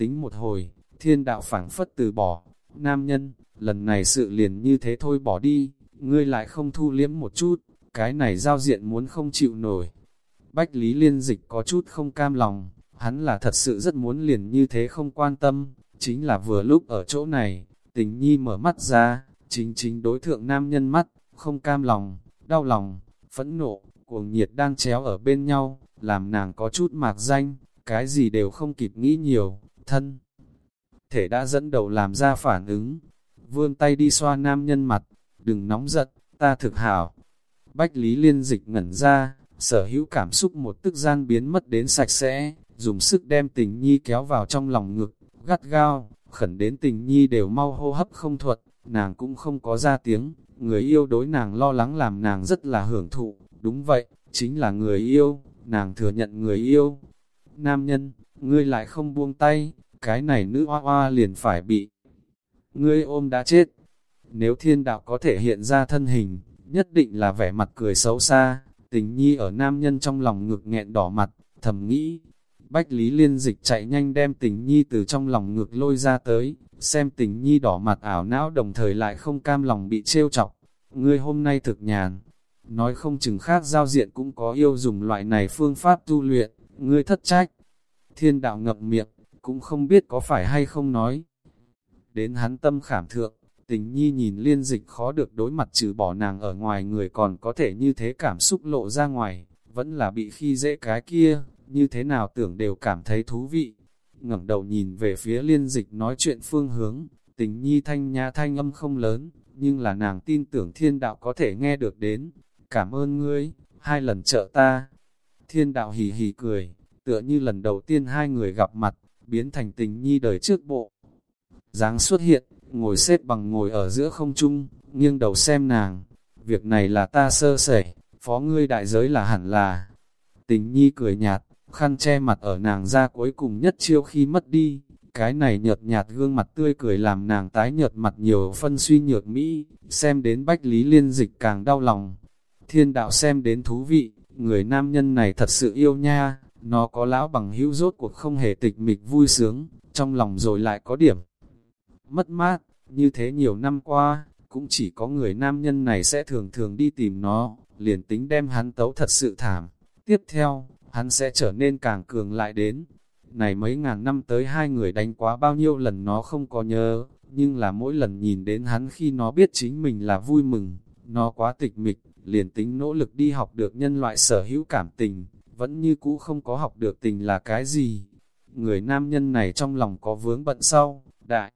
Tính một hồi, thiên đạo phảng phất từ bỏ, nam nhân, lần này sự liền như thế thôi bỏ đi, ngươi lại không thu liếm một chút, cái này giao diện muốn không chịu nổi. Bách Lý Liên Dịch có chút không cam lòng, hắn là thật sự rất muốn liền như thế không quan tâm, chính là vừa lúc ở chỗ này, tình nhi mở mắt ra, chính chính đối thượng nam nhân mắt, không cam lòng, đau lòng, phẫn nộ, cuồng nhiệt đang chéo ở bên nhau, làm nàng có chút mạc danh, cái gì đều không kịp nghĩ nhiều, thân. Thể đã dẫn đầu làm ra phản ứng, vươn tay đi xoa nam nhân mặt, đừng nóng giận, ta thực hảo. Bách Lý Liên dịch ngẩn ra, sở hữu cảm xúc một tức gian biến mất đến sạch sẽ, dùng sức đem tình nhi kéo vào trong lòng ngực, gắt gao, khẩn đến tình nhi đều mau hô hấp không thuật, nàng cũng không có ra tiếng, người yêu đối nàng lo lắng làm nàng rất là hưởng thụ, đúng vậy, chính là người yêu, nàng thừa nhận người yêu. Nam nhân, ngươi lại không buông tay, cái này nữ hoa hoa liền phải bị. Ngươi ôm đã chết. Nếu thiên đạo có thể hiện ra thân hình, nhất định là vẻ mặt cười xấu xa, tình nhi ở nam nhân trong lòng ngực nghẹn đỏ mặt, thầm nghĩ. Bách Lý Liên Dịch chạy nhanh đem tình nhi từ trong lòng ngực lôi ra tới, xem tình nhi đỏ mặt ảo não đồng thời lại không cam lòng bị trêu chọc. Ngươi hôm nay thực nhàn, nói không chừng khác giao diện cũng có yêu dùng loại này phương pháp tu luyện, ngươi thất trách. Thiên đạo ngập miệng, cũng không biết có phải hay không nói. Đến hắn tâm khảm thượng, tình nhi nhìn liên dịch khó được đối mặt trừ bỏ nàng ở ngoài người còn có thể như thế cảm xúc lộ ra ngoài, vẫn là bị khi dễ cái kia, như thế nào tưởng đều cảm thấy thú vị. ngẩng đầu nhìn về phía liên dịch nói chuyện phương hướng, tình nhi thanh nhã thanh âm không lớn, nhưng là nàng tin tưởng thiên đạo có thể nghe được đến. Cảm ơn ngươi, hai lần trợ ta. Thiên đạo hì hì cười, tựa như lần đầu tiên hai người gặp mặt, biến thành tình nhi đời trước bộ. dáng xuất hiện, ngồi xếp bằng ngồi ở giữa không trung, nghiêng đầu xem nàng. Việc này là ta sơ sẩy, phó ngươi đại giới là hẳn là. Tình nhi cười nhạt, khăn che mặt ở nàng ra cuối cùng nhất chiêu khi mất đi. Cái này nhợt nhạt gương mặt tươi cười làm nàng tái nhợt mặt nhiều phân suy nhược mỹ, xem đến bách lý liên dịch càng đau lòng. Thiên đạo xem đến thú vị, người nam nhân này thật sự yêu nha, nó có lão bằng hữu rốt cuộc không hề tịch mịch vui sướng, trong lòng rồi lại có điểm. Mất mát, như thế nhiều năm qua, cũng chỉ có người nam nhân này sẽ thường thường đi tìm nó, liền tính đem hắn tấu thật sự thảm. Tiếp theo, hắn sẽ trở nên càng cường lại đến. Này mấy ngàn năm tới hai người đánh quá bao nhiêu lần nó không có nhớ, nhưng là mỗi lần nhìn đến hắn khi nó biết chính mình là vui mừng, nó quá tịch mịch, liền tính nỗ lực đi học được nhân loại sở hữu cảm tình, vẫn như cũ không có học được tình là cái gì. Người nam nhân này trong lòng có vướng bận sau, đại.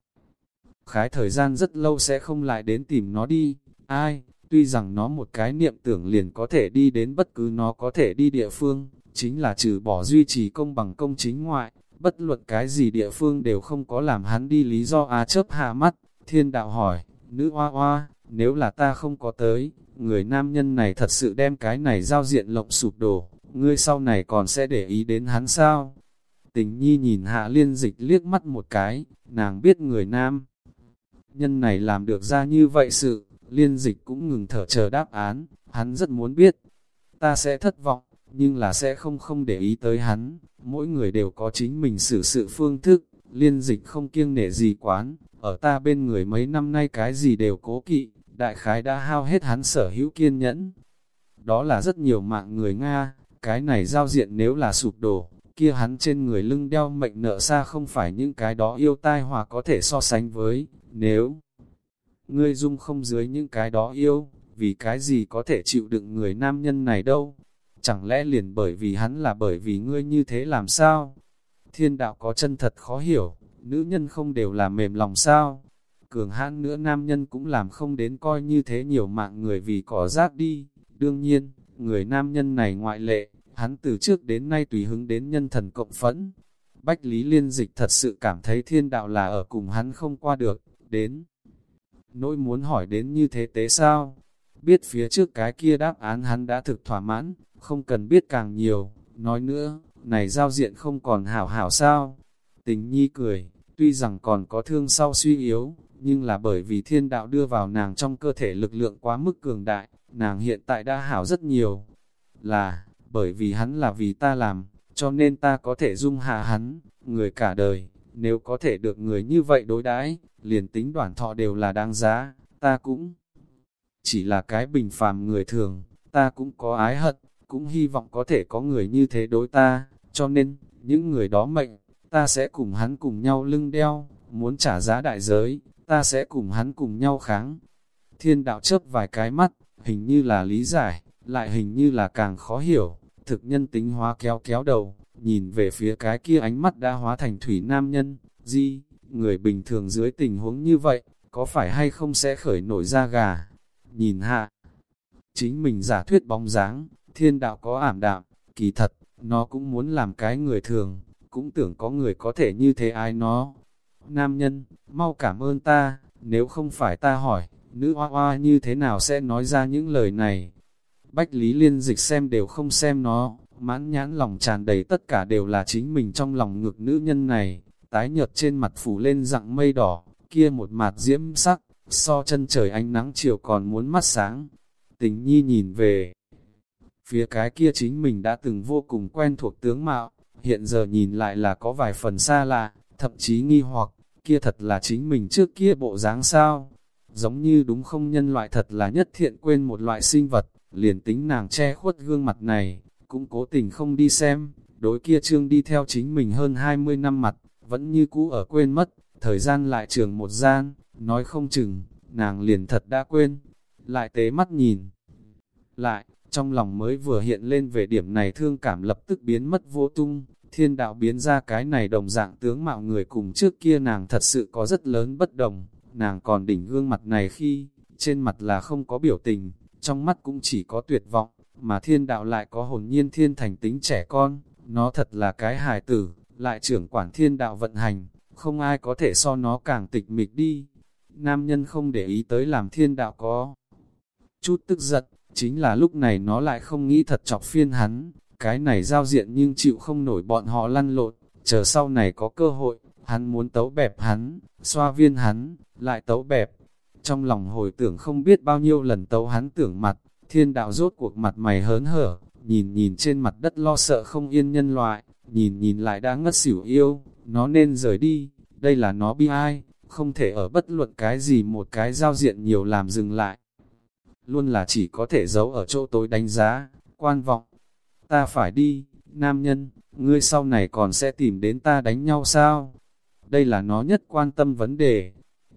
Khái thời gian rất lâu sẽ không lại đến tìm nó đi, ai, tuy rằng nó một cái niệm tưởng liền có thể đi đến bất cứ nó có thể đi địa phương, chính là trừ bỏ duy trì công bằng công chính ngoại, bất luận cái gì địa phương đều không có làm hắn đi lý do á chớp hạ mắt, thiên đạo hỏi, nữ hoa hoa, nếu là ta không có tới, người nam nhân này thật sự đem cái này giao diện lộng sụp đổ, ngươi sau này còn sẽ để ý đến hắn sao? Tình nhi nhìn hạ liên dịch liếc mắt một cái, nàng biết người nam. Nhân này làm được ra như vậy sự, liên dịch cũng ngừng thở chờ đáp án, hắn rất muốn biết. Ta sẽ thất vọng, nhưng là sẽ không không để ý tới hắn, mỗi người đều có chính mình xử sự phương thức, liên dịch không kiêng nể gì quán, ở ta bên người mấy năm nay cái gì đều cố kỵ, đại khái đã hao hết hắn sở hữu kiên nhẫn. Đó là rất nhiều mạng người Nga, cái này giao diện nếu là sụp đổ, kia hắn trên người lưng đeo mệnh nợ xa không phải những cái đó yêu tai hòa có thể so sánh với, nếu ngươi dung không dưới những cái đó yêu, vì cái gì có thể chịu đựng người nam nhân này đâu, chẳng lẽ liền bởi vì hắn là bởi vì ngươi như thế làm sao? Thiên đạo có chân thật khó hiểu, nữ nhân không đều là mềm lòng sao? Cường hãn nữa nam nhân cũng làm không đến coi như thế nhiều mạng người vì cỏ rác đi, đương nhiên, người nam nhân này ngoại lệ, hắn từ trước đến nay tùy hứng đến nhân thần cộng phẫn. Bách Lý Liên Dịch thật sự cảm thấy thiên đạo là ở cùng hắn không qua được, đến. Nỗi muốn hỏi đến như thế tế sao? Biết phía trước cái kia đáp án hắn đã thực thỏa mãn, không cần biết càng nhiều, nói nữa, này giao diện không còn hảo hảo sao? Tình nhi cười, tuy rằng còn có thương sau suy yếu, nhưng là bởi vì thiên đạo đưa vào nàng trong cơ thể lực lượng quá mức cường đại, nàng hiện tại đã hảo rất nhiều. Là, bởi vì hắn là vì ta làm, cho nên ta có thể dung hạ hắn, người cả đời, nếu có thể được người như vậy đối đãi liền tính đoàn thọ đều là đáng giá, ta cũng chỉ là cái bình phàm người thường, ta cũng có ái hận, cũng hy vọng có thể có người như thế đối ta, cho nên, những người đó mệnh, ta sẽ cùng hắn cùng nhau lưng đeo, muốn trả giá đại giới, ta sẽ cùng hắn cùng nhau kháng. Thiên đạo chớp vài cái mắt, hình như là lý giải, lại hình như là càng khó hiểu, thực nhân tính hóa kéo kéo đầu, nhìn về phía cái kia ánh mắt đã hóa thành thủy nam nhân, di, người bình thường dưới tình huống như vậy, có phải hay không sẽ khởi nổi ra gà, nhìn hạ. Chính mình giả thuyết bóng dáng, thiên đạo có ảm đạm, kỳ thật, nó cũng muốn làm cái người thường, cũng tưởng có người có thể như thế ai nó. Nam nhân, mau cảm ơn ta, nếu không phải ta hỏi, nữ hoa hoa như thế nào sẽ nói ra những lời này. Bách Lý Liên dịch xem đều không xem nó, mãn nhãn lòng tràn đầy tất cả đều là chính mình trong lòng ngực nữ nhân này, tái nhợt trên mặt phủ lên dạng mây đỏ, kia một mặt diễm sắc, so chân trời ánh nắng chiều còn muốn mắt sáng. Tình nhi nhìn về, phía cái kia chính mình đã từng vô cùng quen thuộc tướng mạo, hiện giờ nhìn lại là có vài phần xa lạ, thậm chí nghi hoặc, kia thật là chính mình trước kia bộ dáng sao? Giống như đúng không nhân loại thật là nhất thiện quên một loại sinh vật, liền tính nàng che khuất gương mặt này, cũng cố tình không đi xem, đối kia trương đi theo chính mình hơn 20 năm mặt, vẫn như cũ ở quên mất, thời gian lại trường một gian, nói không chừng, nàng liền thật đã quên, lại tế mắt nhìn. Lại, trong lòng mới vừa hiện lên về điểm này thương cảm lập tức biến mất vô tung, thiên đạo biến ra cái này đồng dạng tướng mạo người cùng trước kia nàng thật sự có rất lớn bất đồng, nàng còn đỉnh gương mặt này khi, trên mặt là không có biểu tình, trong mắt cũng chỉ có tuyệt vọng, mà thiên đạo lại có hồn nhiên thiên thành tính trẻ con, nó thật là cái hài tử, lại trưởng quản thiên đạo vận hành, không ai có thể so nó càng tịch mịch đi. Nam nhân không để ý tới làm thiên đạo có chút tức giận, chính là lúc này nó lại không nghĩ thật chọc phiên hắn, cái này giao diện nhưng chịu không nổi bọn họ lăn lộn, chờ sau này có cơ hội, hắn muốn tấu bẹp hắn, xoa viên hắn, lại tấu bẹp. Trong lòng hồi tưởng không biết bao nhiêu lần tấu hắn tưởng mặt, thiên đạo rốt cuộc mặt mày hớn hở, nhìn nhìn trên mặt đất lo sợ không yên nhân loại, nhìn nhìn lại đã ngất xỉu yêu, nó nên rời đi, đây là nó bi ai, không thể ở bất luận cái gì một cái giao diện nhiều làm dừng lại. Luôn là chỉ có thể giấu ở chỗ tối đánh giá, quan vọng. Ta phải đi, nam nhân, ngươi sau này còn sẽ tìm đến ta đánh nhau sao? Đây là nó nhất quan tâm vấn đề.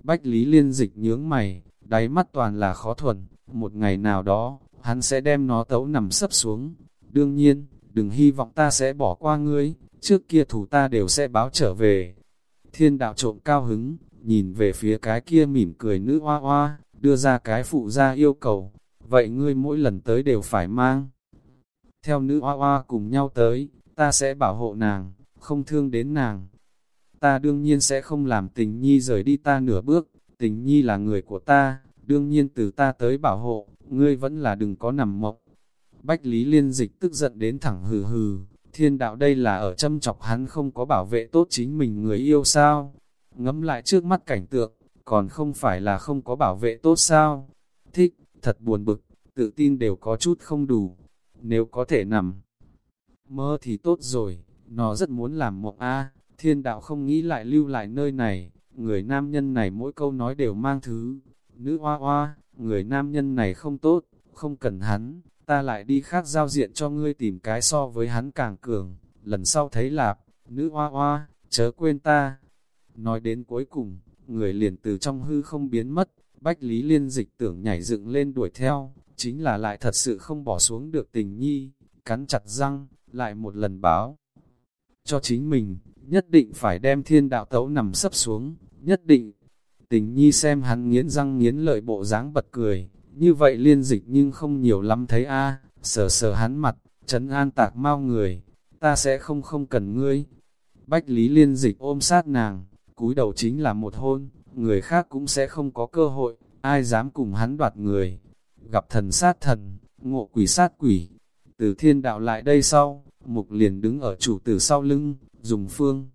Bách Lý Liên dịch nhướng mày, đáy mắt toàn là khó thuần, một ngày nào đó, hắn sẽ đem nó tấu nằm sấp xuống. Đương nhiên, đừng hy vọng ta sẽ bỏ qua ngươi, trước kia thủ ta đều sẽ báo trở về. Thiên đạo trộm cao hứng, nhìn về phía cái kia mỉm cười nữ hoa hoa, đưa ra cái phụ ra yêu cầu, vậy ngươi mỗi lần tới đều phải mang. Theo nữ hoa hoa cùng nhau tới, ta sẽ bảo hộ nàng, không thương đến nàng. Ta đương nhiên sẽ không làm tình nhi rời đi ta nửa bước, tình nhi là người của ta, đương nhiên từ ta tới bảo hộ, ngươi vẫn là đừng có nằm mộng. Bách Lý Liên Dịch tức giận đến thẳng hừ hừ, thiên đạo đây là ở châm chọc hắn không có bảo vệ tốt chính mình người yêu sao. Ngẫm lại trước mắt cảnh tượng, còn không phải là không có bảo vệ tốt sao. Thích, thật buồn bực, tự tin đều có chút không đủ. Nếu có thể nằm mơ thì tốt rồi, nó rất muốn làm mộng A, thiên đạo không nghĩ lại lưu lại nơi này, người nam nhân này mỗi câu nói đều mang thứ. Nữ hoa hoa, người nam nhân này không tốt, không cần hắn, ta lại đi khác giao diện cho ngươi tìm cái so với hắn càng cường, lần sau thấy lạp, nữ hoa hoa, chớ quên ta. Nói đến cuối cùng, người liền từ trong hư không biến mất, Bách Lý Liên dịch tưởng nhảy dựng lên đuổi theo, chính là lại thật sự không bỏ xuống được tình nhi, cắn chặt răng, lại một lần báo. Cho chính mình, nhất định phải đem thiên đạo tấu nằm sấp xuống, nhất định. Tình nhi xem hắn nghiến răng nghiến lợi bộ dáng bật cười, như vậy liên dịch nhưng không nhiều lắm thấy a sờ sờ hắn mặt, trấn an tạc mau người, ta sẽ không không cần ngươi. Bách Lý liên dịch ôm sát nàng, cúi đầu chính là một hôn, người khác cũng sẽ không có cơ hội, ai dám cùng hắn đoạt người. Gặp thần sát thần, ngộ quỷ sát quỷ, từ thiên đạo lại đây sau, mục liền đứng ở chủ tử sau lưng, dùng phương.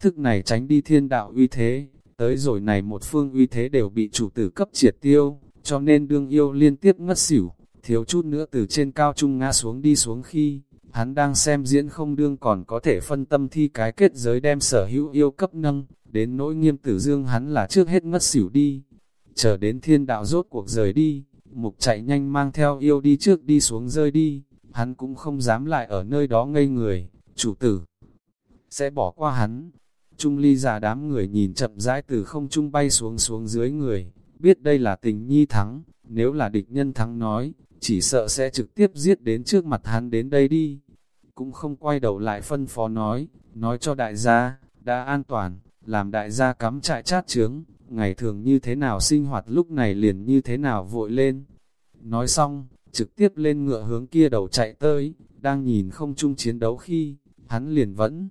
Thức này tránh đi thiên đạo uy thế, tới rồi này một phương uy thế đều bị chủ tử cấp triệt tiêu, cho nên đương yêu liên tiếp ngất xỉu, thiếu chút nữa từ trên cao trung ngã xuống đi xuống khi, hắn đang xem diễn không đương còn có thể phân tâm thi cái kết giới đem sở hữu yêu cấp nâng, đến nỗi nghiêm tử dương hắn là trước hết ngất xỉu đi. Chờ đến thiên đạo rốt cuộc rời đi, mục chạy nhanh mang theo yêu đi trước đi xuống rơi đi, hắn cũng không dám lại ở nơi đó ngây người, chủ tử sẽ bỏ qua hắn. Trung ly giả đám người nhìn chậm rãi từ không trung bay xuống xuống dưới người, biết đây là tình nhi thắng, nếu là địch nhân thắng nói, chỉ sợ sẽ trực tiếp giết đến trước mặt hắn đến đây đi. Cũng không quay đầu lại phân phó nói, nói cho đại gia, đã an toàn, làm đại gia cắm trại chát trướng, ngày thường như thế nào sinh hoạt lúc này liền như thế nào vội lên. Nói xong, trực tiếp lên ngựa hướng kia đầu chạy tới, đang nhìn không chung chiến đấu khi, hắn liền vẫn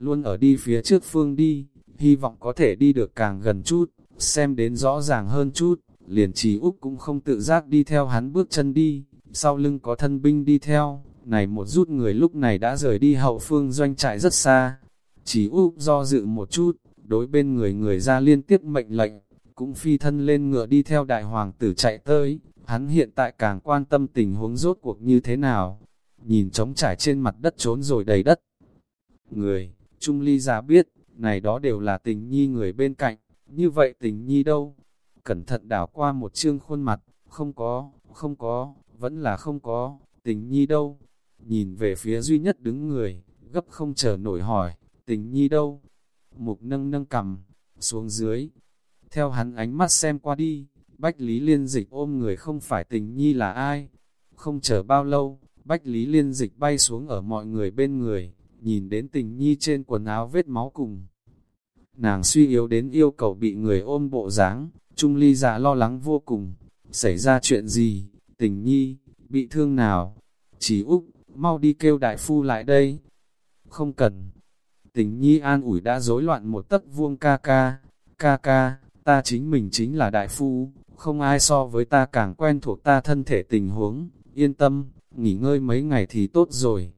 luôn ở đi phía trước phương đi, hy vọng có thể đi được càng gần chút, xem đến rõ ràng hơn chút, liền trì Úc cũng không tự giác đi theo hắn bước chân đi, sau lưng có thân binh đi theo, này một rút người lúc này đã rời đi hậu phương doanh trại rất xa, trì Úc do dự một chút, đối bên người người ra liên tiếp mệnh lệnh, cũng phi thân lên ngựa đi theo đại hoàng tử chạy tới, hắn hiện tại càng quan tâm tình huống rốt cuộc như thế nào, nhìn trống trải trên mặt đất trốn rồi đầy đất. Người, Trung Ly giả biết, này đó đều là tình nhi người bên cạnh, như vậy tình nhi đâu? Cẩn thận đảo qua một chương khuôn mặt, không có, không có, vẫn là không có, tình nhi đâu? Nhìn về phía duy nhất đứng người, gấp không chờ nổi hỏi, tình nhi đâu? Mục nâng nâng cầm, xuống dưới. Theo hắn ánh mắt xem qua đi, Bách Lý Liên Dịch ôm người không phải tình nhi là ai. Không chờ bao lâu, Bách Lý Liên Dịch bay xuống ở mọi người bên người, nhìn đến tình nhi trên quần áo vết máu cùng. Nàng suy yếu đến yêu cầu bị người ôm bộ dáng, Trung Ly giả lo lắng vô cùng. Xảy ra chuyện gì? Tình nhi, bị thương nào? Chỉ Úc, mau đi kêu đại phu lại đây. Không cần. Tình nhi an ủi đã rối loạn một tấc vuông ca ca. Ca ca, ta chính mình chính là đại phu, không ai so với ta càng quen thuộc ta thân thể tình huống. Yên tâm, nghỉ ngơi mấy ngày thì tốt rồi.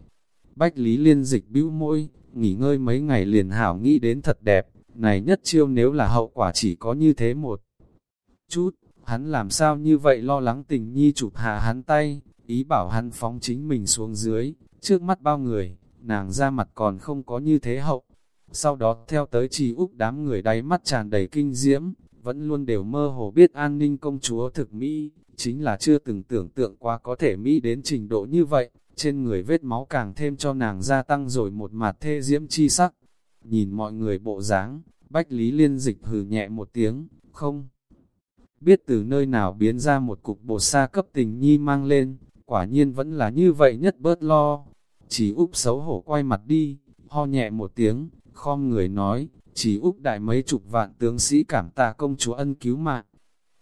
Bách Lý Liên dịch bĩu môi, nghỉ ngơi mấy ngày liền hảo nghĩ đến thật đẹp, này nhất chiêu nếu là hậu quả chỉ có như thế một chút, hắn làm sao như vậy lo lắng tình nhi chụp hạ hắn tay, ý bảo hắn phóng chính mình xuống dưới, trước mắt bao người, nàng ra mặt còn không có như thế hậu. Sau đó theo tới trì úc đám người đáy mắt tràn đầy kinh diễm, vẫn luôn đều mơ hồ biết an ninh công chúa thực Mỹ, chính là chưa từng tưởng tượng qua có thể Mỹ đến trình độ như vậy, trên người vết máu càng thêm cho nàng gia tăng rồi một mặt thê diễm chi sắc. Nhìn mọi người bộ dáng, Bách Lý Liên dịch hừ nhẹ một tiếng, không. Biết từ nơi nào biến ra một cục bột sa cấp tình nhi mang lên, quả nhiên vẫn là như vậy nhất bớt lo. Chỉ úp xấu hổ quay mặt đi, ho nhẹ một tiếng, khom người nói, chỉ úp đại mấy chục vạn tướng sĩ cảm tạ công chúa ân cứu mạng.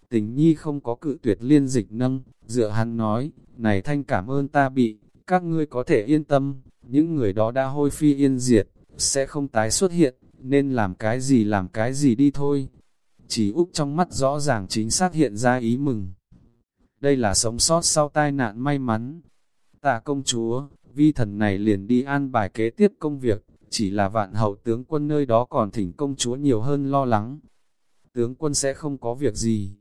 Tình nhi không có cự tuyệt liên dịch nâng, dựa hắn nói, này thanh cảm ơn ta bị, các ngươi có thể yên tâm, những người đó đã hôi phi yên diệt, sẽ không tái xuất hiện, nên làm cái gì làm cái gì đi thôi. Chỉ Úc trong mắt rõ ràng chính xác hiện ra ý mừng. Đây là sống sót sau tai nạn may mắn. Tạ công chúa, vi thần này liền đi an bài kế tiếp công việc, chỉ là vạn hậu tướng quân nơi đó còn thỉnh công chúa nhiều hơn lo lắng. Tướng quân sẽ không có việc gì.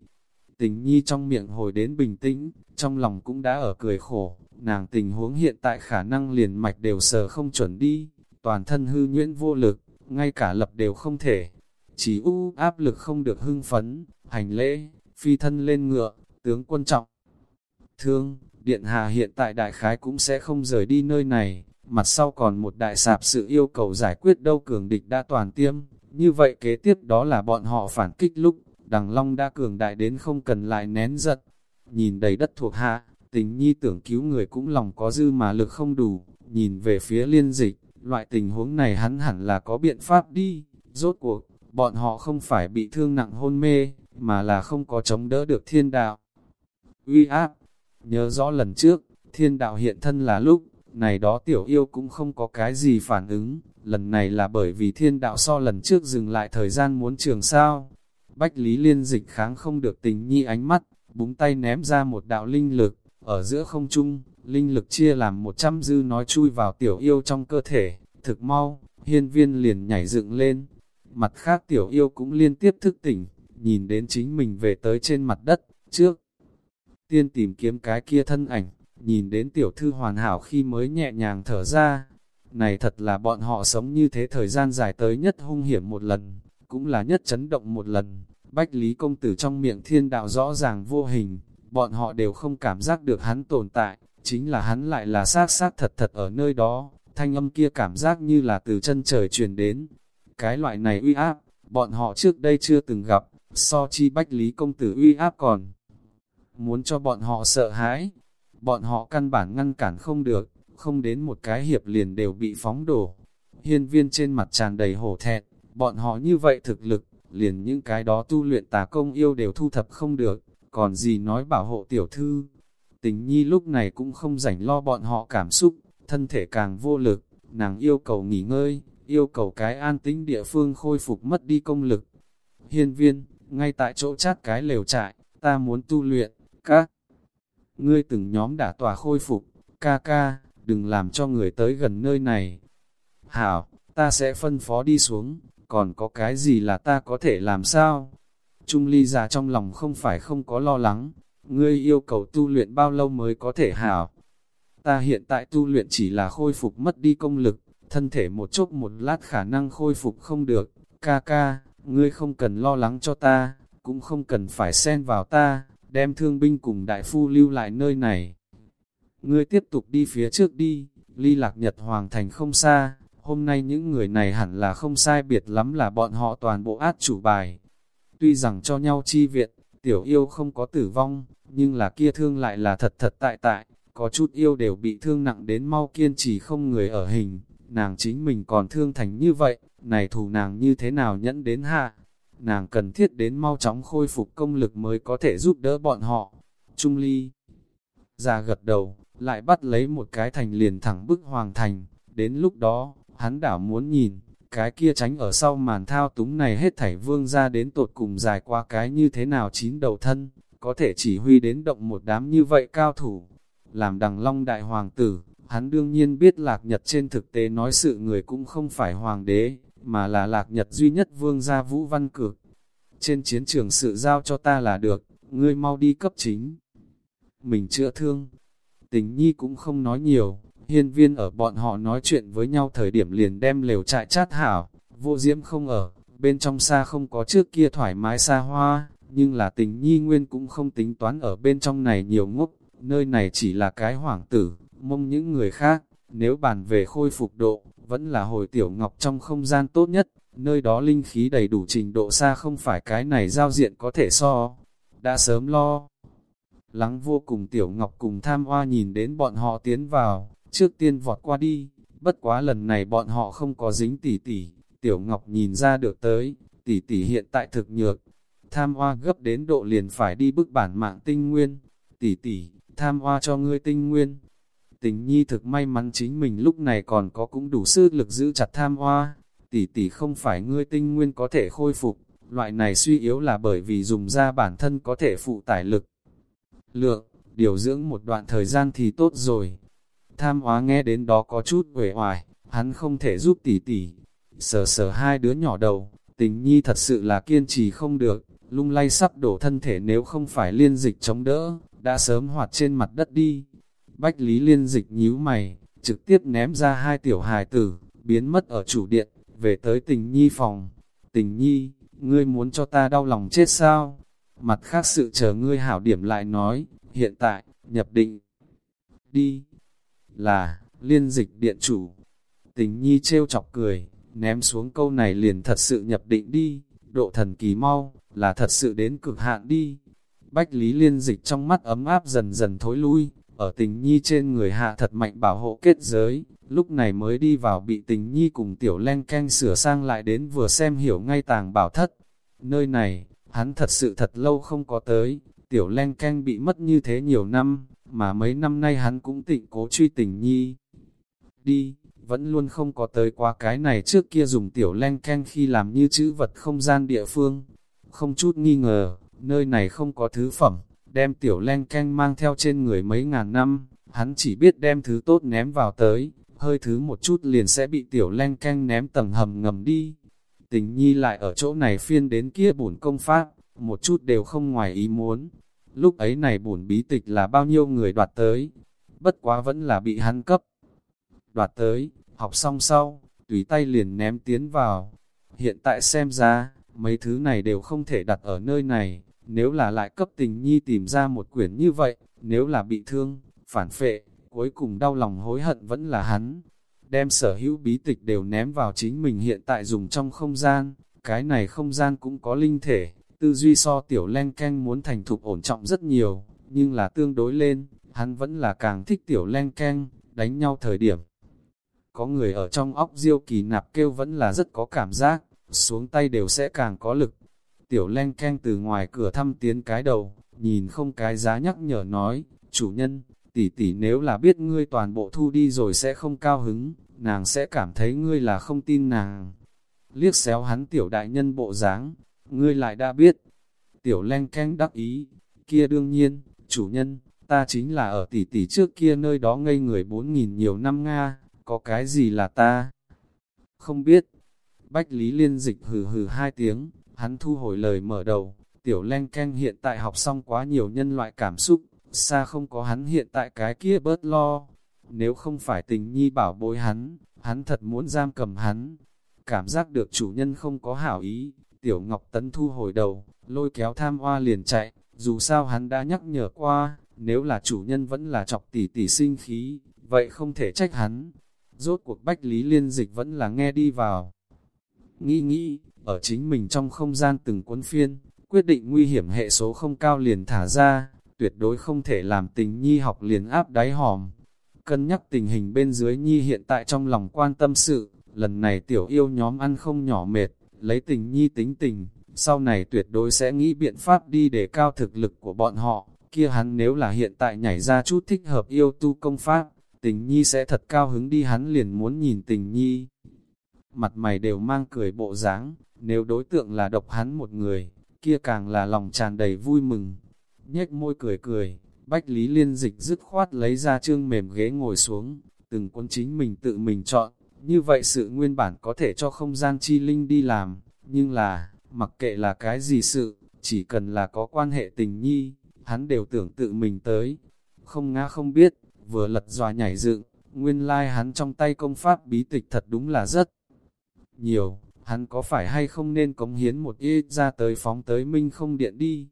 Tình nhi trong miệng hồi đến bình tĩnh, trong lòng cũng đã ở cười khổ, nàng tình huống hiện tại khả năng liền mạch đều sờ không chuẩn đi, toàn thân hư nhuyễn vô lực, ngay cả lập đều không thể. Chỉ u áp lực không được hưng phấn, hành lễ, phi thân lên ngựa, tướng quân trọng. Thương, Điện Hà hiện tại đại khái cũng sẽ không rời đi nơi này, mặt sau còn một đại sạp sự yêu cầu giải quyết đâu cường địch đã toàn tiêm, như vậy kế tiếp đó là bọn họ phản kích lúc, đằng long đã cường đại đến không cần lại nén giận. Nhìn đầy đất thuộc hạ, tình nhi tưởng cứu người cũng lòng có dư mà lực không đủ, nhìn về phía liên dịch, loại tình huống này hắn hẳn là có biện pháp đi, rốt cuộc, bọn họ không phải bị thương nặng hôn mê, mà là không có chống đỡ được thiên đạo. Uy áp, nhớ rõ lần trước, thiên đạo hiện thân là lúc, này đó tiểu yêu cũng không có cái gì phản ứng, lần này là bởi vì thiên đạo so lần trước dừng lại thời gian muốn trường sao. Bách Lý Liên dịch kháng không được tình nhi ánh mắt, búng tay ném ra một đạo linh lực, ở giữa không trung, linh lực chia làm 100 dư nói chui vào tiểu yêu trong cơ thể, thực mau, hiên viên liền nhảy dựng lên. Mặt khác tiểu yêu cũng liên tiếp thức tỉnh, nhìn đến chính mình về tới trên mặt đất, trước. Tiên tìm kiếm cái kia thân ảnh, nhìn đến tiểu thư hoàn hảo khi mới nhẹ nhàng thở ra. Này thật là bọn họ sống như thế thời gian dài tới nhất hung hiểm một lần, cũng là nhất chấn động một lần. Bách Lý Công Tử trong miệng thiên đạo rõ ràng vô hình, bọn họ đều không cảm giác được hắn tồn tại, chính là hắn lại là xác xác thật thật ở nơi đó, thanh âm kia cảm giác như là từ chân trời truyền đến. Cái loại này uy áp, bọn họ trước đây chưa từng gặp, so chi Bách Lý Công Tử uy áp còn. Muốn cho bọn họ sợ hãi, bọn họ căn bản ngăn cản không được, không đến một cái hiệp liền đều bị phóng đổ. Hiên viên trên mặt tràn đầy hổ thẹn, bọn họ như vậy thực lực, liền những cái đó tu luyện tà công yêu đều thu thập không được, còn gì nói bảo hộ tiểu thư. Tình nhi lúc này cũng không rảnh lo bọn họ cảm xúc, thân thể càng vô lực, nàng yêu cầu nghỉ ngơi, yêu cầu cái an tĩnh địa phương khôi phục mất đi công lực. Hiên viên, ngay tại chỗ chát cái lều trại, ta muốn tu luyện, các ngươi từng nhóm đã tòa khôi phục, ca ca, đừng làm cho người tới gần nơi này. Hảo, ta sẽ phân phó đi xuống, còn có cái gì là ta có thể làm sao? Trung ly già trong lòng không phải không có lo lắng, ngươi yêu cầu tu luyện bao lâu mới có thể hảo. Ta hiện tại tu luyện chỉ là khôi phục mất đi công lực, thân thể một chốc một lát khả năng khôi phục không được. Ca ca, ngươi không cần lo lắng cho ta, cũng không cần phải xen vào ta, đem thương binh cùng đại phu lưu lại nơi này. Ngươi tiếp tục đi phía trước đi, ly lạc nhật hoàng thành không xa, hôm nay những người này hẳn là không sai biệt lắm là bọn họ toàn bộ át chủ bài. Tuy rằng cho nhau chi viện, tiểu yêu không có tử vong, nhưng là kia thương lại là thật thật tại tại, có chút yêu đều bị thương nặng đến mau kiên trì không người ở hình, nàng chính mình còn thương thành như vậy, này thù nàng như thế nào nhẫn đến hạ, nàng cần thiết đến mau chóng khôi phục công lực mới có thể giúp đỡ bọn họ. Trung ly, già gật đầu, lại bắt lấy một cái thành liền thẳng bức hoàng thành, đến lúc đó, hắn đảo muốn nhìn, cái kia tránh ở sau màn thao túng này hết thảy vương ra đến tột cùng dài qua cái như thế nào chín đầu thân, có thể chỉ huy đến động một đám như vậy cao thủ. Làm đằng long đại hoàng tử, hắn đương nhiên biết lạc nhật trên thực tế nói sự người cũng không phải hoàng đế, mà là lạc nhật duy nhất vương gia vũ văn cực. Trên chiến trường sự giao cho ta là được, ngươi mau đi cấp chính. Mình chữa thương. Tình nhi cũng không nói nhiều, hiên viên ở bọn họ nói chuyện với nhau thời điểm liền đem lều trại chát hảo, vô diễm không ở, bên trong xa không có trước kia thoải mái xa hoa, nhưng là tình nhi nguyên cũng không tính toán ở bên trong này nhiều ngốc, nơi này chỉ là cái hoàng tử, mong những người khác, nếu bàn về khôi phục độ, vẫn là hồi tiểu ngọc trong không gian tốt nhất, nơi đó linh khí đầy đủ trình độ xa không phải cái này giao diện có thể so, đã sớm lo. Lắng vô cùng tiểu ngọc cùng tham hoa nhìn đến bọn họ tiến vào, trước tiên vọt qua đi, bất quá lần này bọn họ không có dính tỉ tỉ, tiểu ngọc nhìn ra được tới, tỉ tỉ hiện tại thực nhược, tham hoa gấp đến độ liền phải đi bức bản mạng tinh nguyên, tỉ tỉ, tham hoa cho ngươi tinh nguyên. Tình nhi thực may mắn chính mình lúc này còn có cũng đủ sức lực giữ chặt tham hoa, tỷ tỷ không phải ngươi tinh nguyên có thể khôi phục, loại này suy yếu là bởi vì dùng ra bản thân có thể phụ tải lực. Lượng, điều dưỡng một đoạn thời gian thì tốt rồi. Tham hóa nghe đến đó có chút uể oải, hắn không thể giúp tỷ tỷ. Sờ sờ hai đứa nhỏ đầu, tình nhi thật sự là kiên trì không được, lung lay sắp đổ thân thể nếu không phải liên dịch chống đỡ, đã sớm hoạt trên mặt đất đi. Bách Lý liên dịch nhíu mày, trực tiếp ném ra hai tiểu hài tử, biến mất ở chủ điện, về tới tình nhi phòng. Tình nhi, ngươi muốn cho ta đau lòng chết sao? Mặt khác sự chờ ngươi hảo điểm lại nói, hiện tại, nhập định. Đi. Là, liên dịch điện chủ. Tình nhi trêu chọc cười, ném xuống câu này liền thật sự nhập định đi, độ thần kỳ mau, là thật sự đến cực hạn đi. Bách Lý liên dịch trong mắt ấm áp dần dần thối lui, ở tình nhi trên người hạ thật mạnh bảo hộ kết giới, lúc này mới đi vào bị tình nhi cùng tiểu len canh sửa sang lại đến vừa xem hiểu ngay tàng bảo thất. Nơi này, hắn thật sự thật lâu không có tới, tiểu len canh bị mất như thế nhiều năm, mà mấy năm nay hắn cũng tịnh cố truy tình nhi. Đi, vẫn luôn không có tới qua cái này trước kia dùng tiểu len keng khi làm như chữ vật không gian địa phương. Không chút nghi ngờ, nơi này không có thứ phẩm, đem tiểu len keng mang theo trên người mấy ngàn năm, hắn chỉ biết đem thứ tốt ném vào tới, hơi thứ một chút liền sẽ bị tiểu len keng ném tầng hầm ngầm đi. Tình nhi lại ở chỗ này phiên đến kia bổn công pháp, một chút đều không ngoài ý muốn. Lúc ấy này bổn bí tịch là bao nhiêu người đoạt tới. bất quá vẫn là bị hắn cấp. Đoạt tới, học xong sau, tùy tay liền ném tiến vào. Hiện tại xem ra, mấy thứ này đều không thể đặt ở nơi này, nếu là lại cấp tình nhi tìm ra một quyển như vậy, nếu là bị thương, phản phệ, cuối cùng đau lòng hối hận vẫn là hắn. Đem sở hữu bí tịch đều ném vào chính mình hiện tại dùng trong không gian, cái này không gian cũng có linh thể, tư duy so tiểu len canh muốn thành thục ổn trọng rất nhiều, nhưng là tương đối lên, hắn vẫn là càng thích tiểu len canh, đánh nhau thời điểm. Có người ở trong óc diêu kỳ nạp kêu vẫn là rất có cảm giác, xuống tay đều sẽ càng có lực. Tiểu len canh từ ngoài cửa thăm tiến cái đầu, nhìn không cái giá nhắc nhở nói, chủ nhân, tỷ tỷ nếu là biết ngươi toàn bộ thu đi rồi sẽ không cao hứng, nàng sẽ cảm thấy ngươi là không tin nàng. Liếc xéo hắn tiểu đại nhân bộ dáng, ngươi lại đã biết. Tiểu len canh đắc ý, kia đương nhiên, chủ nhân, ta chính là ở tỷ tỷ trước kia nơi đó ngây người bốn nghìn nhiều năm Nga, có cái gì là ta? Không biết. Bách Lý Liên dịch hừ hừ hai tiếng, hắn thu hồi lời mở đầu, tiểu len canh hiện tại học xong quá nhiều nhân loại cảm xúc, xa không có hắn hiện tại cái kia bớt lo. Nếu không phải tình nhi bảo bối hắn, hắn thật muốn giam cầm hắn. Cảm giác được chủ nhân không có hảo ý, tiểu ngọc tấn thu hồi đầu, lôi kéo tham hoa liền chạy, dù sao hắn đã nhắc nhở qua, nếu là chủ nhân vẫn là chọc tỷ tỷ sinh khí, vậy không thể trách hắn. Rốt cuộc bách lý liên dịch vẫn là nghe đi vào. Nghĩ nghĩ, ở chính mình trong không gian từng cuốn phiên, quyết định nguy hiểm hệ số không cao liền thả ra, tuyệt đối không thể làm tình nhi học liền áp đáy hòm. Cân nhắc tình hình bên dưới nhi hiện tại trong lòng quan tâm sự, lần này tiểu yêu nhóm ăn không nhỏ mệt, lấy tình nhi tính tình, sau này tuyệt đối sẽ nghĩ biện pháp đi để cao thực lực của bọn họ, kia hắn nếu là hiện tại nhảy ra chút thích hợp yêu tu công pháp, tình nhi sẽ thật cao hứng đi hắn liền muốn nhìn tình nhi. Mặt mày đều mang cười bộ dáng, nếu đối tượng là độc hắn một người, kia càng là lòng tràn đầy vui mừng. Nhếch môi cười cười, Bách Lý Liên Dịch dứt khoát lấy ra trương mềm ghế ngồi xuống, từng quân chính mình tự mình chọn, như vậy sự nguyên bản có thể cho không gian chi linh đi làm, nhưng là, mặc kệ là cái gì sự, chỉ cần là có quan hệ tình nhi, hắn đều tưởng tự mình tới. Không ngã không biết, vừa lật dòa nhảy dựng, nguyên lai like hắn trong tay công pháp bí tịch thật đúng là rất nhiều, hắn có phải hay không nên cống hiến một ít ra tới phóng tới minh không điện đi.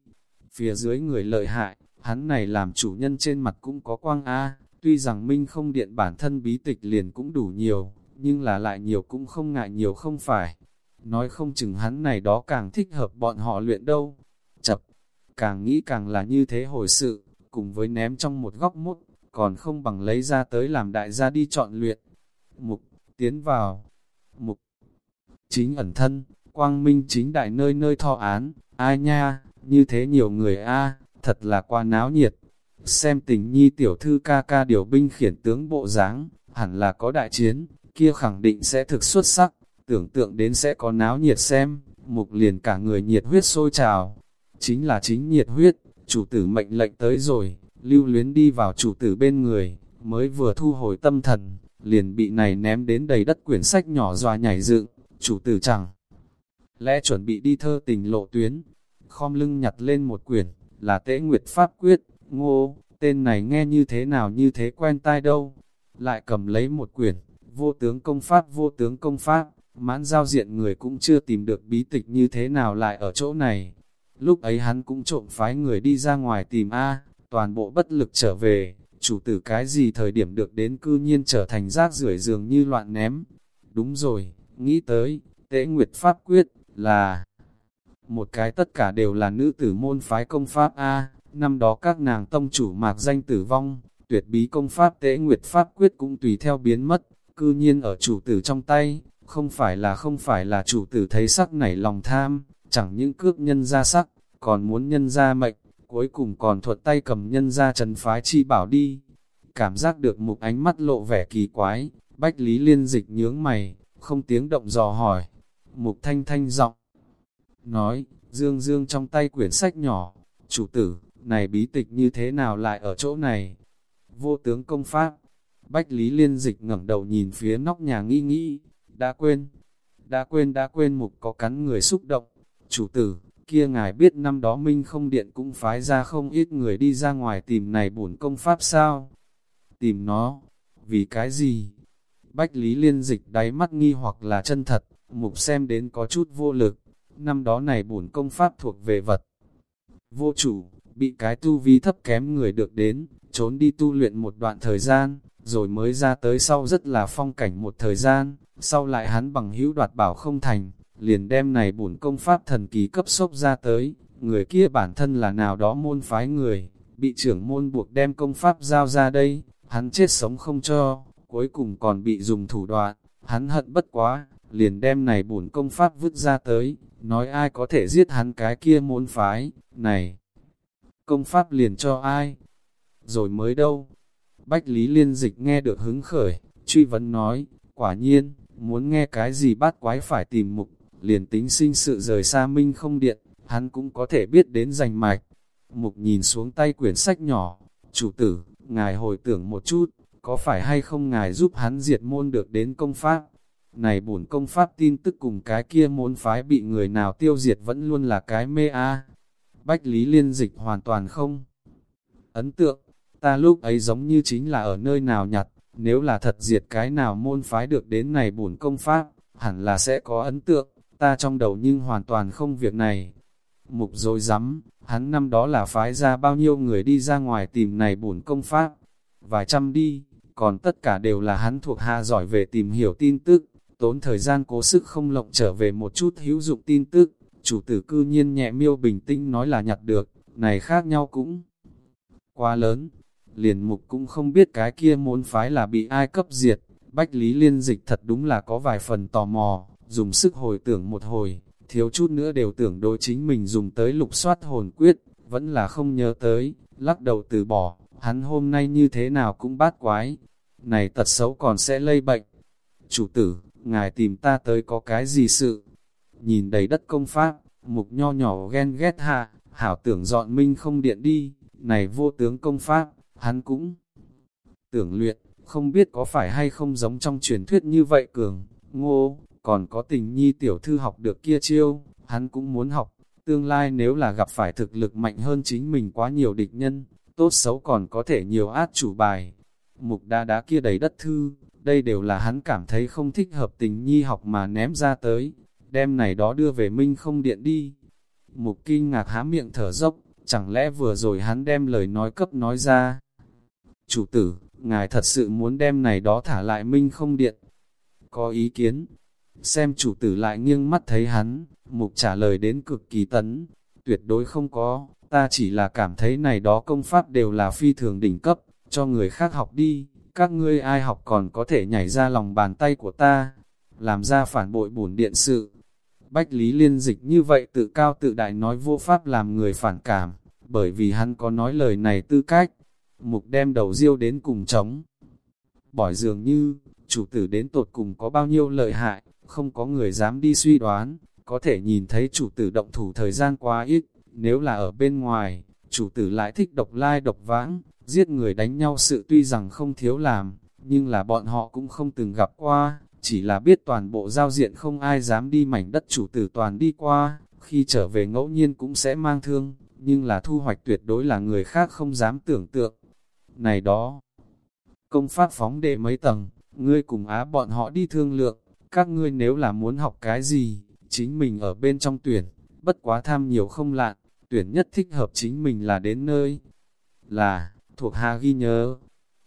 Phía dưới người lợi hại, hắn này làm chủ nhân trên mặt cũng có quang A, tuy rằng minh không điện bản thân bí tịch liền cũng đủ nhiều, nhưng là lại nhiều cũng không ngại nhiều không phải. Nói không chừng hắn này đó càng thích hợp bọn họ luyện đâu. Chập, càng nghĩ càng là như thế hồi sự, cùng với ném trong một góc mút, còn không bằng lấy ra tới làm đại gia đi chọn luyện. Mục, tiến vào. Mục, chính ẩn thân, quang minh chính đại nơi nơi thọ án, ai nha, như thế nhiều người a thật là qua náo nhiệt. Xem tình nhi tiểu thư ca ca điều binh khiển tướng bộ dáng hẳn là có đại chiến, kia khẳng định sẽ thực xuất sắc, tưởng tượng đến sẽ có náo nhiệt xem, mục liền cả người nhiệt huyết sôi trào. Chính là chính nhiệt huyết, chủ tử mệnh lệnh tới rồi, lưu luyến đi vào chủ tử bên người, mới vừa thu hồi tâm thần, liền bị này ném đến đầy đất quyển sách nhỏ dòa nhảy dựng, chủ tử chẳng. Lẽ chuẩn bị đi thơ tình lộ tuyến, khom lưng nhặt lên một quyển, là tế nguyệt pháp quyết, ngô, tên này nghe như thế nào như thế quen tai đâu. Lại cầm lấy một quyển, vô tướng công pháp vô tướng công pháp, mãn giao diện người cũng chưa tìm được bí tịch như thế nào lại ở chỗ này. Lúc ấy hắn cũng trộm phái người đi ra ngoài tìm A, toàn bộ bất lực trở về, chủ tử cái gì thời điểm được đến cư nhiên trở thành rác rưởi dường như loạn ném. Đúng rồi, nghĩ tới, tế nguyệt pháp quyết, là một cái tất cả đều là nữ tử môn phái công pháp A, năm đó các nàng tông chủ mạc danh tử vong, tuyệt bí công pháp tế nguyệt pháp quyết cũng tùy theo biến mất, cư nhiên ở chủ tử trong tay, không phải là không phải là chủ tử thấy sắc nảy lòng tham, chẳng những cướp nhân ra sắc, còn muốn nhân ra mệnh, cuối cùng còn thuật tay cầm nhân ra trần phái chi bảo đi. Cảm giác được một ánh mắt lộ vẻ kỳ quái, Bách Lý Liên dịch nhướng mày, không tiếng động dò hỏi. Mục thanh thanh giọng nói, dương dương trong tay quyển sách nhỏ, chủ tử, này bí tịch như thế nào lại ở chỗ này? Vô tướng công pháp, Bách Lý Liên dịch ngẩng đầu nhìn phía nóc nhà nghi nghĩ, đã quên, đã quên đã quên mục có cắn người xúc động, chủ tử, kia ngài biết năm đó Minh không điện cũng phái ra không ít người đi ra ngoài tìm này bổn công pháp sao? tìm nó, vì cái gì? Bách Lý Liên dịch đáy mắt nghi hoặc là chân thật, mục xem đến có chút vô lực, năm đó này bổn công pháp thuộc về vật. Vô chủ, bị cái tu vi thấp kém người được đến, trốn đi tu luyện một đoạn thời gian, rồi mới ra tới sau rất là phong cảnh một thời gian, sau lại hắn bằng hữu đoạt bảo không thành, liền đem này bổn công pháp thần kỳ cấp sốc ra tới, người kia bản thân là nào đó môn phái người, bị trưởng môn buộc đem công pháp giao ra đây, hắn chết sống không cho, cuối cùng còn bị dùng thủ đoạn, hắn hận bất quá, liền đem này bổn công pháp vứt ra tới, nói ai có thể giết hắn cái kia môn phái, này, công pháp liền cho ai, rồi mới đâu. Bách Lý Liên Dịch nghe được hứng khởi, truy vấn nói, quả nhiên, muốn nghe cái gì bát quái phải tìm mục, liền tính sinh sự rời xa minh không điện, hắn cũng có thể biết đến rành mạch. Mục nhìn xuống tay quyển sách nhỏ, chủ tử, ngài hồi tưởng một chút, có phải hay không ngài giúp hắn diệt môn được đến công pháp? Này bổn công pháp tin tức cùng cái kia môn phái bị người nào tiêu diệt vẫn luôn là cái mê a Bách Lý Liên Dịch hoàn toàn không. Ấn tượng, ta lúc ấy giống như chính là ở nơi nào nhặt, nếu là thật diệt cái nào môn phái được đến này bổn công pháp, hẳn là sẽ có ấn tượng, ta trong đầu nhưng hoàn toàn không việc này. Mục dối rắm hắn năm đó là phái ra bao nhiêu người đi ra ngoài tìm này bổn công pháp, vài trăm đi, còn tất cả đều là hắn thuộc hạ giỏi về tìm hiểu tin tức, tốn thời gian cố sức không lộng trở về một chút hữu dụng tin tức, chủ tử cư nhiên nhẹ miêu bình tĩnh nói là nhặt được, này khác nhau cũng quá lớn, liền mục cũng không biết cái kia môn phái là bị ai cấp diệt, bách lý liên dịch thật đúng là có vài phần tò mò, dùng sức hồi tưởng một hồi, thiếu chút nữa đều tưởng đối chính mình dùng tới lục soát hồn quyết, vẫn là không nhớ tới, lắc đầu từ bỏ, hắn hôm nay như thế nào cũng bát quái, này tật xấu còn sẽ lây bệnh. Chủ tử, ngài tìm ta tới có cái gì sự? Nhìn đầy đất công pháp, mục nho nhỏ ghen ghét hạ, hảo tưởng dọn minh không điện đi, này vô tướng công pháp, hắn cũng tưởng luyện, không biết có phải hay không giống trong truyền thuyết như vậy cường, ngô, còn có tình nhi tiểu thư học được kia chiêu, hắn cũng muốn học, tương lai nếu là gặp phải thực lực mạnh hơn chính mình quá nhiều địch nhân, tốt xấu còn có thể nhiều át chủ bài. Mục đa đá kia đầy đất thư, đây đều là hắn cảm thấy không thích hợp tình nhi học mà ném ra tới, đem này đó đưa về minh không điện đi. Mục kinh ngạc há miệng thở dốc, chẳng lẽ vừa rồi hắn đem lời nói cấp nói ra. Chủ tử, ngài thật sự muốn đem này đó thả lại minh không điện. Có ý kiến, xem chủ tử lại nghiêng mắt thấy hắn, mục trả lời đến cực kỳ tấn, tuyệt đối không có, ta chỉ là cảm thấy này đó công pháp đều là phi thường đỉnh cấp, cho người khác học đi, các ngươi ai học còn có thể nhảy ra lòng bàn tay của ta, làm ra phản bội bổn điện sự. Bách Lý Liên Dịch như vậy tự cao tự đại nói vô pháp làm người phản cảm, bởi vì hắn có nói lời này tư cách. Mục đem đầu riêu đến cùng trống. Bỏi dường như, chủ tử đến tột cùng có bao nhiêu lợi hại, không có người dám đi suy đoán, có thể nhìn thấy chủ tử động thủ thời gian quá ít, nếu là ở bên ngoài, chủ tử lại thích độc lai độc vãng, giết người đánh nhau sự tuy rằng không thiếu làm, nhưng là bọn họ cũng không từng gặp qua, chỉ là biết toàn bộ giao diện không ai dám đi mảnh đất chủ tử toàn đi qua, khi trở về ngẫu nhiên cũng sẽ mang thương, nhưng là thu hoạch tuyệt đối là người khác không dám tưởng tượng. Này đó, công pháp phóng đệ mấy tầng, ngươi cùng á bọn họ đi thương lượng, các ngươi nếu là muốn học cái gì, chính mình ở bên trong tuyển, bất quá tham nhiều không lạn, tuyển nhất thích hợp chính mình là đến nơi. Là, thuộc hạ ghi nhớ.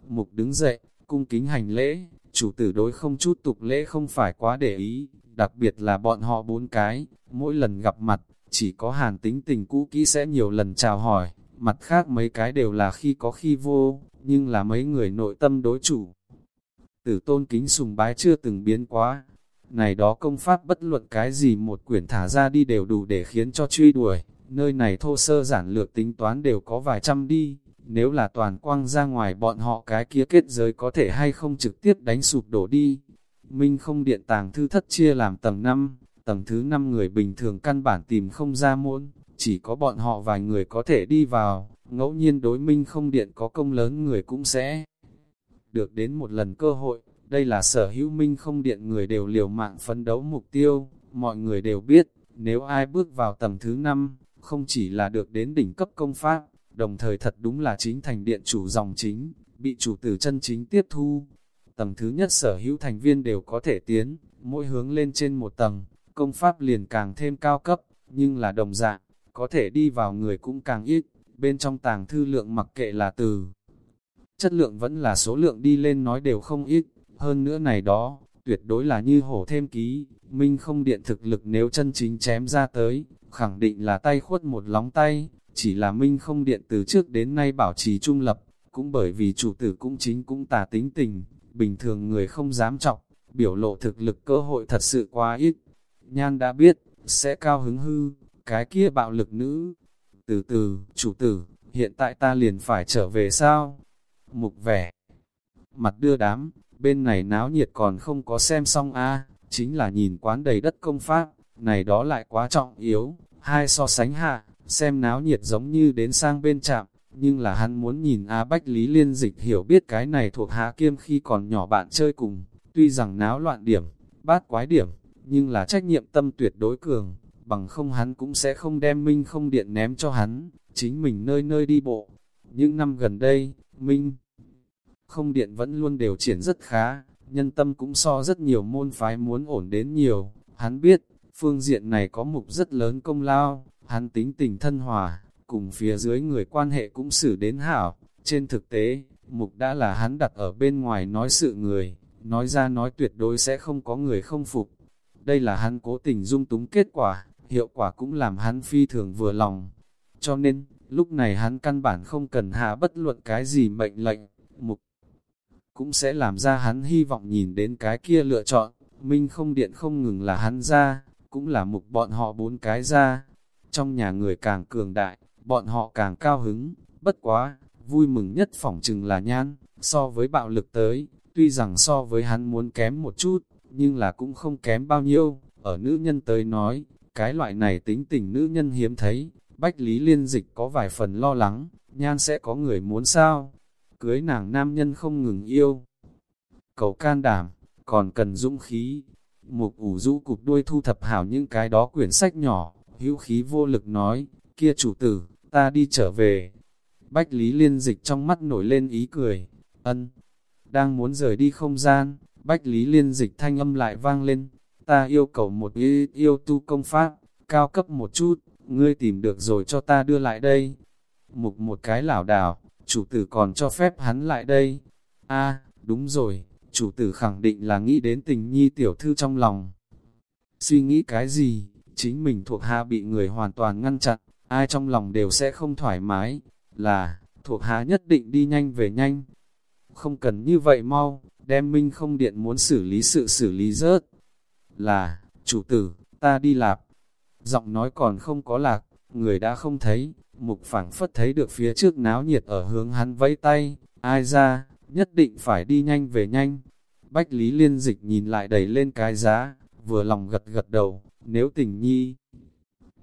Mục đứng dậy, cung kính hành lễ, chủ tử đối không chút tục lễ không phải quá để ý, đặc biệt là bọn họ bốn cái, mỗi lần gặp mặt, chỉ có hàn tính tình cũ kỹ sẽ nhiều lần chào hỏi, mặt khác mấy cái đều là khi có khi vô, nhưng là mấy người nội tâm đối chủ. Tử tôn kính sùng bái chưa từng biến quá, này đó công pháp bất luận cái gì một quyển thả ra đi đều đủ để khiến cho truy đuổi, nơi này thô sơ giản lược tính toán đều có vài trăm đi, nếu là toàn quang ra ngoài bọn họ cái kia kết giới có thể hay không trực tiếp đánh sụp đổ đi. Minh không điện tàng thư thất chia làm tầng 5, tầng thứ 5 người bình thường căn bản tìm không ra môn, chỉ có bọn họ vài người có thể đi vào, ngẫu nhiên đối minh không điện có công lớn người cũng sẽ được đến một lần cơ hội, đây là sở hữu minh không điện người đều liều mạng phấn đấu mục tiêu, mọi người đều biết, nếu ai bước vào tầng thứ 5, không chỉ là được đến đỉnh cấp công pháp, đồng thời thật đúng là chính thành điện chủ dòng chính, bị chủ tử chân chính tiếp thu. Tầng thứ nhất sở hữu thành viên đều có thể tiến, mỗi hướng lên trên một tầng, công pháp liền càng thêm cao cấp, nhưng là đồng dạng, có thể đi vào người cũng càng ít, bên trong tàng thư lượng mặc kệ là từ. Chất lượng vẫn là số lượng đi lên nói đều không ít, hơn nữa này đó, tuyệt đối là như hổ thêm ký, minh không điện thực lực nếu chân chính chém ra tới, khẳng định là tay khuất một lóng tay, chỉ là minh không điện từ trước đến nay bảo trì trung lập, cũng bởi vì chủ tử cũng chính cũng tà tính tình, bình thường người không dám trọng, biểu lộ thực lực cơ hội thật sự quá ít. Nhan đã biết, sẽ cao hứng hư, cái kia bạo lực nữ. Từ từ, chủ tử, hiện tại ta liền phải trở về sao? Mục vẻ, mặt đưa đám, bên này náo nhiệt còn không có xem xong a chính là nhìn quán đầy đất công pháp, này đó lại quá trọng yếu, hai so sánh hạ, xem náo nhiệt giống như đến sang bên trạm, nhưng là hắn muốn nhìn a Bách Lý Liên Dịch hiểu biết cái này thuộc hạ kiêm khi còn nhỏ bạn chơi cùng, tuy rằng náo loạn điểm, bát quái điểm, nhưng là trách nhiệm tâm tuyệt đối cường, bằng không hắn cũng sẽ không đem Minh không điện ném cho hắn, chính mình nơi nơi đi bộ. Những năm gần đây, Minh không điện vẫn luôn đều triển rất khá, nhân tâm cũng so rất nhiều môn phái muốn ổn đến nhiều, hắn biết, phương diện này có mục rất lớn công lao, hắn tính tình thân hòa, cùng phía dưới người quan hệ cũng xử đến hảo, trên thực tế, mục đã là hắn đặt ở bên ngoài nói sự người, nói ra nói tuyệt đối sẽ không có người không phục. Đây là hắn cố tình dung túng kết quả, hiệu quả cũng làm hắn phi thường vừa lòng. Cho nên, lúc này hắn căn bản không cần hạ bất luận cái gì mệnh lệnh, mục cũng sẽ làm ra hắn hy vọng nhìn đến cái kia lựa chọn, minh không điện không ngừng là hắn ra, cũng là mục bọn họ bốn cái ra. Trong nhà người càng cường đại, bọn họ càng cao hứng, bất quá, vui mừng nhất phỏng chừng là nhan, so với bạo lực tới, tuy rằng so với hắn muốn kém một chút, nhưng là cũng không kém bao nhiêu, ở nữ nhân tới nói, cái loại này tính tình nữ nhân hiếm thấy, Bách Lý Liên Dịch có vài phần lo lắng, nhan sẽ có người muốn sao, cưới nàng nam nhân không ngừng yêu. Cầu can đảm, còn cần dũng khí, mục ủ rũ cục đuôi thu thập hảo những cái đó quyển sách nhỏ, hữu khí vô lực nói, kia chủ tử, ta đi trở về. Bách Lý Liên Dịch trong mắt nổi lên ý cười, ân, đang muốn rời đi không gian, Bách Lý Liên Dịch thanh âm lại vang lên, ta yêu cầu một yêu, yêu tu công pháp, cao cấp một chút, ngươi tìm được rồi cho ta đưa lại đây. Mục một cái lảo đảo, chủ tử còn cho phép hắn lại đây. a đúng rồi, chủ tử khẳng định là nghĩ đến tình nhi tiểu thư trong lòng. Suy nghĩ cái gì, chính mình thuộc hạ bị người hoàn toàn ngăn chặn, ai trong lòng đều sẽ không thoải mái, là, thuộc hạ nhất định đi nhanh về nhanh. Không cần như vậy mau, đem minh không điện muốn xử lý sự xử lý rớt. Là, chủ tử, ta đi lạp. Giọng nói còn không có lạc, người đã không thấy, mục phảng phất thấy được phía trước náo nhiệt ở hướng hắn vẫy tay, ai ra, nhất định phải đi nhanh về nhanh. Bách Lý Liên Dịch nhìn lại đẩy lên cái giá, vừa lòng gật gật đầu, nếu tình nhi.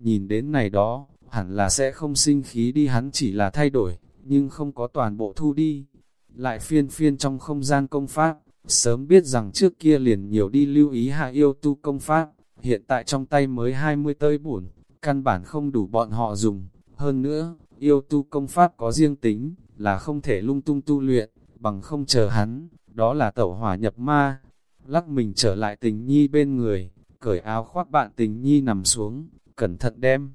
Nhìn đến này đó, hẳn là sẽ không sinh khí đi hắn chỉ là thay đổi, nhưng không có toàn bộ thu đi. Lại phiên phiên trong không gian công pháp, sớm biết rằng trước kia liền nhiều đi lưu ý hạ yêu tu công pháp, hiện tại trong tay mới 20 tơi bổn, căn bản không đủ bọn họ dùng. Hơn nữa, yêu tu công pháp có riêng tính, là không thể lung tung tu luyện, bằng không chờ hắn, đó là tẩu hỏa nhập ma. Lắc mình trở lại tình nhi bên người, cởi áo khoác bạn tình nhi nằm xuống, cẩn thận đem.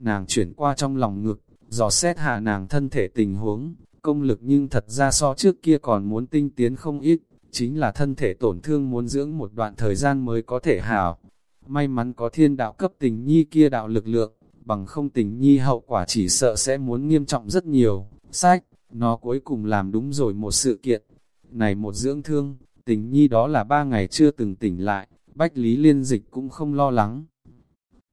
Nàng chuyển qua trong lòng ngực, dò xét hạ nàng thân thể tình huống, công lực nhưng thật ra so trước kia còn muốn tinh tiến không ít, chính là thân thể tổn thương muốn dưỡng một đoạn thời gian mới có thể hảo. May mắn có thiên đạo cấp tình nhi kia đạo lực lượng, bằng không tình nhi hậu quả chỉ sợ sẽ muốn nghiêm trọng rất nhiều. Sách, nó cuối cùng làm đúng rồi một sự kiện. Này một dưỡng thương, tình nhi đó là ba ngày chưa từng tỉnh lại, Bách Lý Liên Dịch cũng không lo lắng.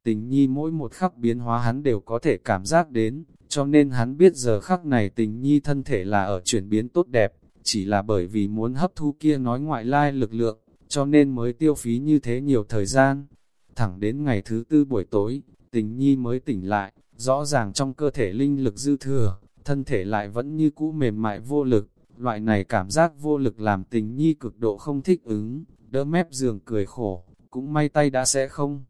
Tình nhi mỗi một khắc biến hóa hắn đều có thể cảm giác đến, cho nên hắn biết giờ khắc này tình nhi thân thể là ở chuyển biến tốt đẹp, chỉ là bởi vì muốn hấp thu kia nói ngoại lai lực lượng, cho nên mới tiêu phí như thế nhiều thời gian. Thẳng đến ngày thứ tư buổi tối, tình nhi mới tỉnh lại, rõ ràng trong cơ thể linh lực dư thừa, thân thể lại vẫn như cũ mềm mại vô lực, loại này cảm giác vô lực làm tình nhi cực độ không thích ứng, đỡ mép giường cười khổ, cũng may tay đã sẽ không.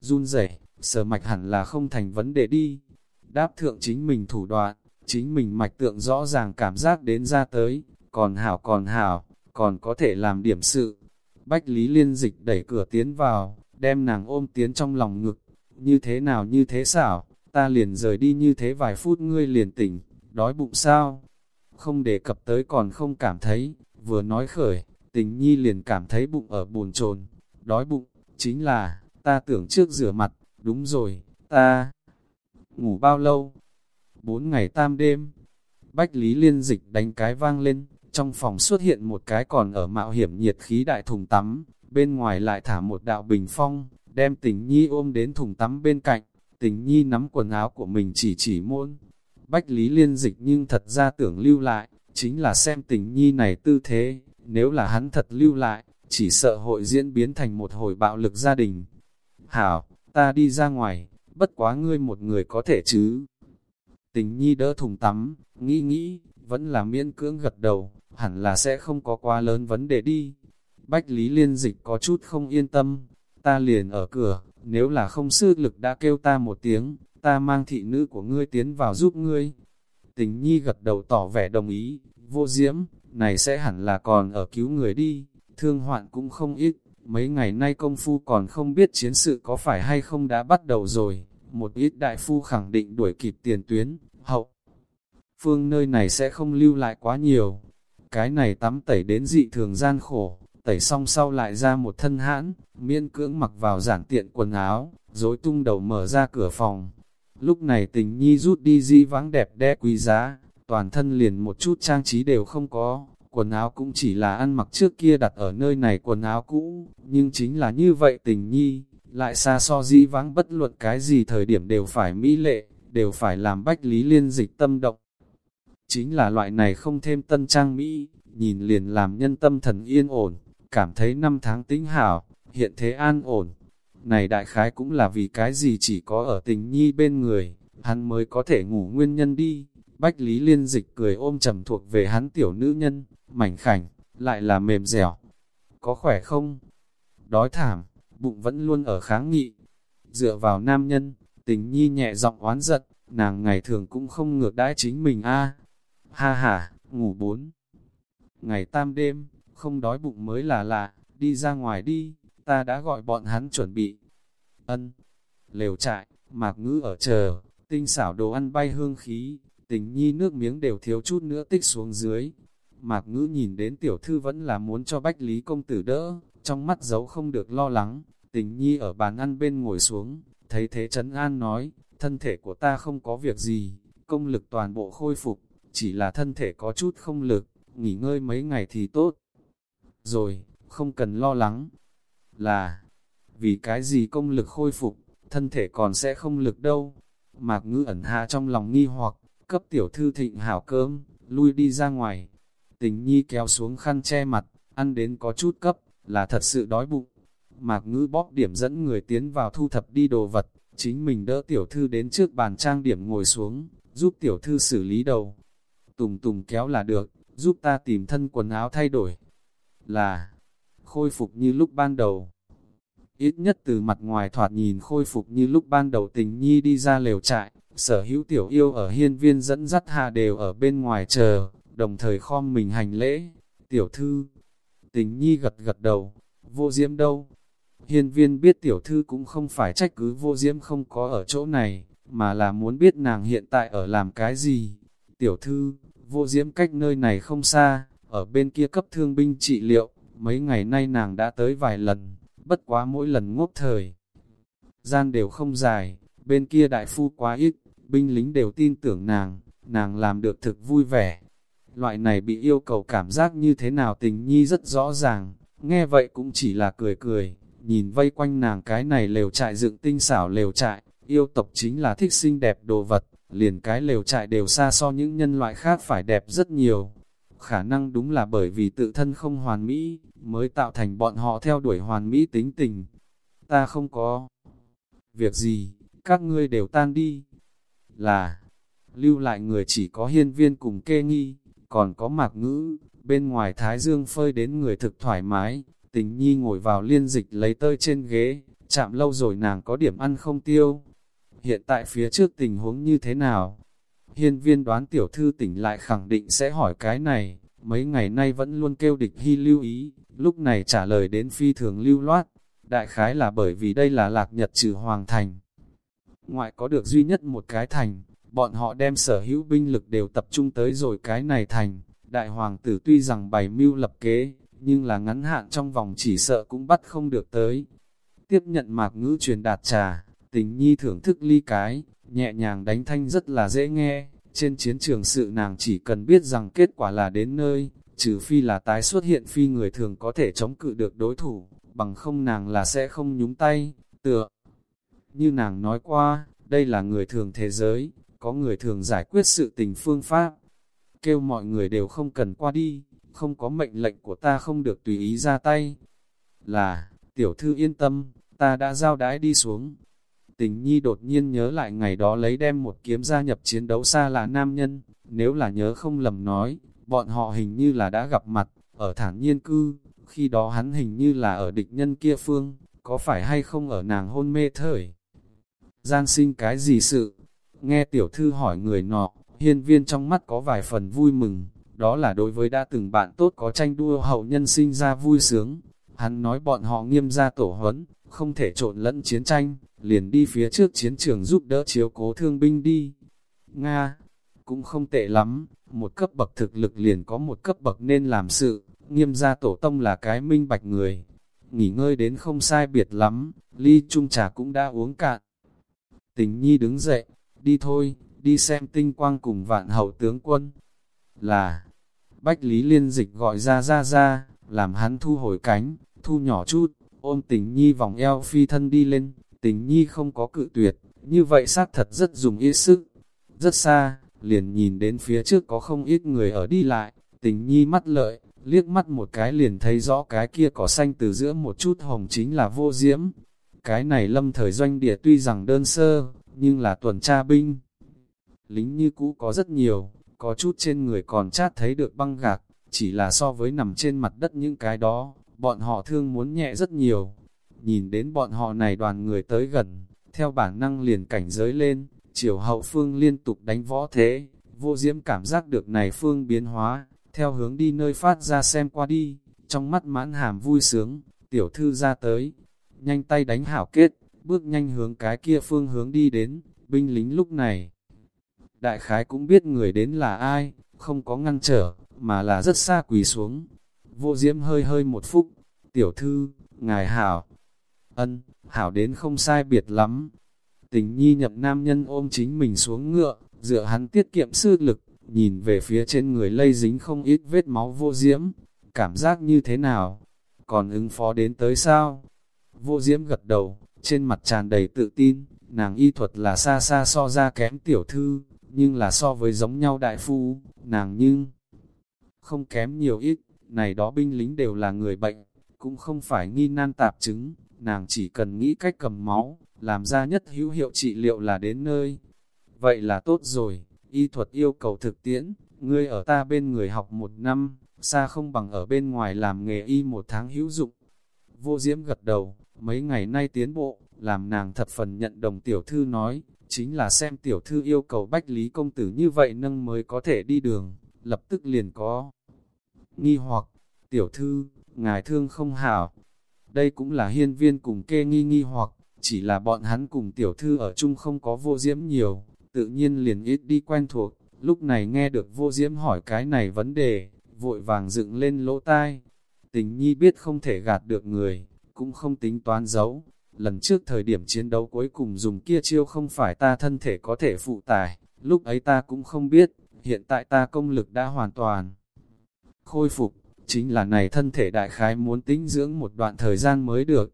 Run rẩy, sở mạch hẳn là không thành vấn đề đi. Đáp thượng chính mình thủ đoạn, chính mình mạch tượng rõ ràng cảm giác đến ra tới, còn hảo còn hảo, còn có thể làm điểm sự. Bách Lý Liên Dịch đẩy cửa tiến vào, đem nàng ôm tiến trong lòng ngực, như thế nào như thế xảo, ta liền rời đi như thế vài phút ngươi liền tỉnh, đói bụng sao? Không đề cập tới còn không cảm thấy, vừa nói khởi, tình nhi liền cảm thấy bụng ở bồn chồn đói bụng, chính là, ta tưởng trước rửa mặt, đúng rồi, ta ngủ bao lâu? Bốn ngày tam đêm, Bách Lý Liên Dịch đánh cái vang lên, trong phòng xuất hiện một cái còn ở mạo hiểm nhiệt khí đại thùng tắm, bên ngoài lại thả một đạo bình phong, đem tình nhi ôm đến thùng tắm bên cạnh, tình nhi nắm quần áo của mình chỉ chỉ môn. Bách Lý Liên Dịch nhưng thật ra tưởng lưu lại, chính là xem tình nhi này tư thế, nếu là hắn thật lưu lại, chỉ sợ hội diễn biến thành một hồi bạo lực gia đình. Hảo, ta đi ra ngoài, bất quá ngươi một người có thể chứ. Tình nhi đỡ thùng tắm, nghĩ nghĩ, vẫn là miễn cưỡng gật đầu, hẳn là sẽ không có quá lớn vấn đề đi. Bách Lý Liên Dịch có chút không yên tâm, ta liền ở cửa, nếu là không sư lực đã kêu ta một tiếng, ta mang thị nữ của ngươi tiến vào giúp ngươi. Tình nhi gật đầu tỏ vẻ đồng ý, vô diễm, này sẽ hẳn là còn ở cứu người đi, thương hoạn cũng không ít, mấy ngày nay công phu còn không biết chiến sự có phải hay không đã bắt đầu rồi, một ít đại phu khẳng định đuổi kịp tiền tuyến, hậu. Phương nơi này sẽ không lưu lại quá nhiều, cái này tắm tẩy đến dị thường gian khổ, tẩy xong sau lại ra một thân hãn, miên cưỡng mặc vào giản tiện quần áo, dối tung đầu mở ra cửa phòng. Lúc này tình nhi rút đi di vắng đẹp đẽ quý giá, toàn thân liền một chút trang trí đều không có, quần áo cũng chỉ là ăn mặc trước kia đặt ở nơi này quần áo cũ, nhưng chính là như vậy tình nhi, lại xa so di vắng bất luận cái gì thời điểm đều phải mỹ lệ, đều phải làm bách lý liên dịch tâm động. Chính là loại này không thêm tân trang mỹ, nhìn liền làm nhân tâm thần yên ổn, cảm thấy năm tháng tính hảo, hiện thế an ổn. Này đại khái cũng là vì cái gì chỉ có ở tình nhi bên người, hắn mới có thể ngủ nguyên nhân đi. Bách Lý Liên Dịch cười ôm trầm thuộc về hắn tiểu nữ nhân, mảnh khảnh, lại là mềm dẻo. Có khỏe không? Đói thảm, bụng vẫn luôn ở kháng nghị. Dựa vào nam nhân, tình nhi nhẹ giọng oán giận, nàng ngày thường cũng không ngược đãi chính mình a Ha ha, ngủ bốn. Ngày tam đêm, không đói bụng mới là lạ, đi ra ngoài đi, ta đã gọi bọn hắn chuẩn bị. Ân, lều trại, mạc ngữ ở chờ, tinh xảo đồ ăn bay hương khí, tình nhi nước miếng đều thiếu chút nữa tích xuống dưới. Mạc ngữ nhìn đến tiểu thư vẫn là muốn cho Bách Lý công tử đỡ, trong mắt giấu không được lo lắng, tình nhi ở bàn ăn bên ngồi xuống, thấy thế trấn an nói, thân thể của ta không có việc gì, công lực toàn bộ khôi phục, chỉ là thân thể có chút không lực, nghỉ ngơi mấy ngày thì tốt. Rồi, không cần lo lắng, là, vì cái gì công lực khôi phục, thân thể còn sẽ không lực đâu. Mạc ngữ ẩn hạ trong lòng nghi hoặc, cấp tiểu thư thịnh hảo cơm, lui đi ra ngoài. Tình nhi kéo xuống khăn che mặt, ăn đến có chút cấp, là thật sự đói bụng. Mạc ngữ bóp điểm dẫn người tiến vào thu thập đi đồ vật, chính mình đỡ tiểu thư đến trước bàn trang điểm ngồi xuống, giúp tiểu thư xử lý đầu. Tùng tùng kéo là được, giúp ta tìm thân quần áo thay đổi. Là, khôi phục như lúc ban đầu. Ít nhất từ mặt ngoài thoạt nhìn khôi phục như lúc ban đầu tình nhi đi ra lều trại, sở hữu tiểu yêu ở hiên viên dẫn dắt hạ đều ở bên ngoài chờ, đồng thời khom mình hành lễ. Tiểu thư, tình nhi gật gật đầu, vô diễm đâu? Hiên viên biết tiểu thư cũng không phải trách cứ vô diễm không có ở chỗ này, mà là muốn biết nàng hiện tại ở làm cái gì. Tiểu thư, vô diễm cách nơi này không xa, ở bên kia cấp thương binh trị liệu, mấy ngày nay nàng đã tới vài lần, bất quá mỗi lần ngốc thời. Gian đều không dài, bên kia đại phu quá ít, binh lính đều tin tưởng nàng, nàng làm được thực vui vẻ. Loại này bị yêu cầu cảm giác như thế nào tình nhi rất rõ ràng, nghe vậy cũng chỉ là cười cười, nhìn vây quanh nàng cái này lều trại dựng tinh xảo lều trại, yêu tộc chính là thích xinh đẹp đồ vật, liền cái lều trại đều xa so những nhân loại khác phải đẹp rất nhiều. Khả năng đúng là bởi vì tự thân không hoàn mỹ, mới tạo thành bọn họ theo đuổi hoàn mỹ tính tình. Ta không có việc gì, các ngươi đều tan đi. Là, lưu lại người chỉ có hiên viên cùng kê nghi, còn có mạc ngữ, bên ngoài thái dương phơi đến người thực thoải mái, tình nhi ngồi vào liên dịch lấy tơi trên ghế, chạm lâu rồi nàng có điểm ăn không tiêu. Hiện tại phía trước tình huống như thế nào? Hiên viên đoán tiểu thư tỉnh lại khẳng định sẽ hỏi cái này, mấy ngày nay vẫn luôn kêu địch hy lưu ý, lúc này trả lời đến phi thường lưu loát, đại khái là bởi vì đây là lạc nhật trừ hoàng thành. Ngoại có được duy nhất một cái thành, bọn họ đem sở hữu binh lực đều tập trung tới rồi cái này thành, đại hoàng tử tuy rằng bày mưu lập kế, nhưng là ngắn hạn trong vòng chỉ sợ cũng bắt không được tới. Tiếp nhận mạc ngữ truyền đạt trà, tình nhi thưởng thức ly cái, nhẹ nhàng đánh thanh rất là dễ nghe, trên chiến trường sự nàng chỉ cần biết rằng kết quả là đến nơi, trừ phi là tái xuất hiện phi người thường có thể chống cự được đối thủ, bằng không nàng là sẽ không nhúng tay, tựa. Như nàng nói qua, đây là người thường thế giới, có người thường giải quyết sự tình phương pháp. Kêu mọi người đều không cần qua đi, không có mệnh lệnh của ta không được tùy ý ra tay. Là, tiểu thư yên tâm, ta đã giao đái đi xuống. Tình nhi đột nhiên nhớ lại ngày đó lấy đem một kiếm gia nhập chiến đấu xa là nam nhân, nếu là nhớ không lầm nói, bọn họ hình như là đã gặp mặt, ở thản nhiên cư, khi đó hắn hình như là ở địch nhân kia phương, có phải hay không ở nàng hôn mê thời. Gian sinh cái gì sự? Nghe tiểu thư hỏi người nọ, hiên viên trong mắt có vài phần vui mừng, đó là đối với đã từng bạn tốt có tranh đua hậu nhân sinh ra vui sướng. Hắn nói bọn họ nghiêm ra tổ huấn, không thể trộn lẫn chiến tranh, liền đi phía trước chiến trường giúp đỡ chiếu cố thương binh đi. Nga, cũng không tệ lắm, một cấp bậc thực lực liền có một cấp bậc nên làm sự, nghiêm gia tổ tông là cái minh bạch người. Nghỉ ngơi đến không sai biệt lắm, ly chung trà cũng đã uống cạn. Tình nhi đứng dậy, đi thôi, đi xem tinh quang cùng vạn hậu tướng quân. Là, Bách Lý Liên Dịch gọi ra ra ra, làm hắn thu hồi cánh, thu nhỏ chút, ôm tình nhi vòng eo phi thân đi lên, tình nhi không có cự tuyệt, như vậy xác thật rất dùng ý sức. Rất xa, liền nhìn đến phía trước có không ít người ở đi lại, tình nhi mắt lợi, liếc mắt một cái liền thấy rõ cái kia cỏ xanh từ giữa một chút hồng chính là vô diễm. Cái này lâm thời doanh địa tuy rằng đơn sơ, nhưng là tuần tra binh. Lính như cũ có rất nhiều, có chút trên người còn chát thấy được băng gạc, chỉ là so với nằm trên mặt đất những cái đó, bọn họ thương muốn nhẹ rất nhiều. Nhìn đến bọn họ này đoàn người tới gần, theo bản năng liền cảnh giới lên, chiều hậu phương liên tục đánh võ thế, vô diễm cảm giác được này phương biến hóa, theo hướng đi nơi phát ra xem qua đi, trong mắt mãn hàm vui sướng, tiểu thư ra tới, nhanh tay đánh hảo kết, bước nhanh hướng cái kia phương hướng đi đến, binh lính lúc này. Đại khái cũng biết người đến là ai, không có ngăn trở, mà là rất xa quỳ xuống. Vô diễm hơi hơi một phút, tiểu thư, ngài hảo, ân, hảo đến không sai biệt lắm. Tình nhi nhập nam nhân ôm chính mình xuống ngựa, dựa hắn tiết kiệm sư lực, nhìn về phía trên người lây dính không ít vết máu vô diễm, cảm giác như thế nào, còn ứng phó đến tới sao? Vô diễm gật đầu, trên mặt tràn đầy tự tin, nàng y thuật là xa xa so ra kém tiểu thư, nhưng là so với giống nhau đại phu, nàng nhưng không kém nhiều ít, này đó binh lính đều là người bệnh, cũng không phải nghi nan tạp chứng, nàng chỉ cần nghĩ cách cầm máu, làm ra nhất hữu hiệu trị liệu là đến nơi. Vậy là tốt rồi, y thuật yêu cầu thực tiễn, ngươi ở ta bên người học một năm, xa không bằng ở bên ngoài làm nghề y một tháng hữu dụng. Vô diễm gật đầu, mấy ngày nay tiến bộ, làm nàng thập phần nhận đồng tiểu thư nói, chính là xem tiểu thư yêu cầu bách lý công tử như vậy nâng mới có thể đi đường, lập tức liền có. Nghi hoặc, tiểu thư, ngài thương không hảo. Đây cũng là hiên viên cùng kê nghi nghi hoặc, chỉ là bọn hắn cùng tiểu thư ở chung không có vô diễm nhiều, tự nhiên liền ít đi quen thuộc, lúc này nghe được vô diễm hỏi cái này vấn đề, vội vàng dựng lên lỗ tai. Tình nhi biết không thể gạt được người, cũng không tính toán giấu. Lần trước thời điểm chiến đấu cuối cùng dùng kia chiêu không phải ta thân thể có thể phụ tải, lúc ấy ta cũng không biết, hiện tại ta công lực đã hoàn toàn khôi phục, chính là này thân thể đại khái muốn tính dưỡng một đoạn thời gian mới được.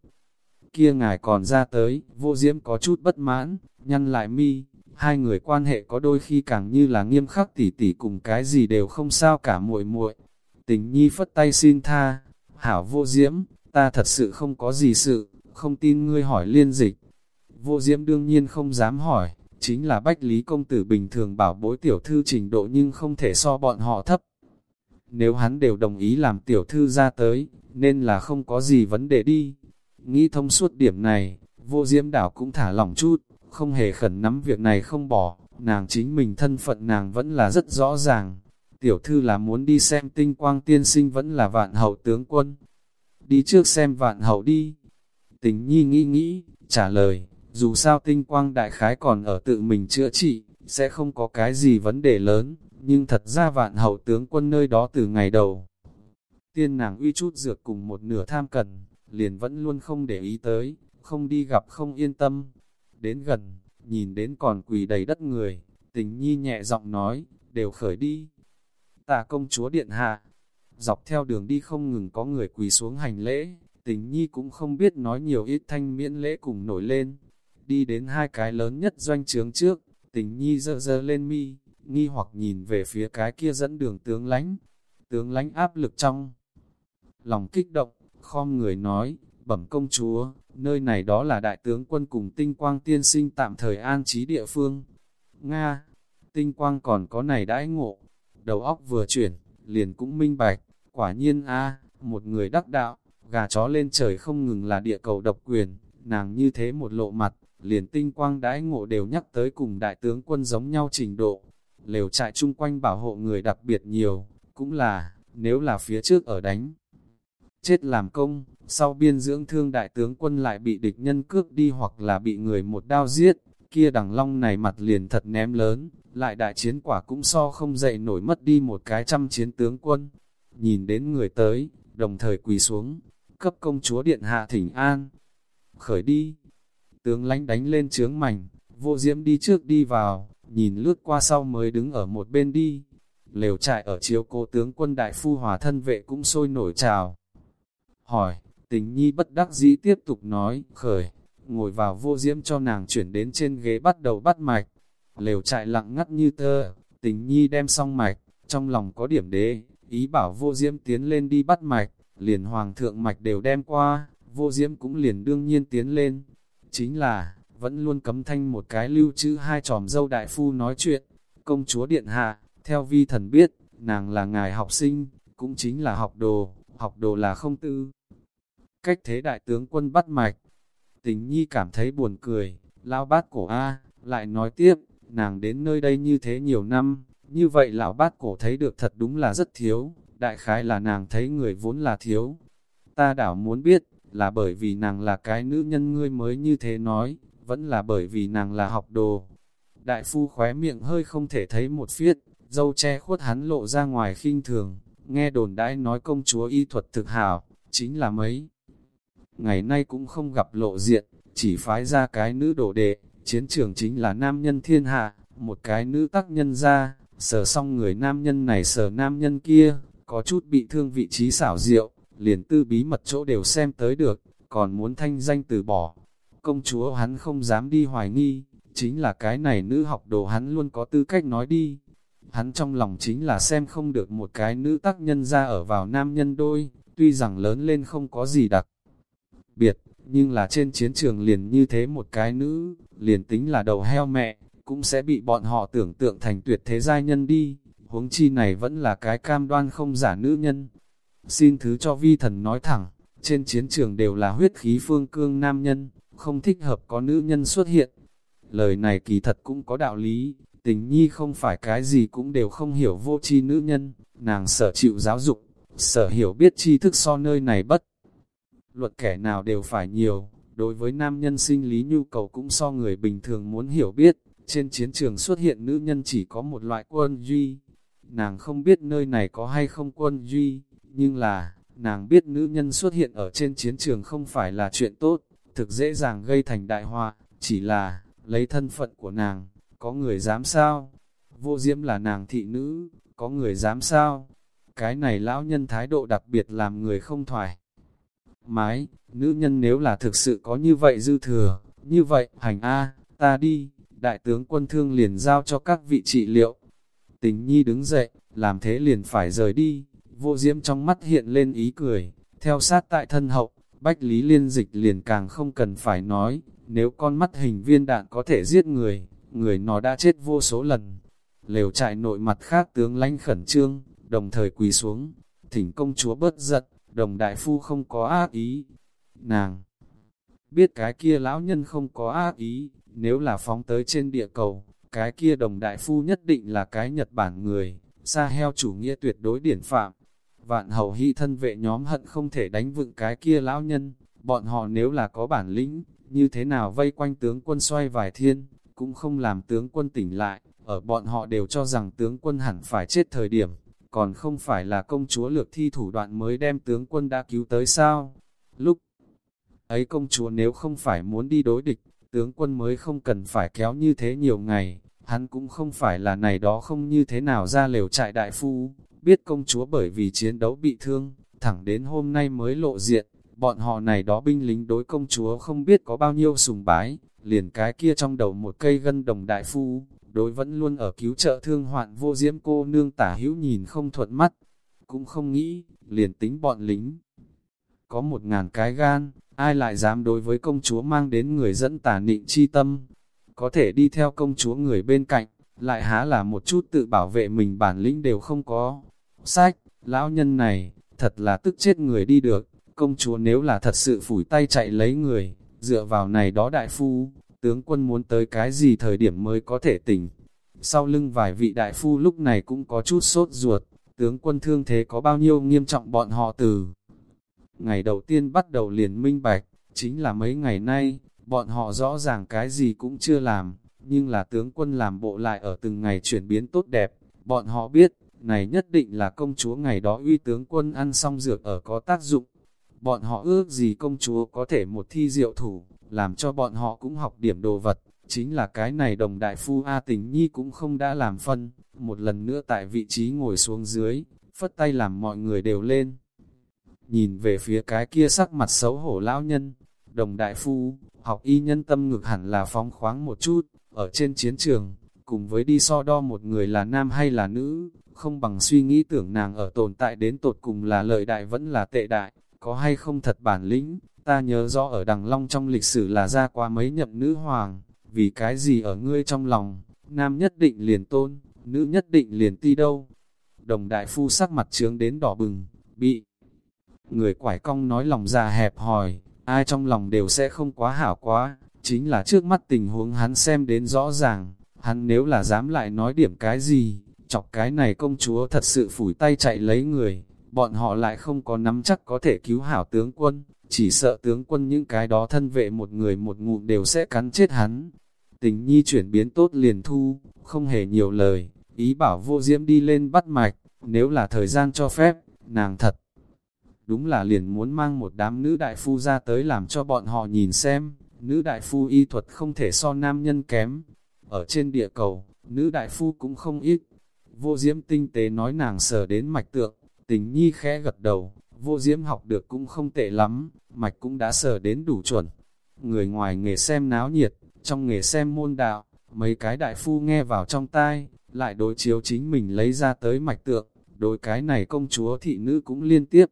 Kia ngài còn ra tới, vô diễm có chút bất mãn, nhăn lại mi, hai người quan hệ có đôi khi càng như là nghiêm khắc tỉ tỉ cùng cái gì đều không sao cả muội muội. Tình nhi phất tay xin tha, hảo vô diễm, ta thật sự không có gì sự, không tin ngươi hỏi liên dịch. Vô diễm đương nhiên không dám hỏi, chính là bách lý công tử bình thường bảo bối tiểu thư trình độ nhưng không thể so bọn họ thấp. Nếu hắn đều đồng ý làm tiểu thư ra tới, nên là không có gì vấn đề đi. Nghĩ thông suốt điểm này, vô diễm đảo cũng thả lỏng chút, không hề khẩn nắm việc này không bỏ, nàng chính mình thân phận nàng vẫn là rất rõ ràng. Tiểu thư là muốn đi xem tinh quang tiên sinh vẫn là vạn hậu tướng quân. Đi trước xem vạn hậu đi. Tình nhi nghĩ nghĩ, trả lời, dù sao tinh quang đại khái còn ở tự mình chữa trị, sẽ không có cái gì vấn đề lớn, nhưng thật ra vạn hậu tướng quân nơi đó từ ngày đầu. Tiên nàng uy chút dược cùng một nửa tham cần, liền vẫn luôn không để ý tới, không đi gặp không yên tâm. Đến gần, nhìn đến còn quỳ đầy đất người, tình nhi nhẹ giọng nói, đều khởi đi. Tà công chúa điện hạ, dọc theo đường đi không ngừng có người quỳ xuống hành lễ, tình nhi cũng không biết nói nhiều ít thanh miễn lễ cùng nổi lên. Đi đến hai cái lớn nhất doanh trướng trước, tình nhi dơ dơ lên mi, nghi hoặc nhìn về phía cái kia dẫn đường tướng lánh. Tướng lánh áp lực trong. Lòng kích động, khom người nói, bẩm công chúa, nơi này đó là đại tướng quân cùng tinh quang tiên sinh tạm thời an trí địa phương. Nga, tinh quang còn có này đãi ngộ, đầu óc vừa chuyển, liền cũng minh bạch, quả nhiên a một người đắc đạo, gà chó lên trời không ngừng là địa cầu độc quyền, nàng như thế một lộ mặt, liền tinh quang đãi ngộ đều nhắc tới cùng đại tướng quân giống nhau trình độ. Lều trại chung quanh bảo hộ người đặc biệt nhiều, cũng là, nếu là phía trước ở đánh. Chết làm công, sau biên dưỡng thương đại tướng quân lại bị địch nhân cướp đi hoặc là bị người một đao giết, kia đằng long này mặt liền thật ném lớn, lại đại chiến quả cũng so không dậy nổi mất đi một cái trăm chiến tướng quân. Nhìn đến người tới, đồng thời quỳ xuống, cấp công chúa điện hạ thỉnh an. Khởi đi, tướng lãnh đánh lên trướng mảnh, vô diễm đi trước đi vào, nhìn lướt qua sau mới đứng ở một bên đi. Lều trại ở chiếu cố tướng quân đại phu hòa thân vệ cũng sôi nổi trào. Hỏi, tình nhi bất đắc dĩ tiếp tục nói, khởi, ngồi vào vô diễm cho nàng chuyển đến trên ghế bắt đầu bắt mạch. Lều trại lặng ngắt như tơ, tình nhi đem xong mạch, trong lòng có điểm đế, ý bảo vô diễm tiến lên đi bắt mạch, liền hoàng thượng mạch đều đem qua, vô diễm cũng liền đương nhiên tiến lên. Chính là, vẫn luôn cấm thanh một cái lưu trữ hai tròm dâu đại phu nói chuyện. Công chúa Điện Hạ, theo vi thần biết, nàng là ngài học sinh, cũng chính là học đồ, học đồ là không tư. Cách thế đại tướng quân bắt mạch, tình nhi cảm thấy buồn cười, lao bát cổ A, lại nói tiếp, nàng đến nơi đây như thế nhiều năm, như vậy lão bát cổ thấy được thật đúng là rất thiếu, đại khái là nàng thấy người vốn là thiếu. Ta đảo muốn biết, là bởi vì nàng là cái nữ nhân ngươi mới như thế nói, vẫn là bởi vì nàng là học đồ. Đại phu khóe miệng hơi không thể thấy một phiết, dâu che khuất hắn lộ ra ngoài khinh thường, nghe đồn đãi nói công chúa y thuật thực hảo, chính là mấy. Ngày nay cũng không gặp lộ diện, chỉ phái ra cái nữ đổ đệ, chiến trường chính là nam nhân thiên hạ, một cái nữ tác nhân ra, sờ xong người nam nhân này sờ nam nhân kia, có chút bị thương vị trí xảo diệu, liền tư bí mật chỗ đều xem tới được, còn muốn thanh danh từ bỏ. Công chúa hắn không dám đi hoài nghi, chính là cái này nữ học đồ hắn luôn có tư cách nói đi. Hắn trong lòng chính là xem không được một cái nữ tác nhân ra ở vào nam nhân đôi, tuy rằng lớn lên không có gì đặc biệt, nhưng là trên chiến trường liền như thế một cái nữ, liền tính là đầu heo mẹ, cũng sẽ bị bọn họ tưởng tượng thành tuyệt thế giai nhân đi, huống chi này vẫn là cái cam đoan không giả nữ nhân. Xin thứ cho vi thần nói thẳng, trên chiến trường đều là huyết khí phương cương nam nhân, không thích hợp có nữ nhân xuất hiện. Lời này kỳ thật cũng có đạo lý, tình nhi không phải cái gì cũng đều không hiểu vô chi nữ nhân, nàng sở chịu giáo dục, sở hiểu biết tri thức so nơi này bất. Luật kẻ nào đều phải nhiều, đối với nam nhân sinh lý nhu cầu cũng so người bình thường muốn hiểu biết, trên chiến trường xuất hiện nữ nhân chỉ có một loại quân duy. Nàng không biết nơi này có hay không quân duy, nhưng là, nàng biết nữ nhân xuất hiện ở trên chiến trường không phải là chuyện tốt, thực dễ dàng gây thành đại họa, chỉ là, lấy thân phận của nàng, có người dám sao? Vô diễm là nàng thị nữ, có người dám sao? Cái này lão nhân thái độ đặc biệt làm người không thoải. Mái, nữ nhân nếu là thực sự có như vậy dư thừa, như vậy, hành A, ta đi, đại tướng quân thương liền giao cho các vị trị liệu. Tình nhi đứng dậy, làm thế liền phải rời đi, vô diễm trong mắt hiện lên ý cười, theo sát tại thân hậu, bách lý liên dịch liền càng không cần phải nói, nếu con mắt hình viên đạn có thể giết người, người nó đã chết vô số lần. Lều trại nội mặt khác tướng lãnh khẩn trương, đồng thời quỳ xuống, thỉnh công chúa bớt giận, đồng đại phu không có ác ý. Nàng biết cái kia lão nhân không có ác ý, nếu là phóng tới trên địa cầu, cái kia đồng đại phu nhất định là cái Nhật Bản người, xa heo chủ nghĩa tuyệt đối điển phạm. Vạn hầu hy thân vệ nhóm hận không thể đánh vựng cái kia lão nhân, bọn họ nếu là có bản lĩnh, như thế nào vây quanh tướng quân xoay vài thiên, cũng không làm tướng quân tỉnh lại, ở bọn họ đều cho rằng tướng quân hẳn phải chết thời điểm, còn không phải là công chúa lược thi thủ đoạn mới đem tướng quân đã cứu tới sao. Lúc ấy công chúa nếu không phải muốn đi đối địch, tướng quân mới không cần phải kéo như thế nhiều ngày, hắn cũng không phải là này đó không như thế nào ra lều trại đại phu, biết công chúa bởi vì chiến đấu bị thương, thẳng đến hôm nay mới lộ diện, bọn họ này đó binh lính đối công chúa không biết có bao nhiêu sùng bái, liền cái kia trong đầu một cây gân đồng đại phu, đối vẫn luôn ở cứu trợ thương hoạn vô diễm cô nương tả hữu nhìn không thuận mắt, cũng không nghĩ, liền tính bọn lính. Có một ngàn cái gan, ai lại dám đối với công chúa mang đến người dẫn tà nịnh chi tâm, có thể đi theo công chúa người bên cạnh, lại há là một chút tự bảo vệ mình bản lĩnh đều không có. Sách, lão nhân này, thật là tức chết người đi được, công chúa nếu là thật sự phủi tay chạy lấy người, dựa vào này đó đại phu, tướng quân muốn tới cái gì thời điểm mới có thể tỉnh. Sau lưng vài vị đại phu lúc này cũng có chút sốt ruột, tướng quân thương thế có bao nhiêu nghiêm trọng bọn họ từ. Ngày đầu tiên bắt đầu liền minh bạch, chính là mấy ngày nay, bọn họ rõ ràng cái gì cũng chưa làm, nhưng là tướng quân làm bộ lại ở từng ngày chuyển biến tốt đẹp, bọn họ biết, này nhất định là công chúa ngày đó uy tướng quân ăn xong dược ở có tác dụng. Bọn họ ước gì công chúa có thể một thi diệu thủ, làm cho bọn họ cũng học điểm đồ vật, chính là cái này đồng đại phu A tình nhi cũng không đã làm phân, một lần nữa tại vị trí ngồi xuống dưới, phất tay làm mọi người đều lên. Nhìn về phía cái kia sắc mặt xấu hổ lão nhân, đồng đại phu, học y nhân tâm ngực hẳn là phóng khoáng một chút, ở trên chiến trường, cùng với đi so đo một người là nam hay là nữ, không bằng suy nghĩ tưởng nàng ở tồn tại đến tột cùng là lợi đại vẫn là tệ đại, có hay không thật bản lĩnh, ta nhớ rõ ở Đằng Long trong lịch sử là ra qua mấy nhậm nữ hoàng, vì cái gì ở ngươi trong lòng, nam nhất định liền tôn, nữ nhất định liền ti đâu. Đồng đại phu sắc mặt trướng đến đỏ bừng, bị người quải cong nói lòng già hẹp hòi, ai trong lòng đều sẽ không quá hảo quá, chính là trước mắt tình huống hắn xem đến rõ ràng, hắn nếu là dám lại nói điểm cái gì, chọc cái này công chúa thật sự phủi tay chạy lấy người, bọn họ lại không có nắm chắc có thể cứu hảo tướng quân, chỉ sợ tướng quân những cái đó thân vệ một người một ngụm đều sẽ cắn chết hắn. Tình nhi chuyển biến tốt liền thu, không hề nhiều lời, ý bảo vô diễm đi lên bắt mạch, nếu là thời gian cho phép, nàng thật. Đúng là liền muốn mang một đám nữ đại phu ra tới làm cho bọn họ nhìn xem, nữ đại phu y thuật không thể so nam nhân kém. Ở trên địa cầu, nữ đại phu cũng không ít. Vô diễm tinh tế nói nàng sờ đến mạch tượng, tình nhi khẽ gật đầu, vô diễm học được cũng không tệ lắm, mạch cũng đã sờ đến đủ chuẩn. Người ngoài nghề xem náo nhiệt, trong nghề xem môn đạo, mấy cái đại phu nghe vào trong tai, lại đối chiếu chính mình lấy ra tới mạch tượng, đối cái này công chúa thị nữ cũng liên tiếp.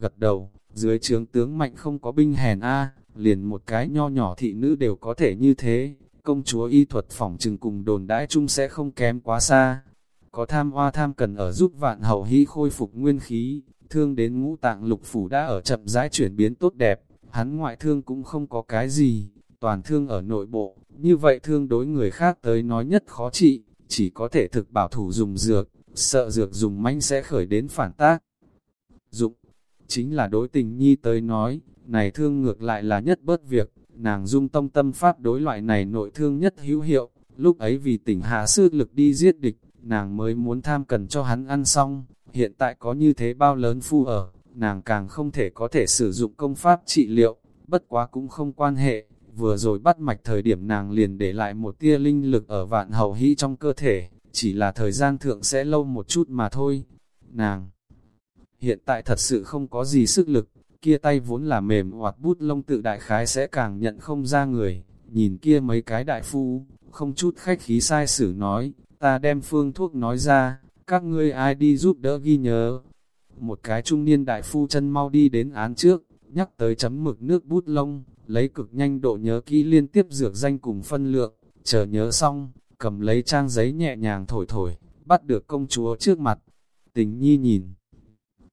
Gật đầu, dưới trướng tướng mạnh không có binh hèn a liền một cái nho nhỏ thị nữ đều có thể như thế, công chúa y thuật phỏng trừng cùng đồn đãi chung sẽ không kém quá xa. Có tham hoa tham cần ở giúp vạn hậu hy khôi phục nguyên khí, thương đến ngũ tạng lục phủ đã ở chậm rãi chuyển biến tốt đẹp, hắn ngoại thương cũng không có cái gì, toàn thương ở nội bộ, như vậy thương đối người khác tới nói nhất khó trị, chỉ có thể thực bảo thủ dùng dược, sợ dược dùng manh sẽ khởi đến phản tác. Dụng, chính là đối tình nhi tới nói, này thương ngược lại là nhất bớt việc, nàng dung tông tâm pháp đối loại này nội thương nhất hữu hiệu, lúc ấy vì tỉnh hạ sư lực đi giết địch, nàng mới muốn tham cần cho hắn ăn xong, hiện tại có như thế bao lớn phu ở, nàng càng không thể có thể sử dụng công pháp trị liệu, bất quá cũng không quan hệ, vừa rồi bắt mạch thời điểm nàng liền để lại một tia linh lực ở vạn hậu hĩ trong cơ thể, chỉ là thời gian thượng sẽ lâu một chút mà thôi. Nàng hiện tại thật sự không có gì sức lực, kia tay vốn là mềm hoặc bút lông tự đại khái sẽ càng nhận không ra người, nhìn kia mấy cái đại phu, không chút khách khí sai sử nói, ta đem phương thuốc nói ra, các ngươi ai đi giúp đỡ ghi nhớ. Một cái trung niên đại phu chân mau đi đến án trước, nhắc tới chấm mực nước bút lông, lấy cực nhanh độ nhớ kỹ liên tiếp dược danh cùng phân lượng, chờ nhớ xong, cầm lấy trang giấy nhẹ nhàng thổi thổi, bắt được công chúa trước mặt. Tình nhi nhìn,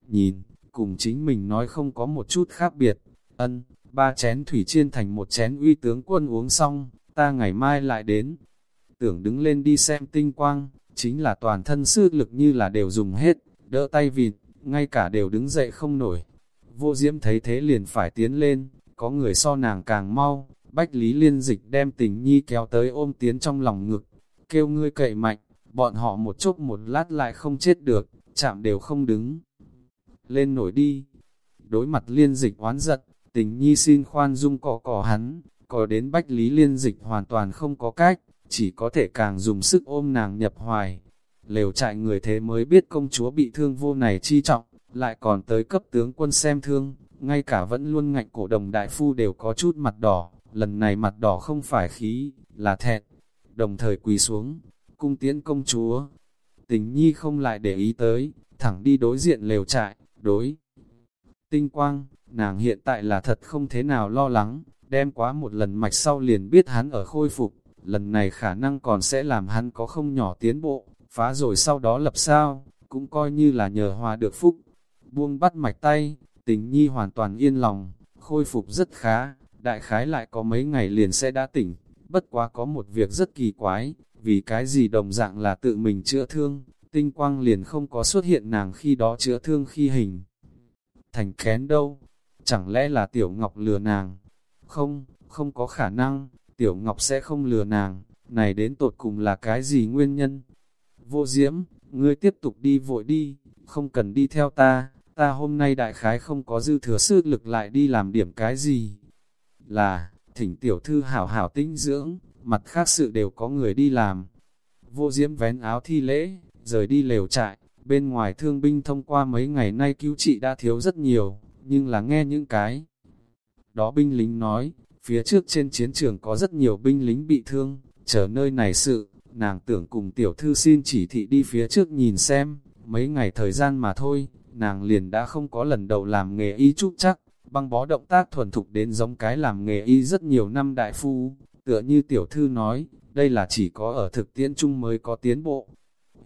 nhìn, cùng chính mình nói không có một chút khác biệt, ân, ba chén thủy chiên thành một chén uy tướng quân uống xong, ta ngày mai lại đến. tưởng đứng lên đi xem tinh quang, chính là toàn thân sức lực như là đều dùng hết, đỡ tay vịt, ngay cả đều đứng dậy không nổi. Vô diễm thấy thế liền phải tiến lên, có người so nàng càng mau, bách lý liên dịch đem tình nhi kéo tới ôm tiến trong lòng ngực, kêu ngươi cậy mạnh, bọn họ một chốc một lát lại không chết được, chạm đều không đứng. Lên nổi đi, đối mặt liên dịch oán giận, tình nhi xin khoan dung cọ cỏ hắn, có đến bách lý liên dịch hoàn toàn không có cách, chỉ có thể càng dùng sức ôm nàng nhập hoài. Lều trại người thế mới biết công chúa bị thương vô này chi trọng, lại còn tới cấp tướng quân xem thương, ngay cả vẫn luôn ngạnh cổ đồng đại phu đều có chút mặt đỏ, lần này mặt đỏ không phải khí, là thẹn, đồng thời quỳ xuống, cung tiễn công chúa. Tình nhi không lại để ý tới, thẳng đi đối diện lều trại, đối. Tinh quang, nàng hiện tại là thật không thế nào lo lắng, đem quá một lần mạch sau liền biết hắn ở khôi phục, lần này khả năng còn sẽ làm hắn có không nhỏ tiến bộ, phá rồi sau đó lập sao, cũng coi như là nhờ hòa được phúc. Buông bắt mạch tay, tình nhi hoàn toàn yên lòng, khôi phục rất khá, đại khái lại có mấy ngày liền sẽ đã tỉnh, bất quá có một việc rất kỳ quái, vì cái gì đồng dạng là tự mình chữa thương, tinh quang liền không có xuất hiện nàng khi đó chữa thương khi hình. Thành kén đâu, chẳng lẽ là tiểu ngọc lừa nàng? Không, không có khả năng, tiểu ngọc sẽ không lừa nàng, này đến tột cùng là cái gì nguyên nhân? Vô diễm, ngươi tiếp tục đi vội đi, không cần đi theo ta, ta hôm nay đại khái không có dư thừa sức lực lại đi làm điểm cái gì. Là, thỉnh tiểu thư hảo hảo tinh dưỡng, mặt khác sự đều có người đi làm. Vô diễm vén áo thi lễ, rời đi lều trại, bên ngoài thương binh thông qua mấy ngày nay cứu trị đã thiếu rất nhiều, nhưng là nghe những cái. Đó binh lính nói, phía trước trên chiến trường có rất nhiều binh lính bị thương, chờ nơi này sự, nàng tưởng cùng tiểu thư xin chỉ thị đi phía trước nhìn xem, mấy ngày thời gian mà thôi, nàng liền đã không có lần đầu làm nghề y trúc chắc, băng bó động tác thuần thục đến giống cái làm nghề y rất nhiều năm đại phu, tựa như tiểu thư nói, đây là chỉ có ở thực tiễn chung mới có tiến bộ.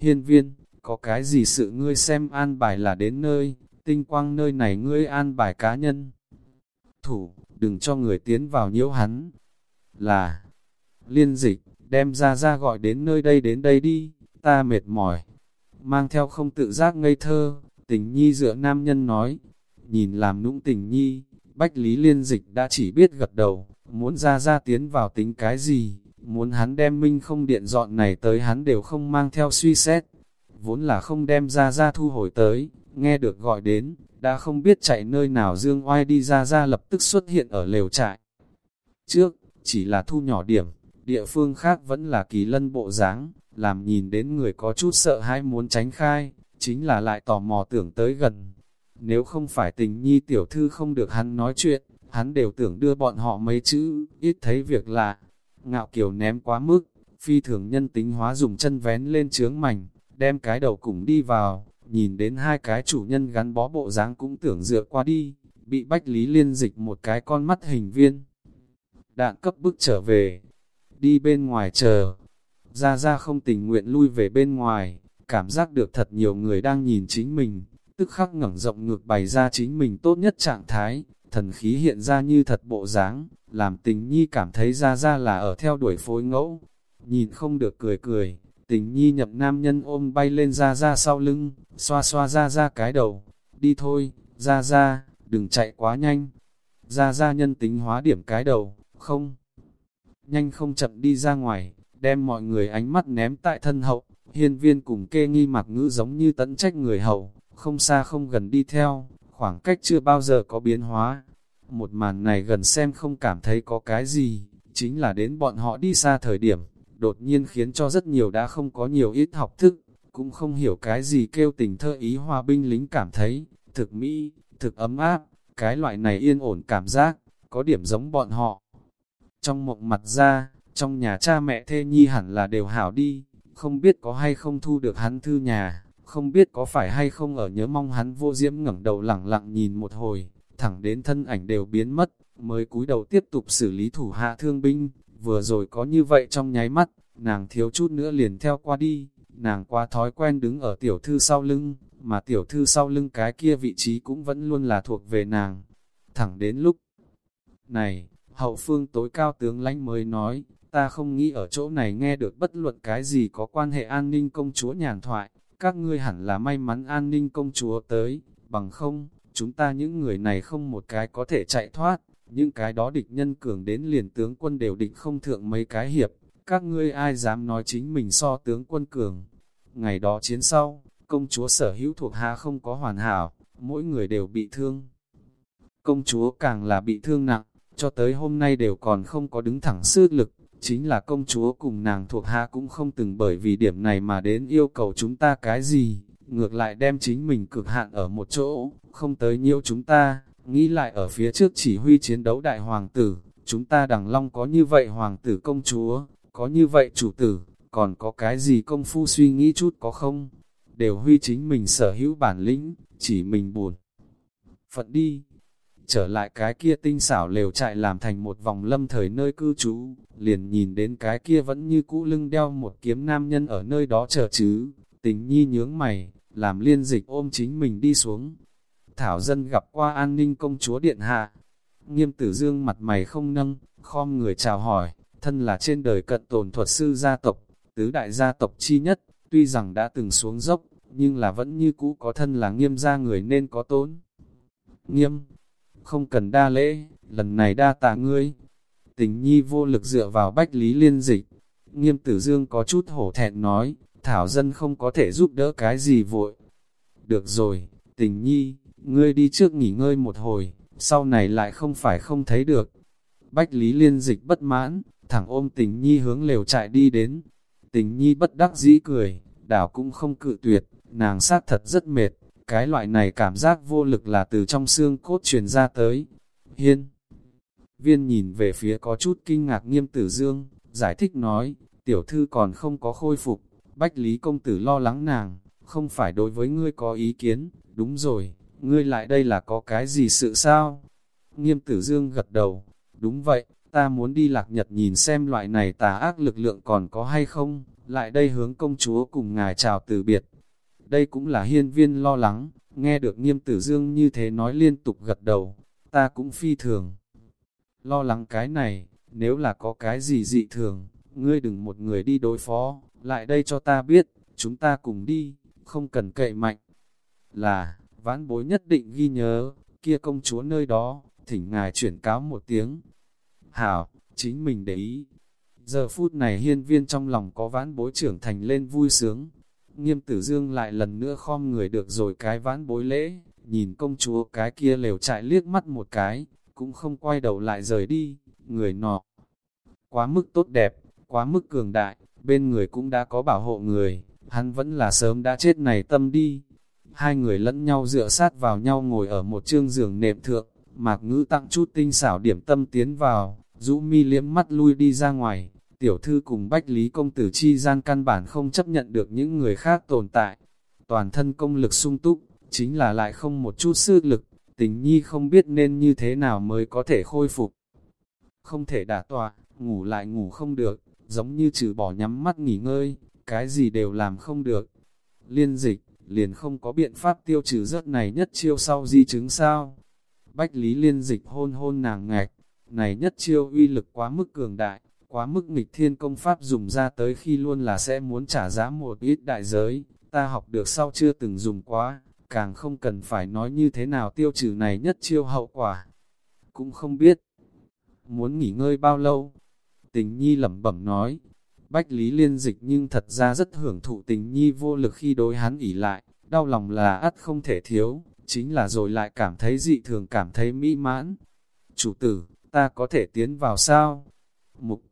Hiên viên, có cái gì sự ngươi xem an bài là đến nơi, tinh quang nơi này ngươi an bài cá nhân. Thủ, đừng cho người tiến vào nhiễu hắn. Là, liên dịch, đem ra ra gọi đến nơi đây đến đây đi, ta mệt mỏi. Mang theo không tự giác ngây thơ, tình nhi dựa nam nhân nói, nhìn làm nũng tình nhi, bách lý liên dịch đã chỉ biết gật đầu, muốn ra ra tiến vào tính cái gì, muốn hắn đem minh không điện dọn này tới hắn đều không mang theo suy xét, vốn là không đem ra ra thu hồi tới, nghe được gọi đến, đã không biết chạy nơi nào dương oai đi ra ra lập tức xuất hiện ở lều trại. Trước, chỉ là thu nhỏ điểm, địa phương khác vẫn là kỳ lân bộ dáng làm nhìn đến người có chút sợ hãi muốn tránh khai, chính là lại tò mò tưởng tới gần. Nếu không phải tình nhi tiểu thư không được hắn nói chuyện, hắn đều tưởng đưa bọn họ mấy chữ, ít thấy việc lạ. Ngạo kiều ném quá mức, phi thường nhân tính hóa dùng chân vén lên trướng mảnh, đem cái đầu cùng đi vào, nhìn đến hai cái chủ nhân gắn bó bộ dáng cũng tưởng dựa qua đi, bị bách lý liên dịch một cái con mắt hình viên. Đạn cấp bức trở về, đi bên ngoài chờ, ra ra không tình nguyện lui về bên ngoài, cảm giác được thật nhiều người đang nhìn chính mình, tức khắc ngẩng rộng ngược bày ra chính mình tốt nhất trạng thái, thần khí hiện ra như thật bộ dáng, làm tình nhi cảm thấy ra ra là ở theo đuổi phối ngẫu, nhìn không được cười cười, tình nhi nhập nam nhân ôm bay lên ra ra sau lưng, xoa xoa ra ra cái đầu, đi thôi, ra ra, đừng chạy quá nhanh, ra ra nhân tính hóa điểm cái đầu, không, nhanh không chậm đi ra ngoài, đem mọi người ánh mắt ném tại thân hậu, hiên viên cùng kê nghi mặc ngữ giống như tấn trách người hậu, không xa không gần đi theo, khoảng cách chưa bao giờ có biến hóa. Một màn này gần xem không cảm thấy có cái gì, chính là đến bọn họ đi xa thời điểm, đột nhiên khiến cho rất nhiều đã không có nhiều ít học thức, cũng không hiểu cái gì kêu tình thơ ý hòa binh lính cảm thấy, thực mỹ, thực ấm áp, cái loại này yên ổn cảm giác, có điểm giống bọn họ. Trong mộng mặt ra, trong nhà cha mẹ thê nhi hẳn là đều hảo đi, không biết có hay không thu được hắn thư nhà, không biết có phải hay không ở nhớ mong hắn vô diễm ngẩng đầu lẳng lặng nhìn một hồi, thẳng đến thân ảnh đều biến mất, mới cúi đầu tiếp tục xử lý thủ hạ thương binh, vừa rồi có như vậy trong nháy mắt, nàng thiếu chút nữa liền theo qua đi, nàng qua thói quen đứng ở tiểu thư sau lưng, mà tiểu thư sau lưng cái kia vị trí cũng vẫn luôn là thuộc về nàng. Thẳng đến lúc này, hậu phương tối cao tướng lãnh mới nói, ta không nghĩ ở chỗ này nghe được bất luận cái gì có quan hệ an ninh công chúa nhàn thoại, các ngươi hẳn là may mắn an ninh công chúa tới, bằng không, chúng ta những người này không một cái có thể chạy thoát, những cái đó địch nhân cường đến liền tướng quân đều định không thượng mấy cái hiệp, các ngươi ai dám nói chính mình so tướng quân cường. Ngày đó chiến sau, công chúa sở hữu thuộc hạ không có hoàn hảo, mỗi người đều bị thương. Công chúa càng là bị thương nặng, cho tới hôm nay đều còn không có đứng thẳng sức lực, chính là công chúa cùng nàng thuộc hạ cũng không từng bởi vì điểm này mà đến yêu cầu chúng ta cái gì, ngược lại đem chính mình cực hạn ở một chỗ, không tới nhiễu chúng ta, nghĩ lại ở phía trước chỉ huy chiến đấu đại hoàng tử, chúng ta đằng long có như vậy hoàng tử công chúa, có như vậy chủ tử, còn có cái gì công phu suy nghĩ chút có không? Đều huy chính mình sở hữu bản lĩnh, chỉ mình buồn. Phận đi, trở lại cái kia tinh xảo lều trại làm thành một vòng lâm thời nơi cư trú, liền nhìn đến cái kia vẫn như cũ lưng đeo một kiếm nam nhân ở nơi đó chờ chứ, tình nhi nhướng mày, làm liên dịch ôm chính mình đi xuống. Thảo dân gặp qua an ninh công chúa điện hạ, nghiêm tử dương mặt mày không nâng, khom người chào hỏi, thân là trên đời cận tồn thuật sư gia tộc, tứ đại gia tộc chi nhất, tuy rằng đã từng xuống dốc, nhưng là vẫn như cũ có thân là nghiêm gia người nên có tốn. Nghiêm, không cần đa lễ, lần này đa tạ ngươi. Tình nhi vô lực dựa vào bách lý liên dịch. Nghiêm tử dương có chút hổ thẹn nói, thảo dân không có thể giúp đỡ cái gì vội. Được rồi, tình nhi, ngươi đi trước nghỉ ngơi một hồi, sau này lại không phải không thấy được. Bách lý liên dịch bất mãn, thẳng ôm tình nhi hướng lều chạy đi đến. Tình nhi bất đắc dĩ cười, đảo cũng không cự tuyệt, nàng sát thật rất mệt, cái loại này cảm giác vô lực là từ trong xương cốt truyền ra tới. Hiên Viên nhìn về phía có chút kinh ngạc nghiêm tử dương, giải thích nói, tiểu thư còn không có khôi phục, bách lý công tử lo lắng nàng, không phải đối với ngươi có ý kiến, đúng rồi, ngươi lại đây là có cái gì sự sao? Nghiêm tử dương gật đầu, đúng vậy, ta muốn đi lạc nhật nhìn xem loại này tà ác lực lượng còn có hay không, lại đây hướng công chúa cùng ngài chào từ biệt. Đây cũng là hiên viên lo lắng, nghe được nghiêm tử dương như thế nói liên tục gật đầu, ta cũng phi thường. Lo lắng cái này, nếu là có cái gì dị thường, ngươi đừng một người đi đối phó, lại đây cho ta biết, chúng ta cùng đi, không cần cậy mạnh. Là, vãn bối nhất định ghi nhớ, kia công chúa nơi đó, thỉnh ngài chuyển cáo một tiếng. Hảo, chính mình để ý. Giờ phút này hiên viên trong lòng có vãn bối trưởng thành lên vui sướng, Nghiêm tử dương lại lần nữa khom người được rồi cái vãn bối lễ, nhìn công chúa cái kia lều chạy liếc mắt một cái, cũng không quay đầu lại rời đi, người nọ. Quá mức tốt đẹp, quá mức cường đại, bên người cũng đã có bảo hộ người, hắn vẫn là sớm đã chết này tâm đi. Hai người lẫn nhau dựa sát vào nhau ngồi ở một chương giường nệm thượng, mạc ngữ tặng chút tinh xảo điểm tâm tiến vào, rũ mi liếm mắt lui đi ra ngoài, tiểu thư cùng bách lý công tử chi gian căn bản không chấp nhận được những người khác tồn tại. Toàn thân công lực sung túc, chính là lại không một chút sức lực, tình nhi không biết nên như thế nào mới có thể khôi phục. Không thể đả tọa, ngủ lại ngủ không được, giống như trừ bỏ nhắm mắt nghỉ ngơi, cái gì đều làm không được. Liên dịch, liền không có biện pháp tiêu trừ rớt này nhất chiêu sau di chứng sao. Bách lý liên dịch hôn hôn nàng ngạch, này nhất chiêu uy lực quá mức cường đại, quá mức nghịch thiên công pháp dùng ra tới khi luôn là sẽ muốn trả giá một ít đại giới, ta học được sau chưa từng dùng quá, càng không cần phải nói như thế nào tiêu trừ này nhất chiêu hậu quả. Cũng không biết, muốn nghỉ ngơi bao lâu, tình nhi lẩm bẩm nói, Bách Lý liên dịch nhưng thật ra rất hưởng thụ tình nhi vô lực khi đối hắn ỉ lại, đau lòng là ắt không thể thiếu, chính là rồi lại cảm thấy dị thường cảm thấy mỹ mãn. Chủ tử, ta có thể tiến vào sao? Mục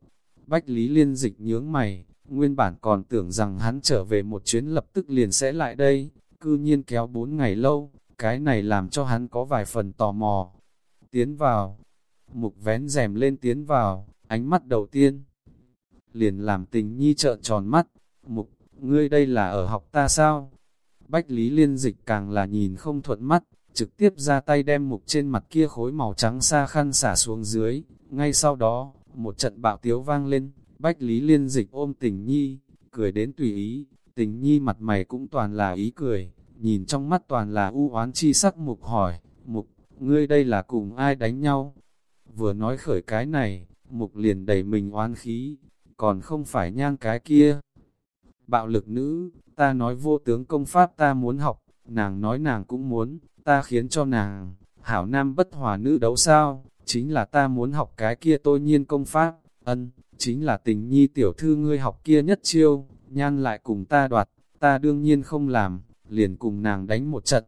Bách Lý Liên dịch nhướng mày, nguyên bản còn tưởng rằng hắn trở về một chuyến lập tức liền sẽ lại đây, cư nhiên kéo bốn ngày lâu, cái này làm cho hắn có vài phần tò mò. Tiến vào, mục vén rèm lên tiến vào, ánh mắt đầu tiên. Liền làm tình nhi trợn tròn mắt, mục, ngươi đây là ở học ta sao? Bách Lý Liên dịch càng là nhìn không thuận mắt, trực tiếp ra tay đem mục trên mặt kia khối màu trắng xa khăn xả xuống dưới, ngay sau đó, một trận bạo tiếu vang lên, Bách Lý Liên dịch ôm tình nhi, cười đến tùy ý, tình nhi mặt mày cũng toàn là ý cười, nhìn trong mắt toàn là u oán chi sắc. Mục hỏi, mục, ngươi đây là cùng ai đánh nhau? Vừa nói khởi cái này, mục liền đầy mình oán khí, còn không phải nhan cái kia. Bạo lực nữ, ta nói vô tướng công pháp ta muốn học, nàng nói nàng cũng muốn, ta khiến cho nàng, hảo nam bất hòa nữ đấu sao, chính là ta muốn học cái kia tôi nhiên công pháp, ân, chính là tình nhi tiểu thư ngươi học kia nhất chiêu, nhan lại cùng ta đoạt, ta đương nhiên không làm, liền cùng nàng đánh một trận.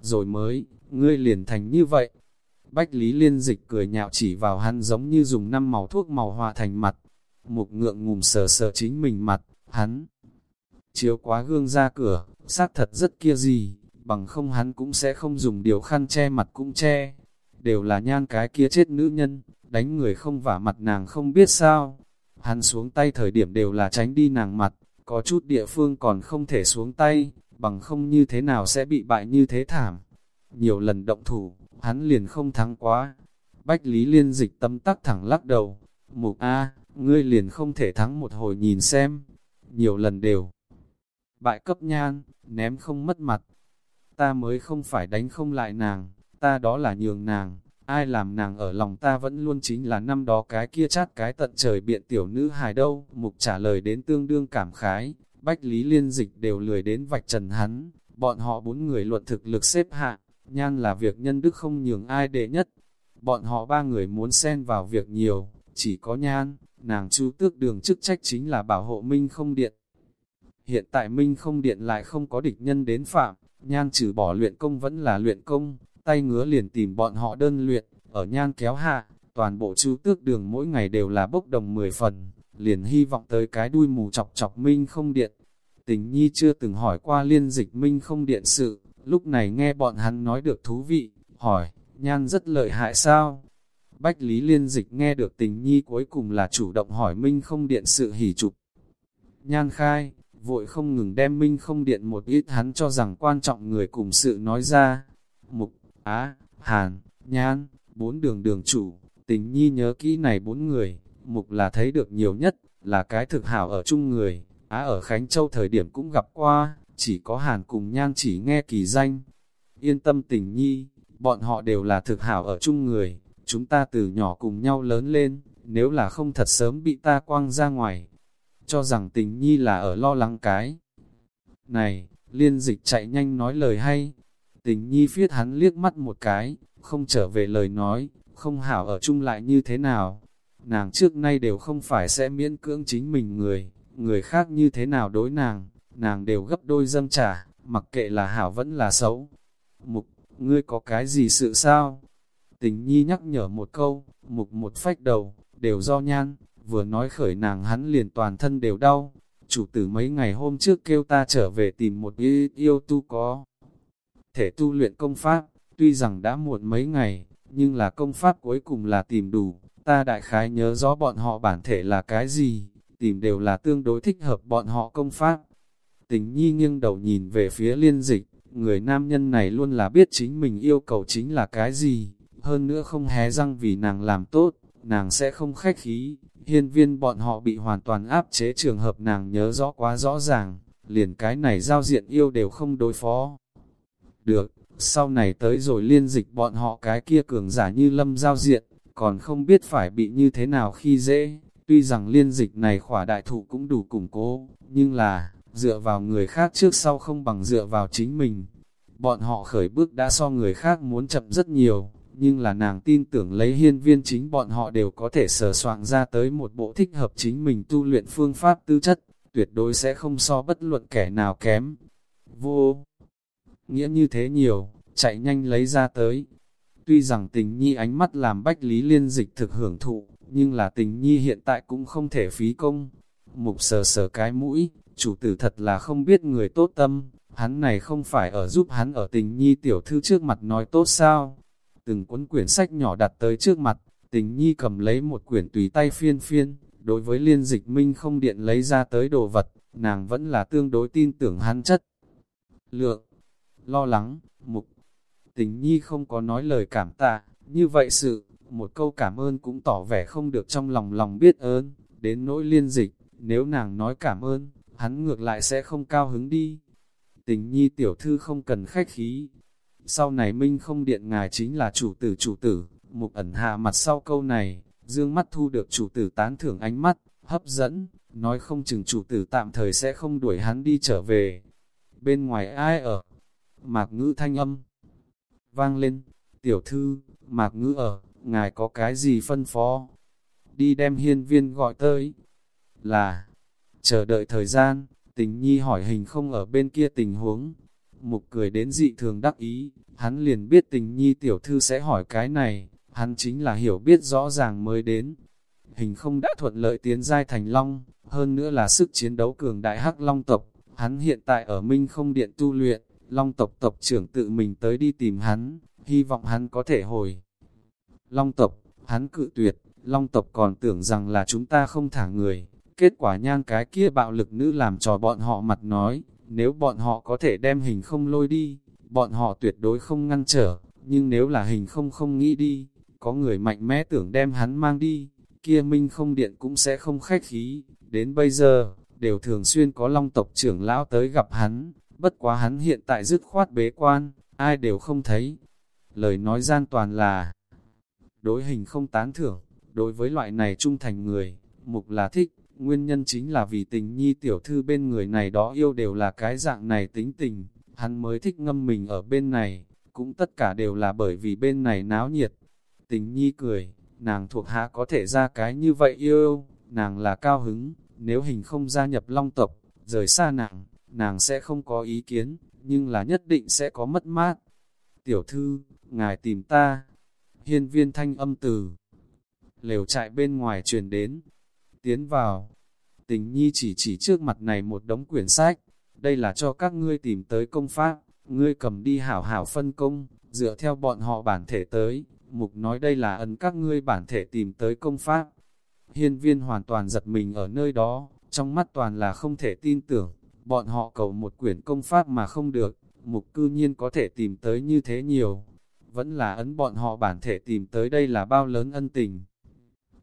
Rồi mới, ngươi liền thành như vậy. Bách Lý Liên Dịch cười nhạo chỉ vào hắn giống như dùng năm màu thuốc màu hòa thành mặt. Mục ngượng ngùm sờ sờ chính mình mặt, hắn. Chiếu quá gương ra cửa, xác thật rất kia gì, bằng không hắn cũng sẽ không dùng điều khăn che mặt cũng che. Đều là nhan cái kia chết nữ nhân, đánh người không vả mặt nàng không biết sao. Hắn xuống tay thời điểm đều là tránh đi nàng mặt, có chút địa phương còn không thể xuống tay, bằng không như thế nào sẽ bị bại như thế thảm. Nhiều lần động thủ, hắn liền không thắng quá. Bách Lý Liên dịch tâm tắc thẳng lắc đầu. Mục A, ngươi liền không thể thắng một hồi nhìn xem. Nhiều lần đều. Bại cấp nhan, ném không mất mặt. Ta mới không phải đánh không lại nàng, ta đó là nhường nàng. Ai làm nàng ở lòng ta vẫn luôn chính là năm đó cái kia chát cái tận trời biện tiểu nữ hài đâu. Mục trả lời đến tương đương cảm khái, Bách Lý Liên Dịch đều lười đến vạch trần hắn, bọn họ bốn người luận thực lực xếp hạng, nhan là việc nhân đức không nhường ai đệ nhất. Bọn họ ba người muốn xen vào việc nhiều, chỉ có nhan, nàng chu tước đường chức trách chính là bảo hộ Minh không điện. Hiện tại Minh không điện lại không có địch nhân đến phạm, nhan trừ bỏ luyện công vẫn là luyện công, tay ngứa liền tìm bọn họ đơn luyện, ở nhan kéo hạ, toàn bộ chu tước đường mỗi ngày đều là bốc đồng 10 phần, liền hy vọng tới cái đuôi mù chọc chọc Minh không điện. Tình nhi chưa từng hỏi qua liên dịch Minh không điện sự, lúc này nghe bọn hắn nói được thú vị, hỏi, nhan rất lợi hại sao? Bách Lý Liên Dịch nghe được tình nhi cuối cùng là chủ động hỏi Minh không điện sự hỉ trục. Nhan khai, vội không ngừng đem Minh không điện một ít hắn cho rằng quan trọng người cùng sự nói ra. Mục, Á, Hàn, Nhan, bốn đường đường chủ, tình nhi nhớ kỹ này bốn người, Mục là thấy được nhiều nhất, là cái thực hảo ở chung người, Á ở Khánh Châu thời điểm cũng gặp qua, chỉ có Hàn cùng Nhan chỉ nghe kỳ danh. Yên tâm tình nhi, bọn họ đều là thực hảo ở chung người, chúng ta từ nhỏ cùng nhau lớn lên, nếu là không thật sớm bị ta quăng ra ngoài, cho rằng tình nhi là ở lo lắng cái. Này, liên dịch chạy nhanh nói lời hay, tình nhi phiết hắn liếc mắt một cái, không trở về lời nói, không hảo ở chung lại như thế nào. Nàng trước nay đều không phải sẽ miễn cưỡng chính mình người, người khác như thế nào đối nàng, nàng đều gấp đôi dâng trả, mặc kệ là hảo vẫn là xấu. Mục, ngươi có cái gì sự sao? Tình nhi nhắc nhở một câu, mục một phách đầu, đều do nhan, vừa nói khởi nàng hắn liền toàn thân đều đau. Chủ tử mấy ngày hôm trước kêu ta trở về tìm một yêu, yêu tu có. Thể tu luyện công pháp, tuy rằng đã muộn mấy ngày, nhưng là công pháp cuối cùng là tìm đủ. Ta đại khái nhớ rõ bọn họ bản thể là cái gì, tìm đều là tương đối thích hợp bọn họ công pháp. Tình nhi nghiêng đầu nhìn về phía liên dịch, người nam nhân này luôn là biết chính mình yêu cầu chính là cái gì, hơn nữa không hé răng vì nàng làm tốt, nàng sẽ không khách khí, hiên viên bọn họ bị hoàn toàn áp chế trường hợp nàng nhớ rõ quá rõ ràng, liền cái này giao diện yêu đều không đối phó. Được, sau này tới rồi liên dịch bọn họ cái kia cường giả như lâm giao diện, còn không biết phải bị như thế nào khi dễ, tuy rằng liên dịch này khỏa đại thụ cũng đủ củng cố, nhưng là, dựa vào người khác trước sau không bằng dựa vào chính mình. Bọn họ khởi bước đã so người khác muốn chậm rất nhiều, nhưng là nàng tin tưởng lấy hiên viên chính bọn họ đều có thể sờ soạn ra tới một bộ thích hợp chính mình tu luyện phương pháp tư chất, tuyệt đối sẽ không so bất luận kẻ nào kém. Vô! Nghĩa như thế nhiều, chạy nhanh lấy ra tới. Tuy rằng tình nhi ánh mắt làm bách lý liên dịch thực hưởng thụ, nhưng là tình nhi hiện tại cũng không thể phí công. Mục sờ sờ cái mũi, chủ tử thật là không biết người tốt tâm, hắn này không phải ở giúp hắn ở tình nhi tiểu thư trước mặt nói tốt sao. Từng cuốn quyển sách nhỏ đặt tới trước mặt, tình nhi cầm lấy một quyển tùy tay phiên phiên, đối với liên dịch minh không điện lấy ra tới đồ vật, nàng vẫn là tương đối tin tưởng hắn chất. Lượng, lo lắng, mục, tình nhi không có nói lời cảm tạ, như vậy sự, một câu cảm ơn cũng tỏ vẻ không được trong lòng lòng biết ơn, đến nỗi liên dịch, nếu nàng nói cảm ơn, hắn ngược lại sẽ không cao hứng đi. Tình nhi tiểu thư không cần khách khí. Sau này Minh không điện ngài chính là chủ tử chủ tử, mục ẩn hạ mặt sau câu này, dương mắt thu được chủ tử tán thưởng ánh mắt, hấp dẫn, nói không chừng chủ tử tạm thời sẽ không đuổi hắn đi trở về. Bên ngoài ai ở? Mạc ngữ thanh âm. Vang lên, tiểu thư, mạc ngữ ở, ngài có cái gì phân phó? Đi đem hiên viên gọi tới. Là, chờ đợi thời gian, tình nhi hỏi hình không ở bên kia tình huống. Mục cười đến dị thường đắc ý, hắn liền biết tình nhi tiểu thư sẽ hỏi cái này, hắn chính là hiểu biết rõ ràng mới đến. Hình không đã thuận lợi tiến giai thành long, hơn nữa là sức chiến đấu cường đại hắc long tộc, hắn hiện tại ở Minh không điện tu luyện, long tộc tộc trưởng tự mình tới đi tìm hắn, hy vọng hắn có thể hồi. Long tộc, hắn cự tuyệt, long tộc còn tưởng rằng là chúng ta không thả người, kết quả nhang cái kia bạo lực nữ làm trò bọn họ mặt nói, nếu bọn họ có thể đem hình không lôi đi, bọn họ tuyệt đối không ngăn trở, nhưng nếu là hình không không nghĩ đi, có người mạnh mẽ tưởng đem hắn mang đi, kia minh không điện cũng sẽ không khách khí, đến bây giờ, đều thường xuyên có long tộc trưởng lão tới gặp hắn, bất quá hắn hiện tại dứt khoát bế quan, ai đều không thấy. Lời nói gian toàn là đối hình không tán thưởng, đối với loại này trung thành người, mục là thích, nguyên nhân chính là vì tình nhi tiểu thư bên người này đó yêu đều là cái dạng này tính tình, hắn mới thích ngâm mình ở bên này, cũng tất cả đều là bởi vì bên này náo nhiệt. Tình nhi cười, nàng thuộc hạ có thể ra cái như vậy yêu, nàng là cao hứng, nếu hình không gia nhập long tộc, rời xa nàng, nàng sẽ không có ý kiến, nhưng là nhất định sẽ có mất mát. Tiểu thư, ngài tìm ta. Hiên viên thanh âm từ. Lều trại bên ngoài truyền đến. Tiến vào. Tình nhi chỉ chỉ trước mặt này một đống quyển sách. Đây là cho các ngươi tìm tới công pháp. Ngươi cầm đi hảo hảo phân công, dựa theo bọn họ bản thể tới. Mục nói đây là ấn các ngươi bản thể tìm tới công pháp. Hiên viên hoàn toàn giật mình ở nơi đó, trong mắt toàn là không thể tin tưởng, bọn họ cầu một quyển công pháp mà không được, mục cư nhiên có thể tìm tới như thế nhiều, vẫn là ấn bọn họ bản thể tìm tới đây là bao lớn ân tình.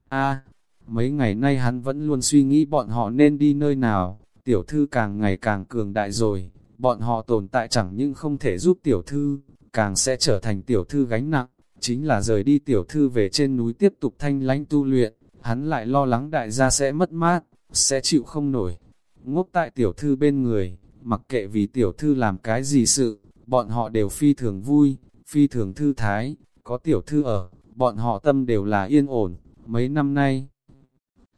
A, mấy ngày nay hắn vẫn luôn suy nghĩ bọn họ nên đi nơi nào, tiểu thư càng ngày càng cường đại rồi, bọn họ tồn tại chẳng nhưng không thể giúp tiểu thư, càng sẽ trở thành tiểu thư gánh nặng, chính là rời đi tiểu thư về trên núi tiếp tục thanh lánh tu luyện, hắn lại lo lắng đại gia sẽ mất mát, sẽ chịu không nổi. Ngốc tại tiểu thư bên người, mặc kệ vì tiểu thư làm cái gì sự, bọn họ đều phi thường vui, phi thường thư thái, có tiểu thư ở, bọn họ tâm đều là yên ổn, mấy năm nay.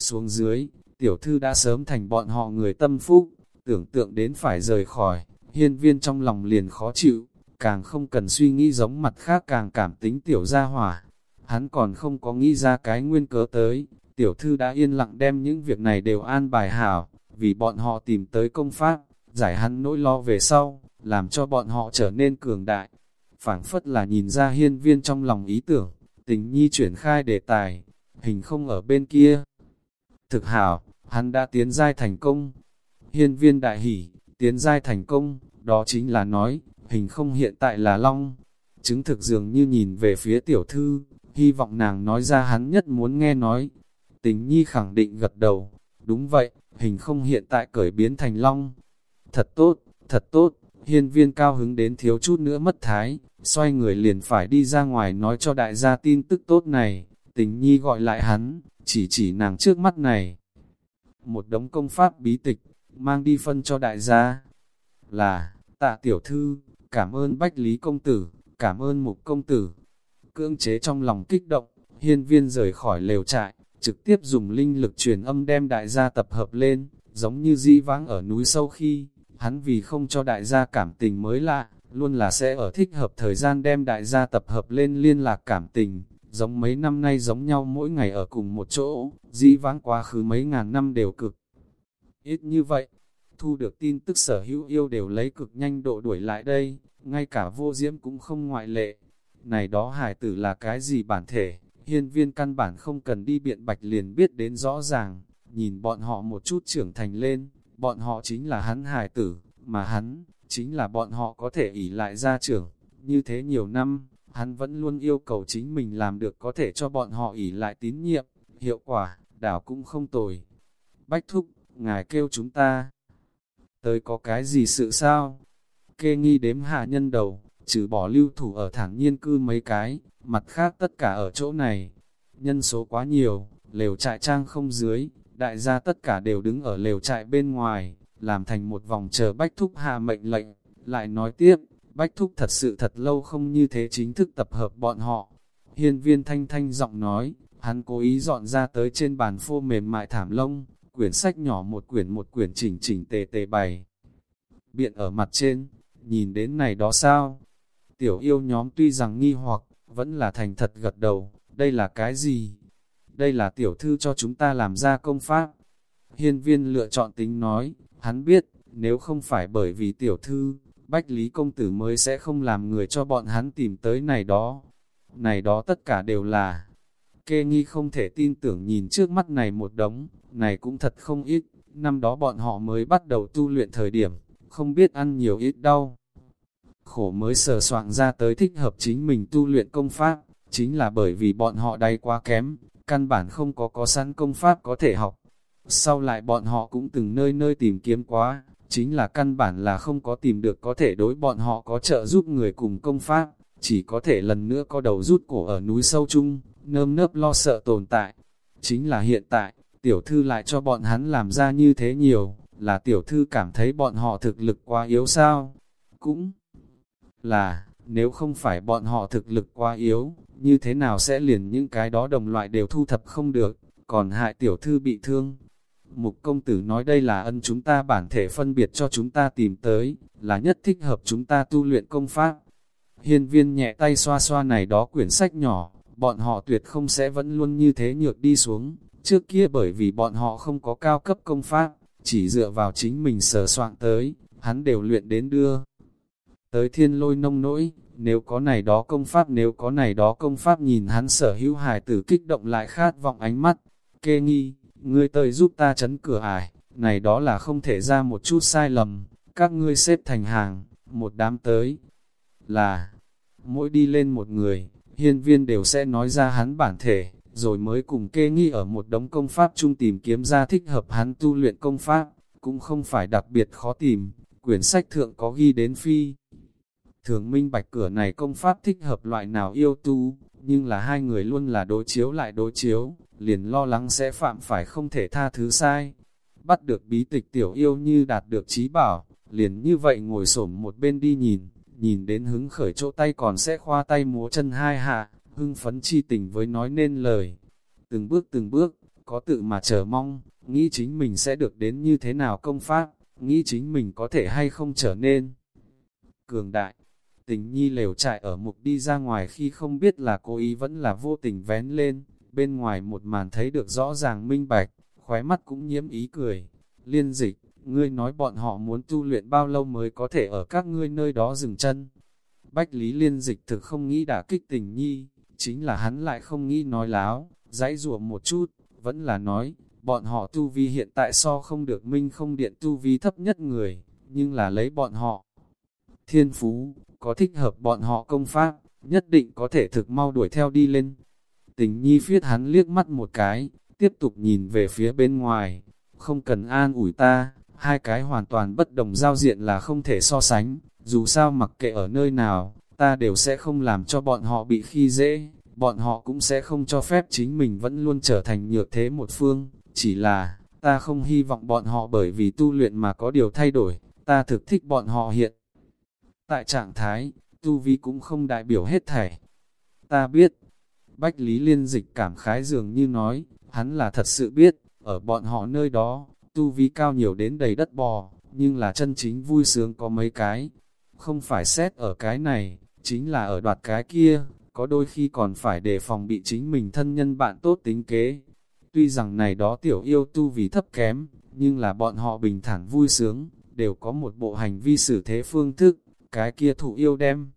Xuống dưới, tiểu thư đã sớm thành bọn họ người tâm phúc, tưởng tượng đến phải rời khỏi, hiên viên trong lòng liền khó chịu, càng không cần suy nghĩ giống mặt khác càng cảm tính tiểu gia hỏa, hắn còn không có nghĩ ra cái nguyên cớ tới, tiểu thư đã yên lặng đem những việc này đều an bài hảo, vì bọn họ tìm tới công pháp, giải hắn nỗi lo về sau, làm cho bọn họ trở nên cường đại. phảng phất là nhìn ra hiên viên trong lòng ý tưởng, tình nhi chuyển khai đề tài, hình không ở bên kia. Thực hảo, hắn đã tiến giai thành công. Hiên viên đại hỷ, tiến giai thành công, đó chính là nói, hình không hiện tại là long. Chứng thực dường như nhìn về phía tiểu thư, hy vọng nàng nói ra hắn nhất muốn nghe nói. Tình nhi khẳng định gật đầu, đúng vậy, hình không hiện tại cởi biến thành long. Thật tốt, thật tốt, hiên viên cao hứng đến thiếu chút nữa mất thái, xoay người liền phải đi ra ngoài nói cho đại gia tin tức tốt này, tình nhi gọi lại hắn, chỉ chỉ nàng trước mắt này. Một đống công pháp bí tịch, mang đi phân cho đại gia. Là, tạ tiểu thư, cảm ơn Bách Lý Công Tử, cảm ơn Mục Công Tử, cưỡng chế trong lòng kích động, hiên viên rời khỏi lều trại, trực tiếp dùng linh lực truyền âm đem đại gia tập hợp lên, giống như dĩ vãng ở núi sâu khi, hắn vì không cho đại gia cảm tình mới lạ, luôn là sẽ ở thích hợp thời gian đem đại gia tập hợp lên liên lạc cảm tình, giống mấy năm nay giống nhau mỗi ngày ở cùng một chỗ, dĩ vãng quá khứ mấy ngàn năm đều cực. Ít như vậy, thu được tin tức sở hữu yêu đều lấy cực nhanh độ đuổi lại đây, ngay cả vô diễm cũng không ngoại lệ, này đó hải tử là cái gì bản thể, hiên viên căn bản không cần đi biện bạch liền biết đến rõ ràng, nhìn bọn họ một chút trưởng thành lên, bọn họ chính là hắn hải tử, mà hắn, chính là bọn họ có thể ỷ lại ra trưởng, như thế nhiều năm, hắn vẫn luôn yêu cầu chính mình làm được có thể cho bọn họ ỷ lại tín nhiệm, hiệu quả, đảo cũng không tồi. Bách thúc, ngài kêu chúng ta, tới có cái gì sự sao? Kê nghi đếm hạ nhân đầu, trừ bỏ lưu thủ ở thẳng nhiên cư mấy cái, mặt khác tất cả ở chỗ này. Nhân số quá nhiều, lều trại trang không dưới, đại gia tất cả đều đứng ở lều trại bên ngoài, làm thành một vòng chờ Bách Thúc hạ mệnh lệnh, lại nói tiếp, Bách Thúc thật sự thật lâu không như thế chính thức tập hợp bọn họ. Hiên viên thanh thanh giọng nói, hắn cố ý dọn ra tới trên bàn phô mềm mại thảm lông, quyển sách nhỏ một quyển một quyển chỉnh chỉnh tề tề bày. Biện ở mặt trên, nhìn đến này đó sao? Tiểu yêu nhóm tuy rằng nghi hoặc, vẫn là thành thật gật đầu, đây là cái gì? Đây là tiểu thư cho chúng ta làm ra công pháp. Hiên viên lựa chọn tính nói, hắn biết, nếu không phải bởi vì tiểu thư, Bách Lý Công Tử mới sẽ không làm người cho bọn hắn tìm tới này đó. Này đó tất cả đều là, kê nghi không thể tin tưởng nhìn trước mắt này một đống, này cũng thật không ít, năm đó bọn họ mới bắt đầu tu luyện thời điểm, không biết ăn nhiều ít đau. Khổ mới sờ soạn ra tới thích hợp chính mình tu luyện công pháp, chính là bởi vì bọn họ đay quá kém, căn bản không có có sẵn công pháp có thể học. Sau lại bọn họ cũng từng nơi nơi tìm kiếm quá, chính là căn bản là không có tìm được có thể đối bọn họ có trợ giúp người cùng công pháp, chỉ có thể lần nữa có đầu rút cổ ở núi sâu chung, nơm nớp lo sợ tồn tại. Chính là hiện tại, tiểu thư lại cho bọn hắn làm ra như thế nhiều, là tiểu thư cảm thấy bọn họ thực lực quá yếu sao? Cũng là, nếu không phải bọn họ thực lực quá yếu, như thế nào sẽ liền những cái đó đồng loại đều thu thập không được, còn hại tiểu thư bị thương. Mục công tử nói đây là ân chúng ta bản thể phân biệt cho chúng ta tìm tới, là nhất thích hợp chúng ta tu luyện công pháp. Hiên viên nhẹ tay xoa xoa này đó quyển sách nhỏ, bọn họ tuyệt không sẽ vẫn luôn như thế nhược đi xuống. Trước kia bởi vì bọn họ không có cao cấp công pháp, chỉ dựa vào chính mình sờ soạn tới, hắn đều luyện đến đưa. Tới thiên lôi nông nỗi, nếu có này đó công pháp nếu có này đó công pháp nhìn hắn sở hữu hài tử kích động lại khát vọng ánh mắt, kê nghi, ngươi tới giúp ta chấn cửa ải, này đó là không thể ra một chút sai lầm, các ngươi xếp thành hàng, một đám tới, là, mỗi đi lên một người, hiên viên đều sẽ nói ra hắn bản thể, rồi mới cùng kê nghi ở một đống công pháp chung tìm kiếm ra thích hợp hắn tu luyện công pháp, cũng không phải đặc biệt khó tìm, quyển sách thượng có ghi đến phi. Thường minh bạch cửa này công pháp thích hợp loại nào yêu tu, nhưng là hai người luôn là đối chiếu lại đối chiếu, liền lo lắng sẽ phạm phải không thể tha thứ sai. Bắt được bí tịch tiểu yêu như đạt được trí bảo, liền như vậy ngồi xổm một bên đi nhìn, nhìn đến hứng khởi chỗ tay còn sẽ khoa tay múa chân hai hạ, hưng phấn chi tình với nói nên lời. Từng bước từng bước, có tự mà chờ mong, nghĩ chính mình sẽ được đến như thế nào công pháp, nghĩ chính mình có thể hay không trở nên cường đại. Tình nhi lều trại ở mục đi ra ngoài khi không biết là cố ý vẫn là vô tình vén lên, bên ngoài một màn thấy được rõ ràng minh bạch, khóe mắt cũng nhiễm ý cười. Liên dịch, ngươi nói bọn họ muốn tu luyện bao lâu mới có thể ở các ngươi nơi đó dừng chân. Bách Lý Liên dịch thực không nghĩ đả kích tình nhi, chính là hắn lại không nghĩ nói láo, dãy rủa một chút, vẫn là nói, bọn họ tu vi hiện tại so không được minh không điện tu vi thấp nhất người, nhưng là lấy bọn họ. Thiên phú, có thích hợp bọn họ công pháp, nhất định có thể thực mau đuổi theo đi lên. Tình nhi phiết hắn liếc mắt một cái, tiếp tục nhìn về phía bên ngoài, không cần an ủi ta, hai cái hoàn toàn bất đồng giao diện là không thể so sánh, dù sao mặc kệ ở nơi nào, ta đều sẽ không làm cho bọn họ bị khi dễ, bọn họ cũng sẽ không cho phép chính mình vẫn luôn trở thành nhược thế một phương, chỉ là, ta không hy vọng bọn họ bởi vì tu luyện mà có điều thay đổi, ta thực thích bọn họ hiện. Tại trạng thái, tu vi cũng không đại biểu hết thảy. Ta biết, Bách Lý Liên Dịch cảm khái dường như nói, hắn là thật sự biết, ở bọn họ nơi đó, tu vi cao nhiều đến đầy đất bò, nhưng là chân chính vui sướng có mấy cái. Không phải xét ở cái này, chính là ở đoạt cái kia, có đôi khi còn phải đề phòng bị chính mình thân nhân bạn tốt tính kế. Tuy rằng này đó tiểu yêu tu vì thấp kém, nhưng là bọn họ bình thản vui sướng, đều có một bộ hành vi xử thế phương thức, cái kia thụ yêu đem.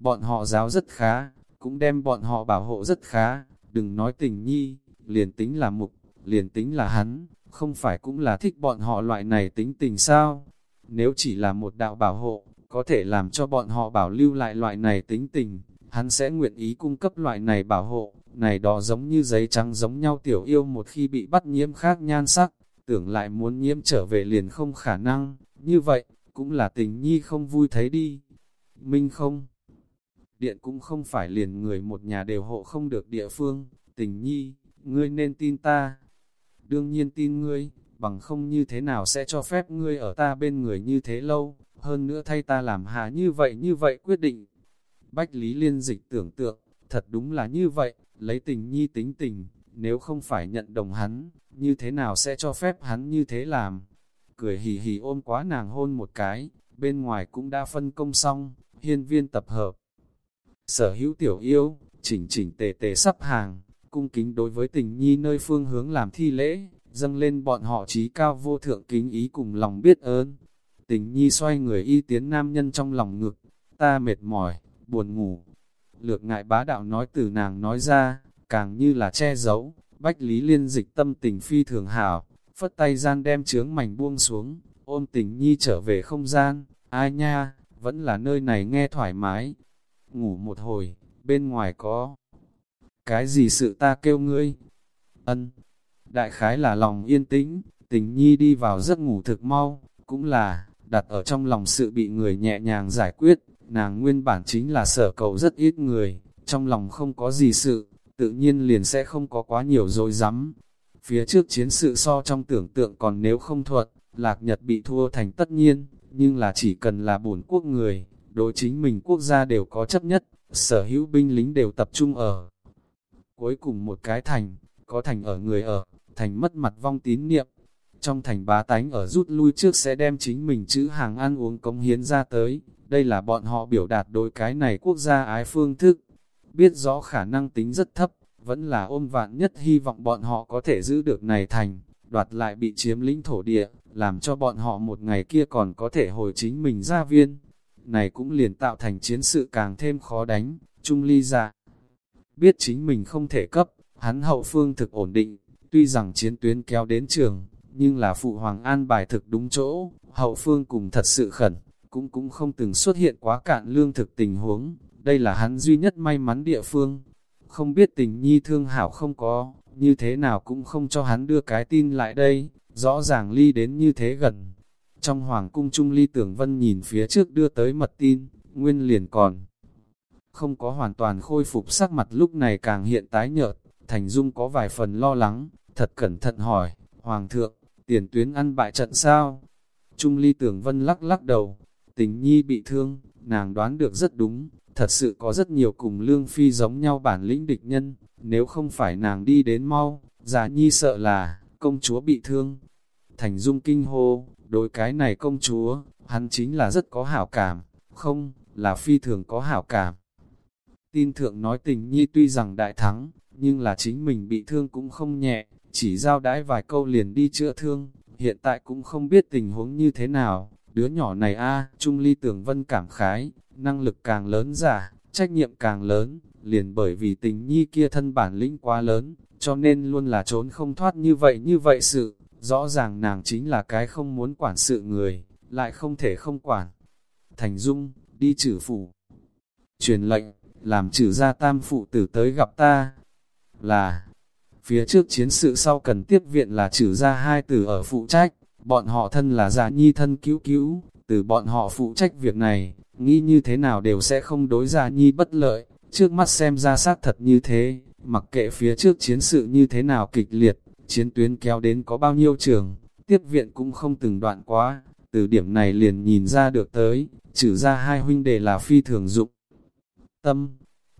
Bọn họ giáo rất khá, cũng đem bọn họ bảo hộ rất khá, đừng nói tình nhi, liền tính là mục, liền tính là hắn, không phải cũng là thích bọn họ loại này tính tình sao? Nếu chỉ là một đạo bảo hộ, có thể làm cho bọn họ bảo lưu lại loại này tính tình, hắn sẽ nguyện ý cung cấp loại này bảo hộ, này đó giống như giấy trắng giống nhau tiểu yêu một khi bị bắt nhiễm khác nhan sắc, tưởng lại muốn nhiễm trở về liền không khả năng, như vậy, cũng là tình nhi không vui thấy đi. Minh không? Điện cũng không phải liền người một nhà đều hộ không được địa phương, tình nhi, ngươi nên tin ta. đương nhiên tin ngươi, bằng không như thế nào sẽ cho phép ngươi ở ta bên người như thế lâu, hơn nữa thay ta làm hà như vậy như vậy quyết định. Bách Lý Liên dịch tưởng tượng, thật đúng là như vậy, lấy tình nhi tính tình, nếu không phải nhận đồng hắn, như thế nào sẽ cho phép hắn như thế làm. Cười hì hì ôm quá nàng hôn một cái, bên ngoài cũng đã phân công xong, hiên viên tập hợp. Sở hữu tiểu yêu, chỉnh chỉnh tề tề sắp hàng, cung kính đối với tình nhi nơi phương hướng làm thi lễ, dâng lên bọn họ trí cao vô thượng kính ý cùng lòng biết ơn. Tình nhi xoay người y tiến nam nhân trong lòng ngực, ta mệt mỏi, buồn ngủ. Lược ngại bá đạo nói từ nàng nói ra, càng như là che giấu, bách lý liên dịch tâm tình phi thường hảo, phất tay gian đem chướng mảnh buông xuống, ôm tình nhi trở về không gian, ai nha, vẫn là nơi này nghe thoải mái. Ngủ một hồi, bên ngoài có. Cái gì sự ta kêu ngươi? Ân, đại khái là lòng yên tĩnh, tình nhi đi vào giấc ngủ thực mau, cũng là, đặt ở trong lòng sự bị người nhẹ nhàng giải quyết, nàng nguyên bản chính là sở cầu rất ít người, trong lòng không có gì sự, tự nhiên liền sẽ không có quá nhiều dối rắm. Phía trước chiến sự so trong tưởng tượng còn nếu không thuận, lạc nhật bị thua thành tất nhiên, nhưng là chỉ cần là bổn quốc người, đối chính mình quốc gia đều có chấp nhất, sở hữu binh lính đều tập trung ở. Cuối cùng một cái thành, có thành ở người ở, thành mất mặt vong tín niệm. Trong thành bá tánh ở rút lui trước sẽ đem chính mình chữ hàng ăn uống cống hiến ra tới, đây là bọn họ biểu đạt đối cái này quốc gia ái phương thức. Biết rõ khả năng tính rất thấp, vẫn là ôm vạn nhất hy vọng bọn họ có thể giữ được này thành, đoạt lại bị chiếm lĩnh thổ địa, làm cho bọn họ một ngày kia còn có thể hồi chính mình ra viên. Này cũng liền tạo thành chiến sự càng thêm khó đánh, Trung Ly ra. Biết chính mình không thể cấp, hắn hậu phương thực ổn định, tuy rằng chiến tuyến kéo đến trường, nhưng là phụ hoàng an bài thực đúng chỗ, hậu phương cùng thật sự khẩn, cũng cũng không từng xuất hiện quá cạn lương thực tình huống, đây là hắn duy nhất may mắn địa phương. Không biết tình nhi thương hảo không có, như thế nào cũng không cho hắn đưa cái tin lại đây, rõ ràng ly đến như thế gần. Trong hoàng cung trung ly tưởng vân nhìn phía trước đưa tới mật tin, nguyên liền còn. Không có hoàn toàn khôi phục sắc mặt lúc này càng hiện tái nhợt, Thành Dung có vài phần lo lắng, thật cẩn thận hỏi, Hoàng thượng, tiền tuyến ăn bại trận sao? Trung ly tưởng vân lắc lắc đầu, tình nhi bị thương, nàng đoán được rất đúng, thật sự có rất nhiều cùng lương phi giống nhau bản lĩnh địch nhân, nếu không phải nàng đi đến mau, già nhi sợ là, công chúa bị thương. Thành dung kinh hô, đối cái này công chúa, hắn chính là rất có hảo cảm, không, là phi thường có hảo cảm. Tin thượng nói tình nhi tuy rằng đại thắng, nhưng là chính mình bị thương cũng không nhẹ, chỉ giao đãi vài câu liền đi chữa thương, hiện tại cũng không biết tình huống như thế nào, đứa nhỏ này a Trung Ly Tưởng Vân cảm khái, năng lực càng lớn giả, trách nhiệm càng lớn, liền bởi vì tình nhi kia thân bản lĩnh quá lớn, cho nên luôn là trốn không thoát như vậy như vậy sự, rõ ràng nàng chính là cái không muốn quản sự người, lại không thể không quản. Thành Dung, đi trừ phủ. Truyền lệnh, làm trừ ra tam phụ tử tới gặp ta. Là, phía trước chiến sự sau cần tiếp viện là trừ ra hai tử ở phụ trách, bọn họ thân là giả nhi thân cứu cứu, từ bọn họ phụ trách việc này, nghĩ như thế nào đều sẽ không đối giả nhi bất lợi, trước mắt xem ra xác thật như thế, mặc kệ phía trước chiến sự như thế nào kịch liệt, chiến tuyến kéo đến có bao nhiêu trường, tiếp viện cũng không từng đoạn quá, từ điểm này liền nhìn ra được tới, trừ ra hai huynh đệ là phi thường dụng. Tâm,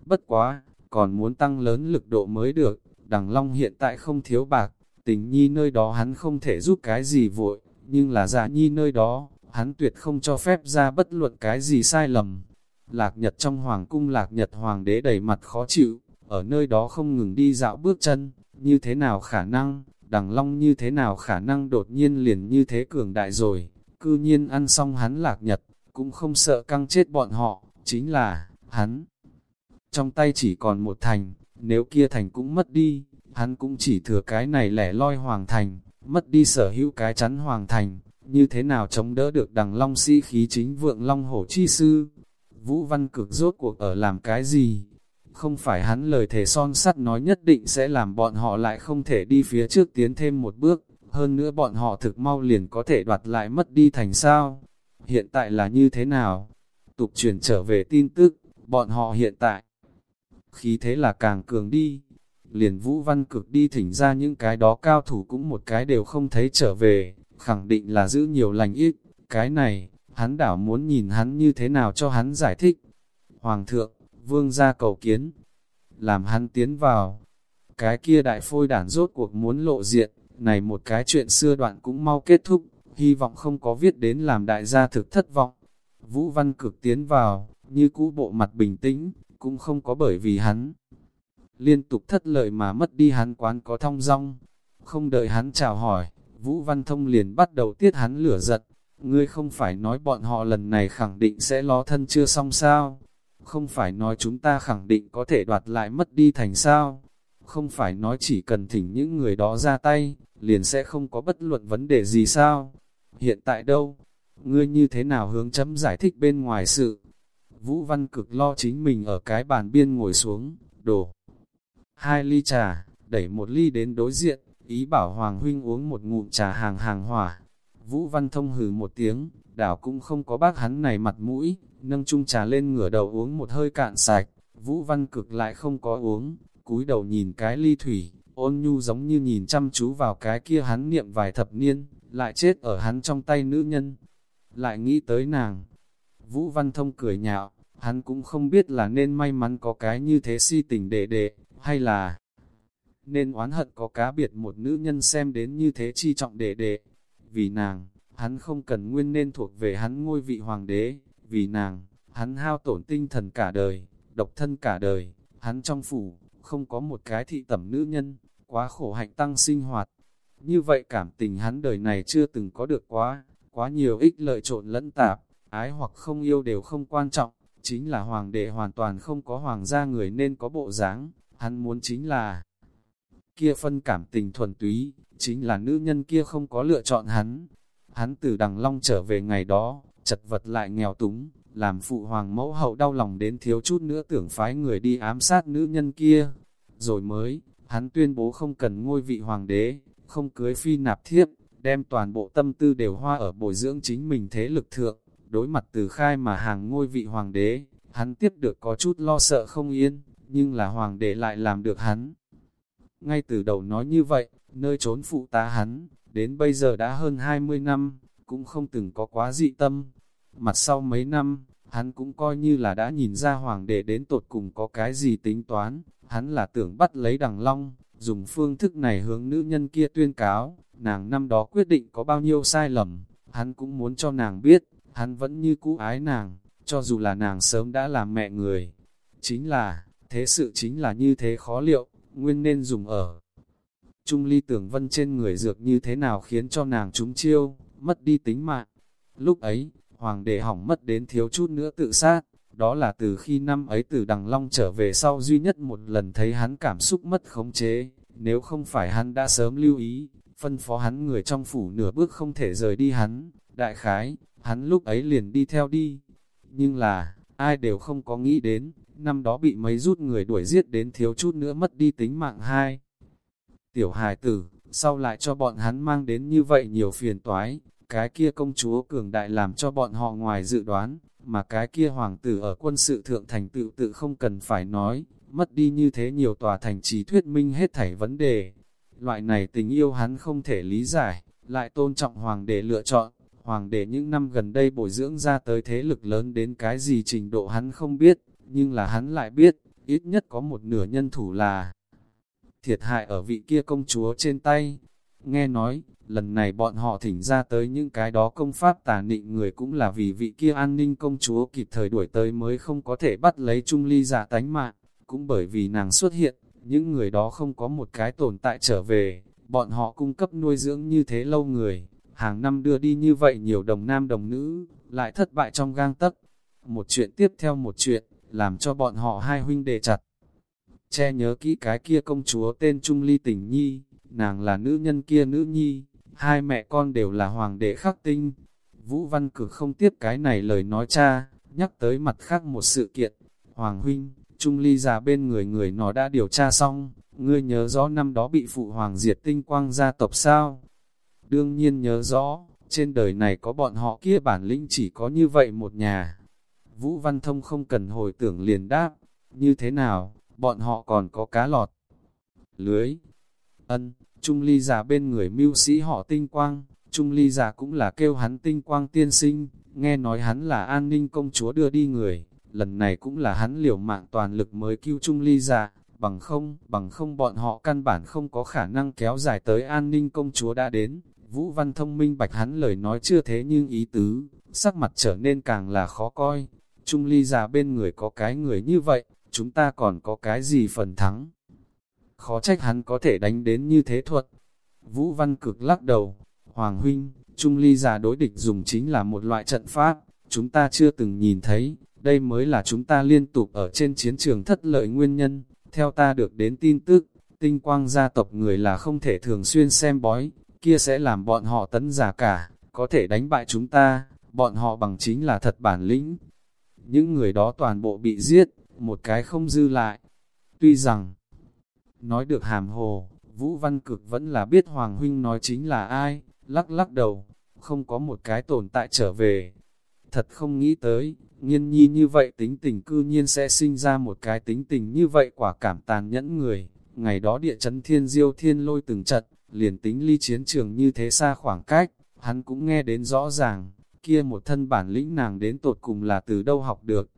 bất quá, còn muốn tăng lớn lực độ mới được, đằng long hiện tại không thiếu bạc, tình nhi nơi đó hắn không thể giúp cái gì vội, nhưng là giả nhi nơi đó, hắn tuyệt không cho phép ra bất luận cái gì sai lầm. Lạc Nhật trong hoàng cung Lạc Nhật hoàng đế đầy mặt khó chịu, ở nơi đó không ngừng đi dạo bước chân, như thế nào khả năng, đằng long như thế nào khả năng đột nhiên liền như thế cường đại rồi, cư nhiên ăn xong hắn Lạc Nhật, cũng không sợ căng chết bọn họ, chính là, hắn. Trong tay chỉ còn một thành, nếu kia thành cũng mất đi, hắn cũng chỉ thừa cái này lẻ loi hoàng thành, mất đi sở hữu cái chắn hoàng thành, như thế nào chống đỡ được đằng long sĩ khí chính vượng long hổ chi sư. Vũ văn cực rốt cuộc ở làm cái gì? Không phải hắn lời thể son sắt nói nhất định sẽ làm bọn họ lại không thể đi phía trước tiến thêm một bước, hơn nữa bọn họ thực mau liền có thể đoạt lại mất đi thành sao. Hiện tại là như thế nào? Tục truyền trở về tin tức, bọn họ hiện tại khí thế là càng cường đi, liền Vũ Văn Cực đi thỉnh ra những cái đó cao thủ cũng một cái đều không thấy trở về, khẳng định là giữ nhiều lành ít, cái này, hắn đảo muốn nhìn hắn như thế nào cho hắn giải thích. Hoàng thượng, vương gia cầu kiến, làm hắn tiến vào. Cái kia đại phôi đản rốt cuộc muốn lộ diện, này một cái chuyện xưa đoạn cũng mau kết thúc, hy vọng không có viết đến làm đại gia thực thất vọng. Vũ Văn Cực tiến vào, như cũ bộ mặt bình tĩnh, cũng không có bởi vì hắn. Liên tục thất lợi mà mất đi hắn quán có thong dong. Không đợi hắn chào hỏi, Vũ Văn Thông liền bắt đầu tiết hắn lửa giật. Ngươi không phải nói bọn họ lần này khẳng định sẽ lo thân chưa xong sao? Không phải nói chúng ta khẳng định có thể đoạt lại mất đi thành sao? Không phải nói chỉ cần thỉnh những người đó ra tay, liền sẽ không có bất luận vấn đề gì sao? Hiện tại đâu? Ngươi như thế nào hướng chấm giải thích bên ngoài sự? Vũ Văn cực lo chính mình ở cái bàn biên ngồi xuống, đổ. Hai ly trà, đẩy một ly đến đối diện, ý bảo Hoàng Huynh uống một ngụm trà hàng hàng hỏa. Vũ Văn Thông hừ một tiếng, đảo cũng không có bác hắn này mặt mũi, nâng chung trà lên ngửa đầu uống một hơi cạn sạch. Vũ Văn cực lại không có uống, cúi đầu nhìn cái ly thủy, ôn nhu giống như nhìn chăm chú vào cái kia hắn niệm vài thập niên, lại chết ở hắn trong tay nữ nhân. Lại nghĩ tới nàng, Vũ Văn Thông cười nhạo, hắn cũng không biết là nên may mắn có cái như thế si tình đệ đệ, hay là nên oán hận có cá biệt một nữ nhân xem đến như thế chi trọng đệ đệ. Vì nàng, hắn không cần nguyên nên thuộc về hắn ngôi vị hoàng đế, vì nàng, hắn hao tổn tinh thần cả đời, độc thân cả đời, hắn trong phủ, không có một cái thị tẩm nữ nhân, quá khổ hạnh tăng sinh hoạt. Như vậy cảm tình hắn đời này chưa từng có được quá, quá nhiều ích lợi trộn lẫn tạp, ái hoặc không yêu đều không quan trọng, chính là hoàng đệ hoàn toàn không có hoàng gia người nên có bộ dáng, hắn muốn chính là kia phân cảm tình thuần túy, chính là nữ nhân kia không có lựa chọn hắn. Hắn từ đằng long trở về ngày đó, chật vật lại nghèo túng, làm phụ hoàng mẫu hậu đau lòng đến thiếu chút nữa tưởng phái người đi ám sát nữ nhân kia. Rồi mới, hắn tuyên bố không cần ngôi vị hoàng đế, không cưới phi nạp thiếp, đem toàn bộ tâm tư đều hoa ở bồi dưỡng chính mình thế lực thượng, đối mặt từ khai mà hàng ngôi vị hoàng đế, hắn tiếp được có chút lo sợ không yên, nhưng là hoàng đế lại làm được hắn. Ngay từ đầu nói như vậy, nơi trốn phụ tá hắn, đến bây giờ đã hơn 20 năm, cũng không từng có quá dị tâm. Mặt sau mấy năm, hắn cũng coi như là đã nhìn ra hoàng đệ đến tột cùng có cái gì tính toán, hắn là tưởng bắt lấy đằng long, dùng phương thức này hướng nữ nhân kia tuyên cáo, nàng năm đó quyết định có bao nhiêu sai lầm, hắn cũng muốn cho nàng biết, hắn vẫn như cũ ái nàng, cho dù là nàng sớm đã làm mẹ người. Chính là, thế sự chính là như thế khó liệu, nguyên nên dùng ở. Trung ly tưởng vân trên người dược như thế nào khiến cho nàng trúng chiêu, mất đi tính mạng. Lúc ấy, hoàng đệ hỏng mất đến thiếu chút nữa tự sát, đó là từ khi năm ấy từ Đằng Long trở về sau duy nhất một lần thấy hắn cảm xúc mất khống chế, nếu không phải hắn đã sớm lưu ý, phân phó hắn người trong phủ nửa bước không thể rời đi hắn, đại khái, hắn lúc ấy liền đi theo đi. Nhưng là, ai đều không có nghĩ đến, năm đó bị mấy rút người đuổi giết đến thiếu chút nữa mất đi tính mạng hai. Tiểu hài tử, sau lại cho bọn hắn mang đến như vậy nhiều phiền toái, cái kia công chúa cường đại làm cho bọn họ ngoài dự đoán, mà cái kia hoàng tử ở quân sự thượng thành tựu tự không cần phải nói, mất đi như thế nhiều tòa thành trì thuyết minh hết thảy vấn đề. Loại này tình yêu hắn không thể lý giải, lại tôn trọng hoàng đế lựa chọn, hoàng đế những năm gần đây bồi dưỡng ra tới thế lực lớn đến cái gì trình độ hắn không biết, nhưng là hắn lại biết, ít nhất có một nửa nhân thủ là thiệt hại ở vị kia công chúa trên tay. Nghe nói, lần này bọn họ thỉnh ra tới những cái đó công pháp tà nịnh người cũng là vì vị kia an ninh công chúa kịp thời đuổi tới mới không có thể bắt lấy Trung Ly giả tánh mạng, cũng bởi vì nàng xuất hiện, những người đó không có một cái tồn tại trở về, bọn họ cung cấp nuôi dưỡng như thế lâu người, hàng năm đưa đi như vậy nhiều đồng nam đồng nữ, lại thất bại trong gang tấc. Một chuyện tiếp theo một chuyện, làm cho bọn họ hai huynh đề chặt. Che nhớ kỹ cái kia công chúa tên Trung Ly Tình Nhi, nàng là nữ nhân kia nữ nhi, hai mẹ con đều là hoàng đệ khắc tinh. Vũ Văn Cực không tiếp cái này lời nói cha, nhắc tới mặt khác một sự kiện. Hoàng huynh, Trung Ly già bên người người nó đã điều tra xong, ngươi nhớ rõ năm đó bị phụ hoàng diệt tinh quang gia tộc sao? Đương nhiên nhớ rõ, trên đời này có bọn họ kia bản lĩnh chỉ có như vậy một nhà. Vũ Văn Thông không cần hồi tưởng liền đáp, như thế nào, bọn họ còn có cá lọt. lưới. Ân, Trung Ly già bên người mưu sĩ họ tinh quang, Trung Ly già cũng là kêu hắn tinh quang tiên sinh, nghe nói hắn là an ninh công chúa đưa đi người, lần này cũng là hắn liều mạng toàn lực mới cứu Trung Ly già, bằng không, bằng không bọn họ căn bản không có khả năng kéo dài tới an ninh công chúa đã đến. Vũ Văn thông minh bạch hắn lời nói chưa thế nhưng ý tứ, sắc mặt trở nên càng là khó coi. Trung ly già bên người có cái người như vậy, chúng ta còn có cái gì phần thắng. Khó trách hắn có thể đánh đến như thế thuật. Vũ Văn cực lắc đầu, Hoàng Huynh, Trung ly già đối địch dùng chính là một loại trận pháp, chúng ta chưa từng nhìn thấy, đây mới là chúng ta liên tục ở trên chiến trường thất lợi nguyên nhân. Theo ta được đến tin tức, tinh quang gia tộc người là không thể thường xuyên xem bói, kia sẽ làm bọn họ tấn giả cả, có thể đánh bại chúng ta, bọn họ bằng chính là thật bản lĩnh. Những người đó toàn bộ bị giết, một cái không dư lại. Tuy rằng, nói được hàm hồ, Vũ Văn Cực vẫn là biết Hoàng Huynh nói chính là ai, lắc lắc đầu, không có một cái tồn tại trở về. Thật không nghĩ tới, nghiên nhi như vậy tính tình cư nhiên sẽ sinh ra một cái tính tình như vậy quả cảm tàn nhẫn người. Ngày đó địa chấn thiên diêu thiên lôi từng trận, liền tính ly chiến trường như thế xa khoảng cách, hắn cũng nghe đến rõ ràng, kia một thân bản lĩnh nàng đến tột cùng là từ đâu học được,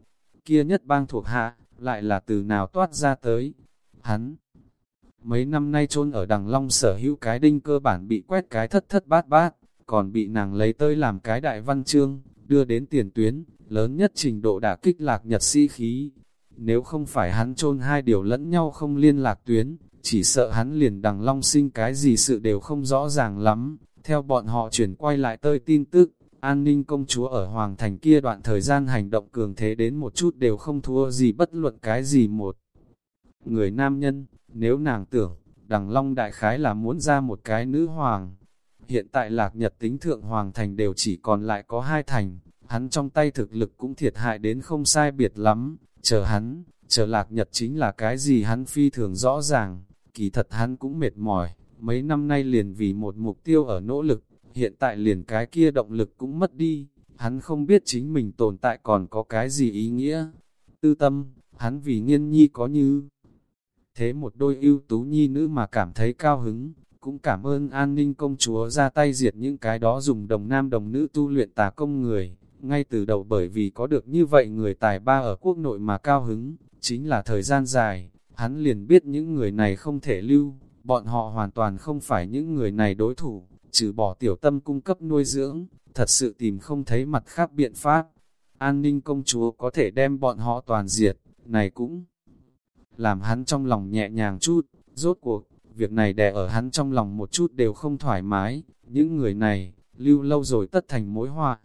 kia nhất bang thuộc hạ, lại là từ nào toát ra tới. Hắn, mấy năm nay chôn ở đằng long sở hữu cái đinh cơ bản bị quét cái thất thất bát bát, còn bị nàng lấy tới làm cái đại văn chương, đưa đến tiền tuyến, lớn nhất trình độ đã kích lạc nhật sĩ khí. Nếu không phải hắn chôn hai điều lẫn nhau không liên lạc tuyến, chỉ sợ hắn liền đằng long sinh cái gì sự đều không rõ ràng lắm. Theo bọn họ chuyển quay lại tơi tin tức, an ninh công chúa ở Hoàng Thành kia đoạn thời gian hành động cường thế đến một chút đều không thua gì bất luận cái gì một. Người nam nhân, nếu nàng tưởng, đằng long đại khái là muốn ra một cái nữ hoàng. Hiện tại lạc nhật tính thượng Hoàng Thành đều chỉ còn lại có hai thành, hắn trong tay thực lực cũng thiệt hại đến không sai biệt lắm, chờ hắn, chờ lạc nhật chính là cái gì hắn phi thường rõ ràng, kỳ thật hắn cũng mệt mỏi, mấy năm nay liền vì một mục tiêu ở nỗ lực, hiện tại liền cái kia động lực cũng mất đi, hắn không biết chính mình tồn tại còn có cái gì ý nghĩa. Tư tâm, hắn vì nghiên nhi có như thế một đôi ưu tú nhi nữ mà cảm thấy cao hứng, cũng cảm ơn an ninh công chúa ra tay diệt những cái đó dùng đồng nam đồng nữ tu luyện tà công người, ngay từ đầu bởi vì có được như vậy người tài ba ở quốc nội mà cao hứng, chính là thời gian dài, hắn liền biết những người này không thể lưu, bọn họ hoàn toàn không phải những người này đối thủ, trừ bỏ tiểu tâm cung cấp nuôi dưỡng, thật sự tìm không thấy mặt khác biện pháp. An ninh công chúa có thể đem bọn họ toàn diệt, này cũng làm hắn trong lòng nhẹ nhàng chút, rốt cuộc, việc này đè ở hắn trong lòng một chút đều không thoải mái, những người này, lưu lâu rồi tất thành mối họa.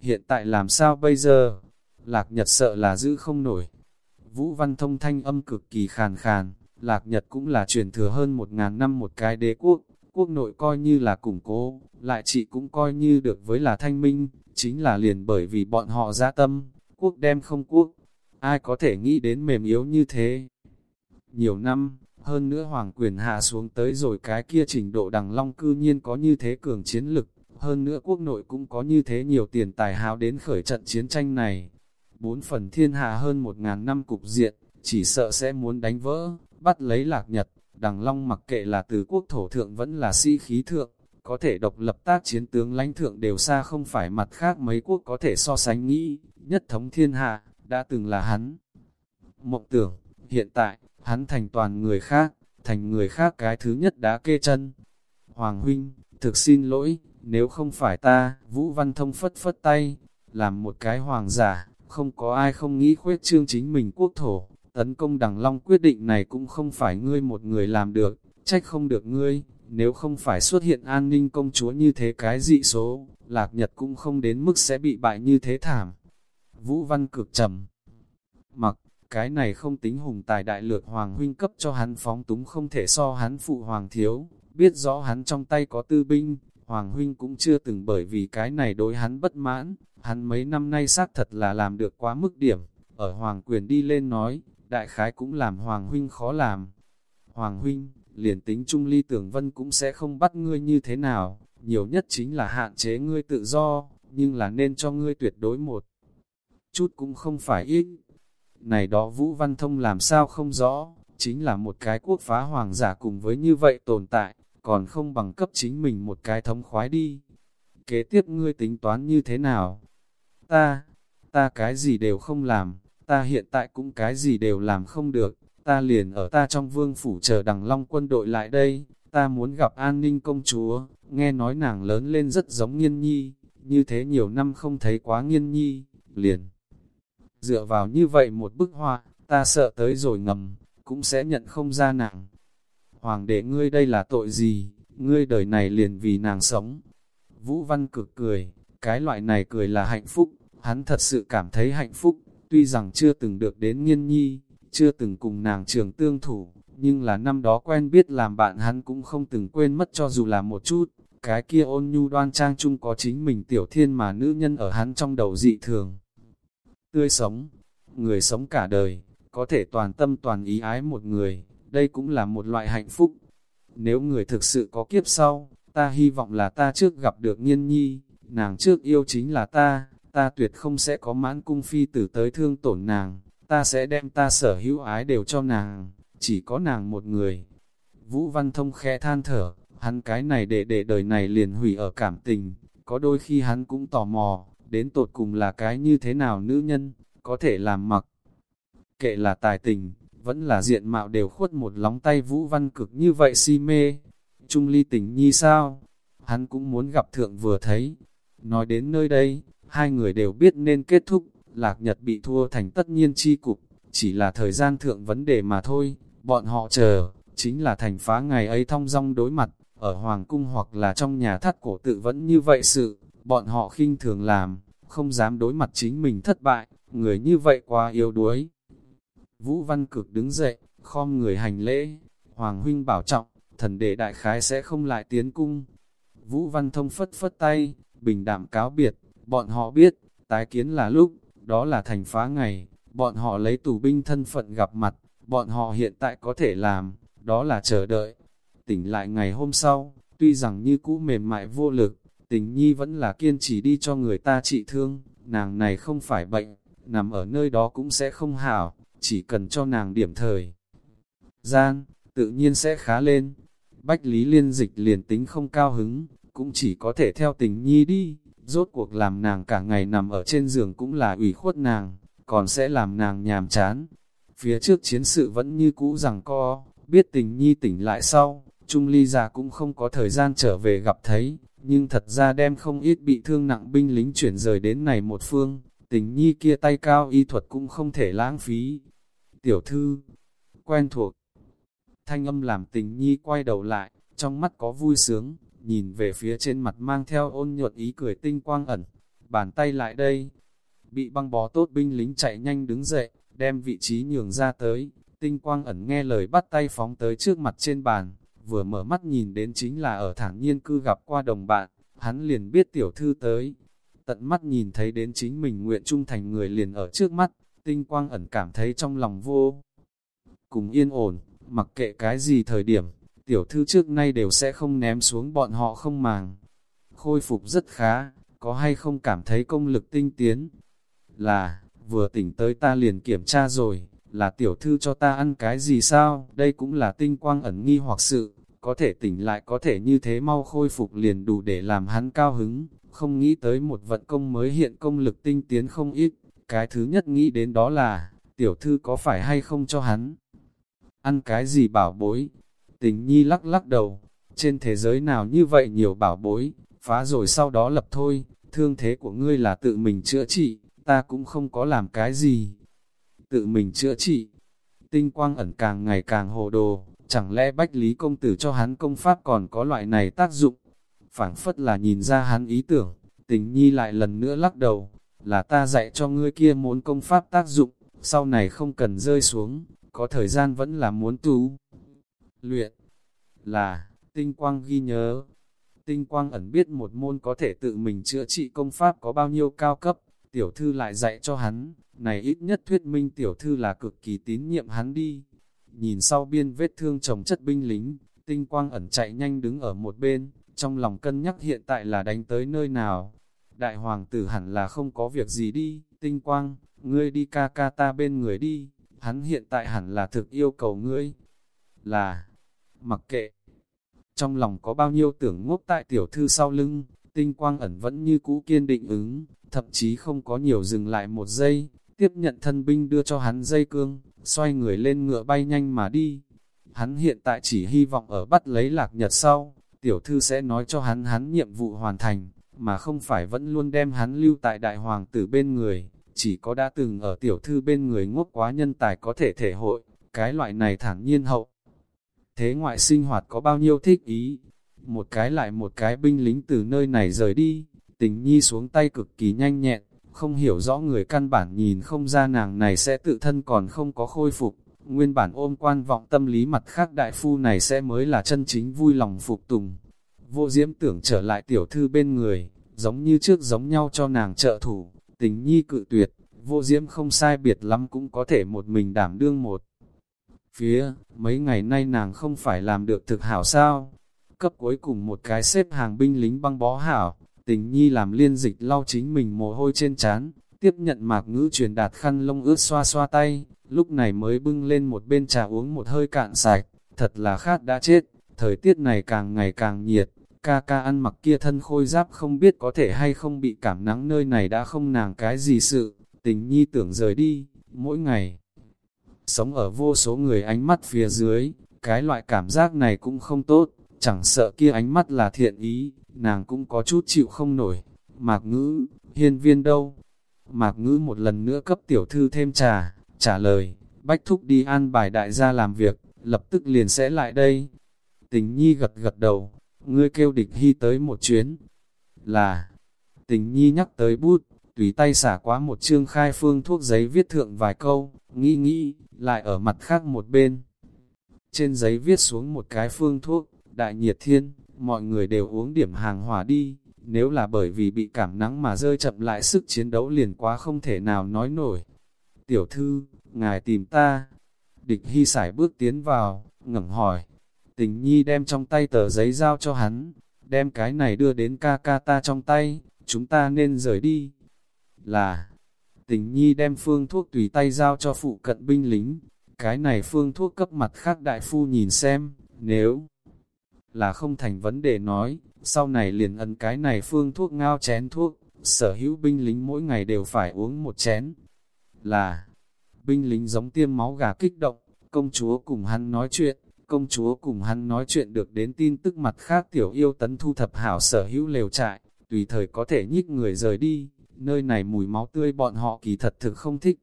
Hiện tại làm sao bây giờ? Lạc Nhật sợ là giữ không nổi. Vũ Văn Thông thanh âm cực kỳ khàn khàn, Lạc Nhật cũng là truyền thừa hơn một ngàn năm một cái đế quốc, quốc nội coi như là củng cố, lại chị cũng coi như được với là thanh minh, chính là liền bởi vì bọn họ ra tâm, quốc đem không quốc, ai có thể nghĩ đến mềm yếu như thế. Nhiều năm, hơn nữa hoàng quyền hạ xuống tới rồi cái kia trình độ đằng long cư nhiên có như thế cường chiến lực, hơn nữa quốc nội cũng có như thế nhiều tiền tài hào đến khởi trận chiến tranh này. Bốn phần thiên hạ hơn một ngàn năm cục diện, chỉ sợ sẽ muốn đánh vỡ, bắt lấy lạc nhật, đằng long mặc kệ là từ quốc thổ thượng vẫn là si khí thượng, có thể độc lập tác chiến tướng lãnh thượng đều xa không phải mặt khác mấy quốc có thể so sánh nghĩ, nhất thống thiên hạ, đã từng là hắn. Mộng tưởng, hiện tại, hắn thành toàn người khác, thành người khác cái thứ nhất đã kê chân. Hoàng huynh, thực xin lỗi, nếu không phải ta, Vũ Văn Thông phất phất tay, làm một cái hoàng giả, không có ai không nghĩ khuyết trương chính mình quốc thổ, tấn công đằng long quyết định này cũng không phải ngươi một người làm được, trách không được ngươi, nếu không phải xuất hiện an ninh công chúa như thế cái dị số, lạc nhật cũng không đến mức sẽ bị bại như thế thảm. Vũ Văn cực trầm mặc, cái này không tính hùng tài đại lược hoàng huynh cấp cho hắn phóng túng không thể so hắn phụ hoàng thiếu, biết rõ hắn trong tay có tư binh, hoàng huynh cũng chưa từng bởi vì cái này đối hắn bất mãn, hắn mấy năm nay xác thật là làm được quá mức điểm, ở hoàng quyền đi lên nói, đại khái cũng làm hoàng huynh khó làm. Hoàng huynh, liền tính trung ly tưởng vân cũng sẽ không bắt ngươi như thế nào, nhiều nhất chính là hạn chế ngươi tự do, nhưng là nên cho ngươi tuyệt đối một. Chút cũng không phải ít, này đó Vũ Văn Thông làm sao không rõ, chính là một cái quốc phá hoàng giả cùng với như vậy tồn tại, còn không bằng cấp chính mình một cái thống khoái đi. Kế tiếp ngươi tính toán như thế nào? Ta, ta cái gì đều không làm, ta hiện tại cũng cái gì đều làm không được, ta liền ở ta trong vương phủ chờ đằng long quân đội lại đây, ta muốn gặp an ninh công chúa, nghe nói nàng lớn lên rất giống nghiên nhi, như thế nhiều năm không thấy quá nghiên nhi, liền. Dựa vào như vậy một bức họa, ta sợ tới rồi ngầm, cũng sẽ nhận không ra nàng. Hoàng đệ ngươi đây là tội gì, ngươi đời này liền vì nàng sống. Vũ Văn cực cười, cái loại này cười là hạnh phúc, hắn thật sự cảm thấy hạnh phúc, tuy rằng chưa từng được đến nghiên nhi, chưa từng cùng nàng trường tương thủ, nhưng là năm đó quen biết làm bạn hắn cũng không từng quên mất cho dù là một chút, cái kia ôn nhu đoan trang chung có chính mình tiểu thiên mà nữ nhân ở hắn trong đầu dị thường. Tươi sống, người sống cả đời, có thể toàn tâm toàn ý ái một người, đây cũng là một loại hạnh phúc. Nếu người thực sự có kiếp sau, ta hy vọng là ta trước gặp được nghiên nhi, nàng trước yêu chính là ta, ta tuyệt không sẽ có mãn cung phi tử tới thương tổn nàng, ta sẽ đem ta sở hữu ái đều cho nàng, chỉ có nàng một người. Vũ Văn Thông khẽ than thở, hắn cái này để để đời này liền hủy ở cảm tình, có đôi khi hắn cũng tò mò, đến tột cùng là cái như thế nào nữ nhân, có thể làm mặc. Kệ là tài tình, vẫn là diện mạo đều khuất một lóng tay Vũ Văn cực như vậy si mê. Trung ly tình nhi sao? Hắn cũng muốn gặp thượng vừa thấy. Nói đến nơi đây, hai người đều biết nên kết thúc, lạc nhật bị thua thành tất nhiên chi cục, chỉ là thời gian thượng vấn đề mà thôi, bọn họ chờ, chính là thành phá ngày ấy thong dong đối mặt, ở Hoàng cung hoặc là trong nhà thắt cổ tự vẫn như vậy sự, bọn họ khinh thường làm, không dám đối mặt chính mình thất bại, người như vậy quá yếu đuối. Vũ Văn Cực đứng dậy, khom người hành lễ, Hoàng huynh bảo trọng, thần đệ đại khái sẽ không lại tiến cung. Vũ Văn Thông phất phất tay, bình đạm cáo biệt, bọn họ biết, tái kiến là lúc, đó là thành phá ngày, bọn họ lấy tù binh thân phận gặp mặt, bọn họ hiện tại có thể làm, đó là chờ đợi. Tỉnh lại ngày hôm sau, tuy rằng như cũ mềm mại vô lực, tình nhi vẫn là kiên trì đi cho người ta trị thương, nàng này không phải bệnh, nằm ở nơi đó cũng sẽ không hảo, chỉ cần cho nàng điểm thời. Gian, tự nhiên sẽ khá lên. Bách Lý Liên Dịch liền tính không cao hứng, cũng chỉ có thể theo tình nhi đi, rốt cuộc làm nàng cả ngày nằm ở trên giường cũng là ủy khuất nàng, còn sẽ làm nàng nhàm chán. Phía trước chiến sự vẫn như cũ rằng co, biết tình nhi tỉnh lại sau, Trung Ly già cũng không có thời gian trở về gặp thấy, nhưng thật ra đem không ít bị thương nặng binh lính chuyển rời đến này một phương, tình nhi kia tay cao y thuật cũng không thể lãng phí. Tiểu thư, quen thuộc, thanh âm làm tình nhi quay đầu lại, trong mắt có vui sướng, nhìn về phía trên mặt mang theo ôn nhuận ý cười tinh quang ẩn, bàn tay lại đây, bị băng bó tốt binh lính chạy nhanh đứng dậy, đem vị trí nhường ra tới, tinh quang ẩn nghe lời bắt tay phóng tới trước mặt trên bàn, vừa mở mắt nhìn đến chính là ở thẳng nhiên cư gặp qua đồng bạn, hắn liền biết tiểu thư tới, tận mắt nhìn thấy đến chính mình nguyện trung thành người liền ở trước mắt, tinh quang ẩn cảm thấy trong lòng vô. Cùng yên ổn, mặc kệ cái gì thời điểm, tiểu thư trước nay đều sẽ không ném xuống bọn họ không màng. Khôi phục rất khá, có hay không cảm thấy công lực tinh tiến? Là, vừa tỉnh tới ta liền kiểm tra rồi, là tiểu thư cho ta ăn cái gì sao? Đây cũng là tinh quang ẩn nghi hoặc sự, có thể tỉnh lại có thể như thế mau khôi phục liền đủ để làm hắn cao hứng, không nghĩ tới một vận công mới hiện công lực tinh tiến không ít. Cái thứ nhất nghĩ đến đó là, tiểu thư có phải hay không cho hắn? Ăn cái gì bảo bối? Tình nhi lắc lắc đầu, trên thế giới nào như vậy nhiều bảo bối, phá rồi sau đó lập thôi, thương thế của ngươi là tự mình chữa trị, ta cũng không có làm cái gì. Tự mình chữa trị, tinh quang ẩn càng ngày càng hồ đồ, chẳng lẽ Bách Lý Công Tử cho hắn công pháp còn có loại này tác dụng? phảng phất là nhìn ra hắn ý tưởng, tình nhi lại lần nữa lắc đầu, là ta dạy cho ngươi kia muốn công pháp tác dụng, sau này không cần rơi xuống, có thời gian vẫn là muốn tu. Luyện là, tinh quang ghi nhớ, tinh quang ẩn biết một môn có thể tự mình chữa trị công pháp có bao nhiêu cao cấp, tiểu thư lại dạy cho hắn, này ít nhất thuyết minh tiểu thư là cực kỳ tín nhiệm hắn đi. Nhìn sau biên vết thương chồng chất binh lính, tinh quang ẩn chạy nhanh đứng ở một bên, trong lòng cân nhắc hiện tại là đánh tới nơi nào. Đại hoàng tử hẳn là không có việc gì đi, tinh quang, ngươi đi ca ca ta bên người đi, hắn hiện tại hẳn là thực yêu cầu ngươi. Là, mặc kệ, trong lòng có bao nhiêu tưởng ngốc tại tiểu thư sau lưng, tinh quang ẩn vẫn như cũ kiên định ứng, thậm chí không có nhiều dừng lại một giây, tiếp nhận thân binh đưa cho hắn dây cương, xoay người lên ngựa bay nhanh mà đi. Hắn hiện tại chỉ hy vọng ở bắt lấy lạc nhật sau, tiểu thư sẽ nói cho hắn hắn nhiệm vụ hoàn thành, mà không phải vẫn luôn đem hắn lưu tại đại hoàng tử bên người, chỉ có đã từng ở tiểu thư bên người ngốc quá nhân tài có thể thể hội, cái loại này thản nhiên hậu. Thế ngoại sinh hoạt có bao nhiêu thích ý, một cái lại một cái binh lính từ nơi này rời đi, tình nhi xuống tay cực kỳ nhanh nhẹn, không hiểu rõ người căn bản nhìn không ra nàng này sẽ tự thân còn không có khôi phục, nguyên bản ôm quan vọng tâm lý mặt khác đại phu này sẽ mới là chân chính vui lòng phục tùng. Vô diễm tưởng trở lại tiểu thư bên người, giống như trước giống nhau cho nàng trợ thủ, tình nhi cự tuyệt, vô diễm không sai biệt lắm cũng có thể một mình đảm đương một. Phía, mấy ngày nay nàng không phải làm được thực hảo sao, cấp cuối cùng một cái xếp hàng binh lính băng bó hảo, tình nhi làm liên dịch lau chính mình mồ hôi trên trán tiếp nhận mạc ngữ truyền đạt khăn lông ướt xoa xoa tay, lúc này mới bưng lên một bên trà uống một hơi cạn sạch, thật là khát đã chết, thời tiết này càng ngày càng nhiệt, ca ca ăn mặc kia thân khôi giáp không biết có thể hay không bị cảm nắng nơi này đã không nàng cái gì sự, tình nhi tưởng rời đi, mỗi ngày. Sống ở vô số người ánh mắt phía dưới, cái loại cảm giác này cũng không tốt, chẳng sợ kia ánh mắt là thiện ý, nàng cũng có chút chịu không nổi. Mạc ngữ, hiên viên đâu? Mạc ngữ một lần nữa cấp tiểu thư thêm trà, trả lời, bách thúc đi an bài đại gia làm việc, lập tức liền sẽ lại đây. Tình nhi gật gật đầu, ngươi kêu địch hy tới một chuyến. Là, tình nhi nhắc tới bút, tùy tay xả quá một chương khai phương thuốc giấy viết thượng vài câu, nghĩ nghĩ, lại ở mặt khác một bên. Trên giấy viết xuống một cái phương thuốc, đại nhiệt thiên, mọi người đều uống điểm hàng hỏa đi, nếu là bởi vì bị cảm nắng mà rơi chậm lại sức chiến đấu liền quá không thể nào nói nổi. Tiểu thư, ngài tìm ta. Địch hy sải bước tiến vào, ngẩng hỏi. Tình nhi đem trong tay tờ giấy giao cho hắn, đem cái này đưa đến ca ca ta trong tay, chúng ta nên rời đi. Là, tình nhi đem phương thuốc tùy tay giao cho phụ cận binh lính, cái này phương thuốc cấp mặt khác đại phu nhìn xem, nếu là không thành vấn đề nói, sau này liền ấn cái này phương thuốc ngao chén thuốc, sở hữu binh lính mỗi ngày đều phải uống một chén. Là, binh lính giống tiêm máu gà kích động, công chúa cùng hắn nói chuyện, công chúa cùng hắn nói chuyện được đến tin tức mặt khác tiểu yêu tấn thu thập hảo sở hữu lều trại, tùy thời có thể nhích người rời đi, nơi này mùi máu tươi bọn họ kỳ thật thực không thích.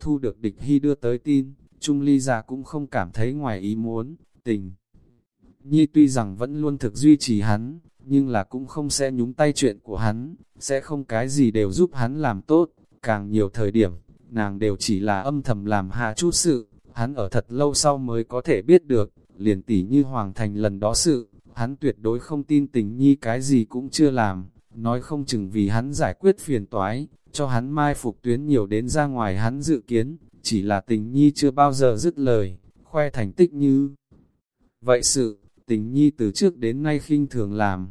Thu được địch hy đưa tới tin, Trung Ly già cũng không cảm thấy ngoài ý muốn, tình. Nhi tuy rằng vẫn luôn thực duy trì hắn, nhưng là cũng không sẽ nhúng tay chuyện của hắn, sẽ không cái gì đều giúp hắn làm tốt, càng nhiều thời điểm, nàng đều chỉ là âm thầm làm hạ chút sự, hắn ở thật lâu sau mới có thể biết được, liền tỉ như Hoàng Thành lần đó sự, hắn tuyệt đối không tin tình nhi cái gì cũng chưa làm, nói không chừng vì hắn giải quyết phiền toái, cho hắn mai phục tuyến nhiều đến ra ngoài hắn dự kiến, chỉ là tình nhi chưa bao giờ dứt lời, khoe thành tích như. Vậy sự, tình nhi từ trước đến nay khinh thường làm,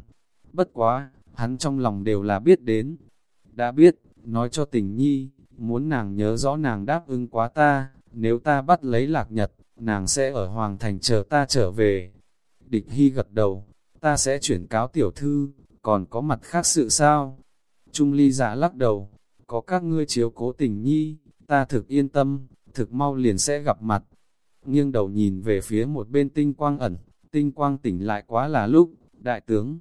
bất quá, hắn trong lòng đều là biết đến. Đã biết, nói cho tình nhi, muốn nàng nhớ rõ nàng đáp ứng quá ta, nếu ta bắt lấy lạc nhật, nàng sẽ ở Hoàng Thành chờ ta trở về. Địch Hy gật đầu, ta sẽ chuyển cáo tiểu thư, còn có mặt khác sự sao? Trung ly giả lắc đầu, có các ngươi chiếu cố tình nhi, ta thực yên tâm, thực mau liền sẽ gặp mặt. Nghiêng đầu nhìn về phía một bên tinh quang ẩn, tinh quang tỉnh lại quá là lúc, đại tướng.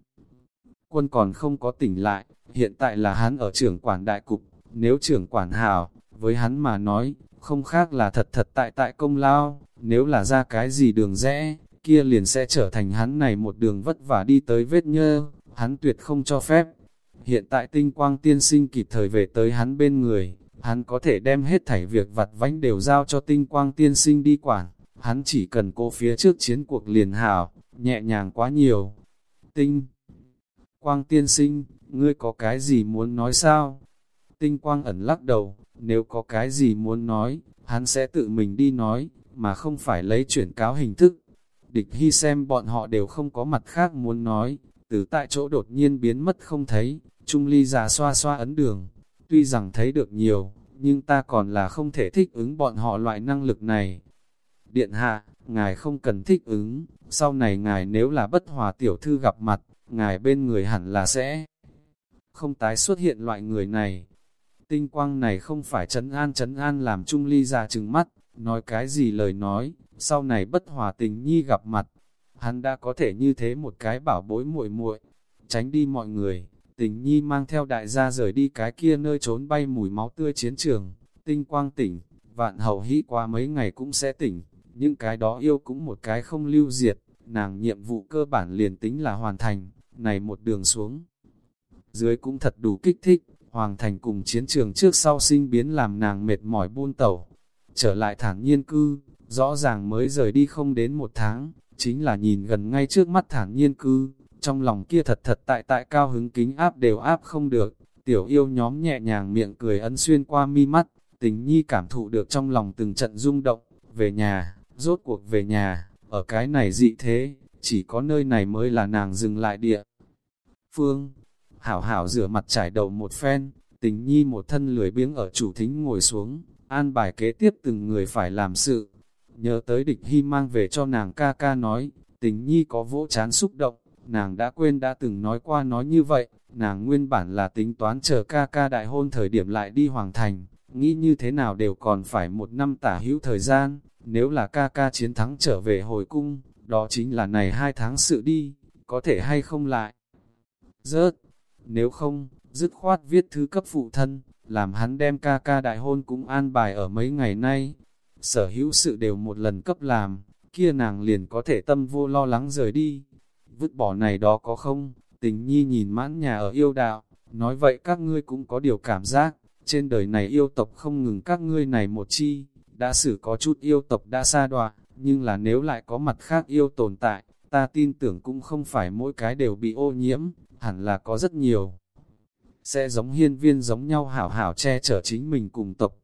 Quân còn không có tỉnh lại, hiện tại là hắn ở trưởng quản đại cục, nếu trưởng quản hào, với hắn mà nói, không khác là thật thật tại tại công lao, nếu là ra cái gì đường rẽ, kia liền sẽ trở thành hắn này một đường vất vả đi tới vết nhơ, hắn tuyệt không cho phép. Hiện tại tinh quang tiên sinh kịp thời về tới hắn bên người, hắn có thể đem hết thảy việc vặt vánh đều giao cho tinh quang tiên sinh đi quản, hắn chỉ cần cô phía trước chiến cuộc liền hảo, nhẹ nhàng quá nhiều. Tinh quang tiên sinh, ngươi có cái gì muốn nói sao? Tinh quang ẩn lắc đầu, nếu có cái gì muốn nói, hắn sẽ tự mình đi nói, mà không phải lấy chuyển cáo hình thức. Địch hy xem bọn họ đều không có mặt khác muốn nói, từ tại chỗ đột nhiên biến mất không thấy, Trung Ly già xoa xoa ấn đường. Tuy rằng thấy được nhiều, nhưng ta còn là không thể thích ứng bọn họ loại năng lực này. Điện hạ, ngài không cần thích ứng, sau này ngài nếu là bất hòa tiểu thư gặp mặt, ngài bên người hẳn là sẽ không tái xuất hiện loại người này. Tinh quang này không phải chấn an chấn an làm Trung Ly ra trừng mắt, nói cái gì lời nói, sau này bất hòa tình nhi gặp mặt, hắn đã có thể như thế một cái bảo bối muội muội tránh đi mọi người, tình nhi mang theo đại gia rời đi cái kia nơi trốn bay mùi máu tươi chiến trường, tinh quang tỉnh, vạn hậu hĩ qua mấy ngày cũng sẽ tỉnh, những cái đó yêu cũng một cái không lưu diệt, nàng nhiệm vụ cơ bản liền tính là hoàn thành, này một đường xuống. Dưới cũng thật đủ kích thích, Hoàng Thành cùng chiến trường trước sau sinh biến làm nàng mệt mỏi buôn tẩu. Trở lại thản nhiên cư, rõ ràng mới rời đi không đến một tháng, chính là nhìn gần ngay trước mắt thản nhiên cư, trong lòng kia thật thật tại tại cao hứng kính áp đều áp không được, tiểu yêu nhóm nhẹ nhàng miệng cười ấn xuyên qua mi mắt, tình nhi cảm thụ được trong lòng từng trận rung động, về nhà, rốt cuộc về nhà, ở cái này dị thế, chỉ có nơi này mới là nàng dừng lại địa. Phương, hảo hảo rửa mặt trải đầu một phen, tình nhi một thân lười biếng ở chủ thính ngồi xuống, an bài kế tiếp từng người phải làm sự. Nhớ tới địch hy mang về cho nàng ca ca nói, tình nhi có vỗ chán xúc động, nàng đã quên đã từng nói qua nói như vậy, nàng nguyên bản là tính toán chờ ca ca đại hôn thời điểm lại đi hoàng thành, nghĩ như thế nào đều còn phải một năm tả hữu thời gian, nếu là ca ca chiến thắng trở về hồi cung, đó chính là này hai tháng sự đi, có thể hay không lại. Rớt, nếu không, dứt khoát viết thư cấp phụ thân, làm hắn đem ca ca đại hôn cũng an bài ở mấy ngày nay. Sở hữu sự đều một lần cấp làm, kia nàng liền có thể tâm vô lo lắng rời đi. Vứt bỏ này đó có không, tình nhi nhìn mãn nhà ở yêu đạo, nói vậy các ngươi cũng có điều cảm giác, trên đời này yêu tộc không ngừng các ngươi này một chi, đã xử có chút yêu tộc đã xa đoạ, nhưng là nếu lại có mặt khác yêu tồn tại, ta tin tưởng cũng không phải mỗi cái đều bị ô nhiễm, hẳn là có rất nhiều. Sẽ giống hiên viên giống nhau hảo hảo che chở chính mình cùng tộc.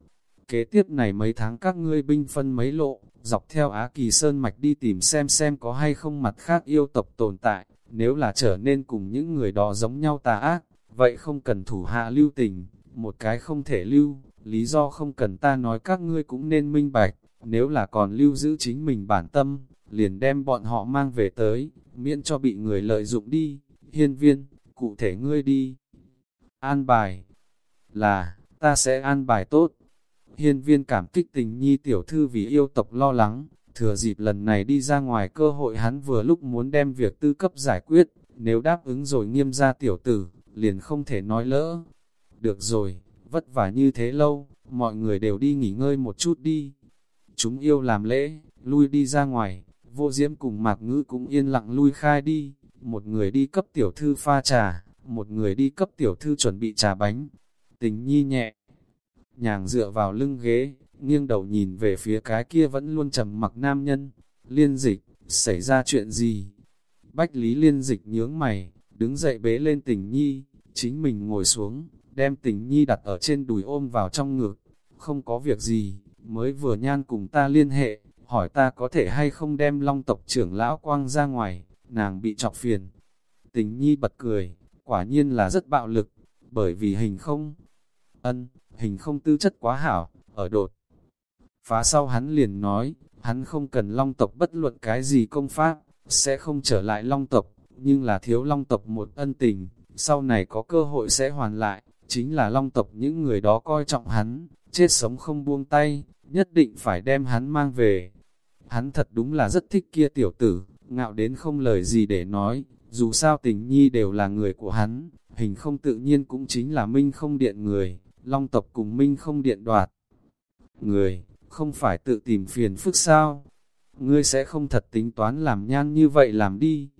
Kế tiếp này mấy tháng các ngươi binh phân mấy lộ, dọc theo Á Kỳ Sơn Mạch đi tìm xem xem có hay không mặt khác yêu tộc tồn tại, nếu là trở nên cùng những người đó giống nhau tà ác, vậy không cần thủ hạ lưu tình, một cái không thể lưu, lý do không cần ta nói các ngươi cũng nên minh bạch, nếu là còn lưu giữ chính mình bản tâm, liền đem bọn họ mang về tới, miễn cho bị người lợi dụng đi, hiên viên, cụ thể ngươi đi. An bài là, ta sẽ an bài tốt. Hiên viên cảm kích tình nhi tiểu thư vì yêu tộc lo lắng, thừa dịp lần này đi ra ngoài cơ hội hắn vừa lúc muốn đem việc tư cấp giải quyết, nếu đáp ứng rồi nghiêm ra tiểu tử, liền không thể nói lỡ. Được rồi, vất vả như thế lâu, mọi người đều đi nghỉ ngơi một chút đi. Chúng yêu làm lễ, lui đi ra ngoài, vô diễm cùng mạc ngữ cũng yên lặng lui khai đi, một người đi cấp tiểu thư pha trà, một người đi cấp tiểu thư chuẩn bị trà bánh. Tình nhi nhẹ, nhàng dựa vào lưng ghế, nghiêng đầu nhìn về phía cái kia vẫn luôn trầm mặc nam nhân. Liên dịch, xảy ra chuyện gì? Bách lý liên dịch nhướng mày, đứng dậy bế lên tình nhi, chính mình ngồi xuống, đem tình nhi đặt ở trên đùi ôm vào trong ngực. Không có việc gì, mới vừa nhan cùng ta liên hệ, hỏi ta có thể hay không đem long tộc trưởng lão quang ra ngoài, nàng bị chọc phiền. Tình nhi bật cười, quả nhiên là rất bạo lực, bởi vì hình không, ân, hình không tư chất quá hảo, ở đột. Phá sau hắn liền nói, hắn không cần long tộc bất luận cái gì công pháp, sẽ không trở lại long tộc, nhưng là thiếu long tộc một ân tình, sau này có cơ hội sẽ hoàn lại, chính là long tộc những người đó coi trọng hắn, chết sống không buông tay, nhất định phải đem hắn mang về. Hắn thật đúng là rất thích kia tiểu tử, ngạo đến không lời gì để nói, dù sao tình nhi đều là người của hắn, hình không tự nhiên cũng chính là minh không điện người, long tộc cùng minh không điện đoạt. Người, không phải tự tìm phiền phức sao? Ngươi sẽ không thật tính toán làm nhan như vậy làm đi.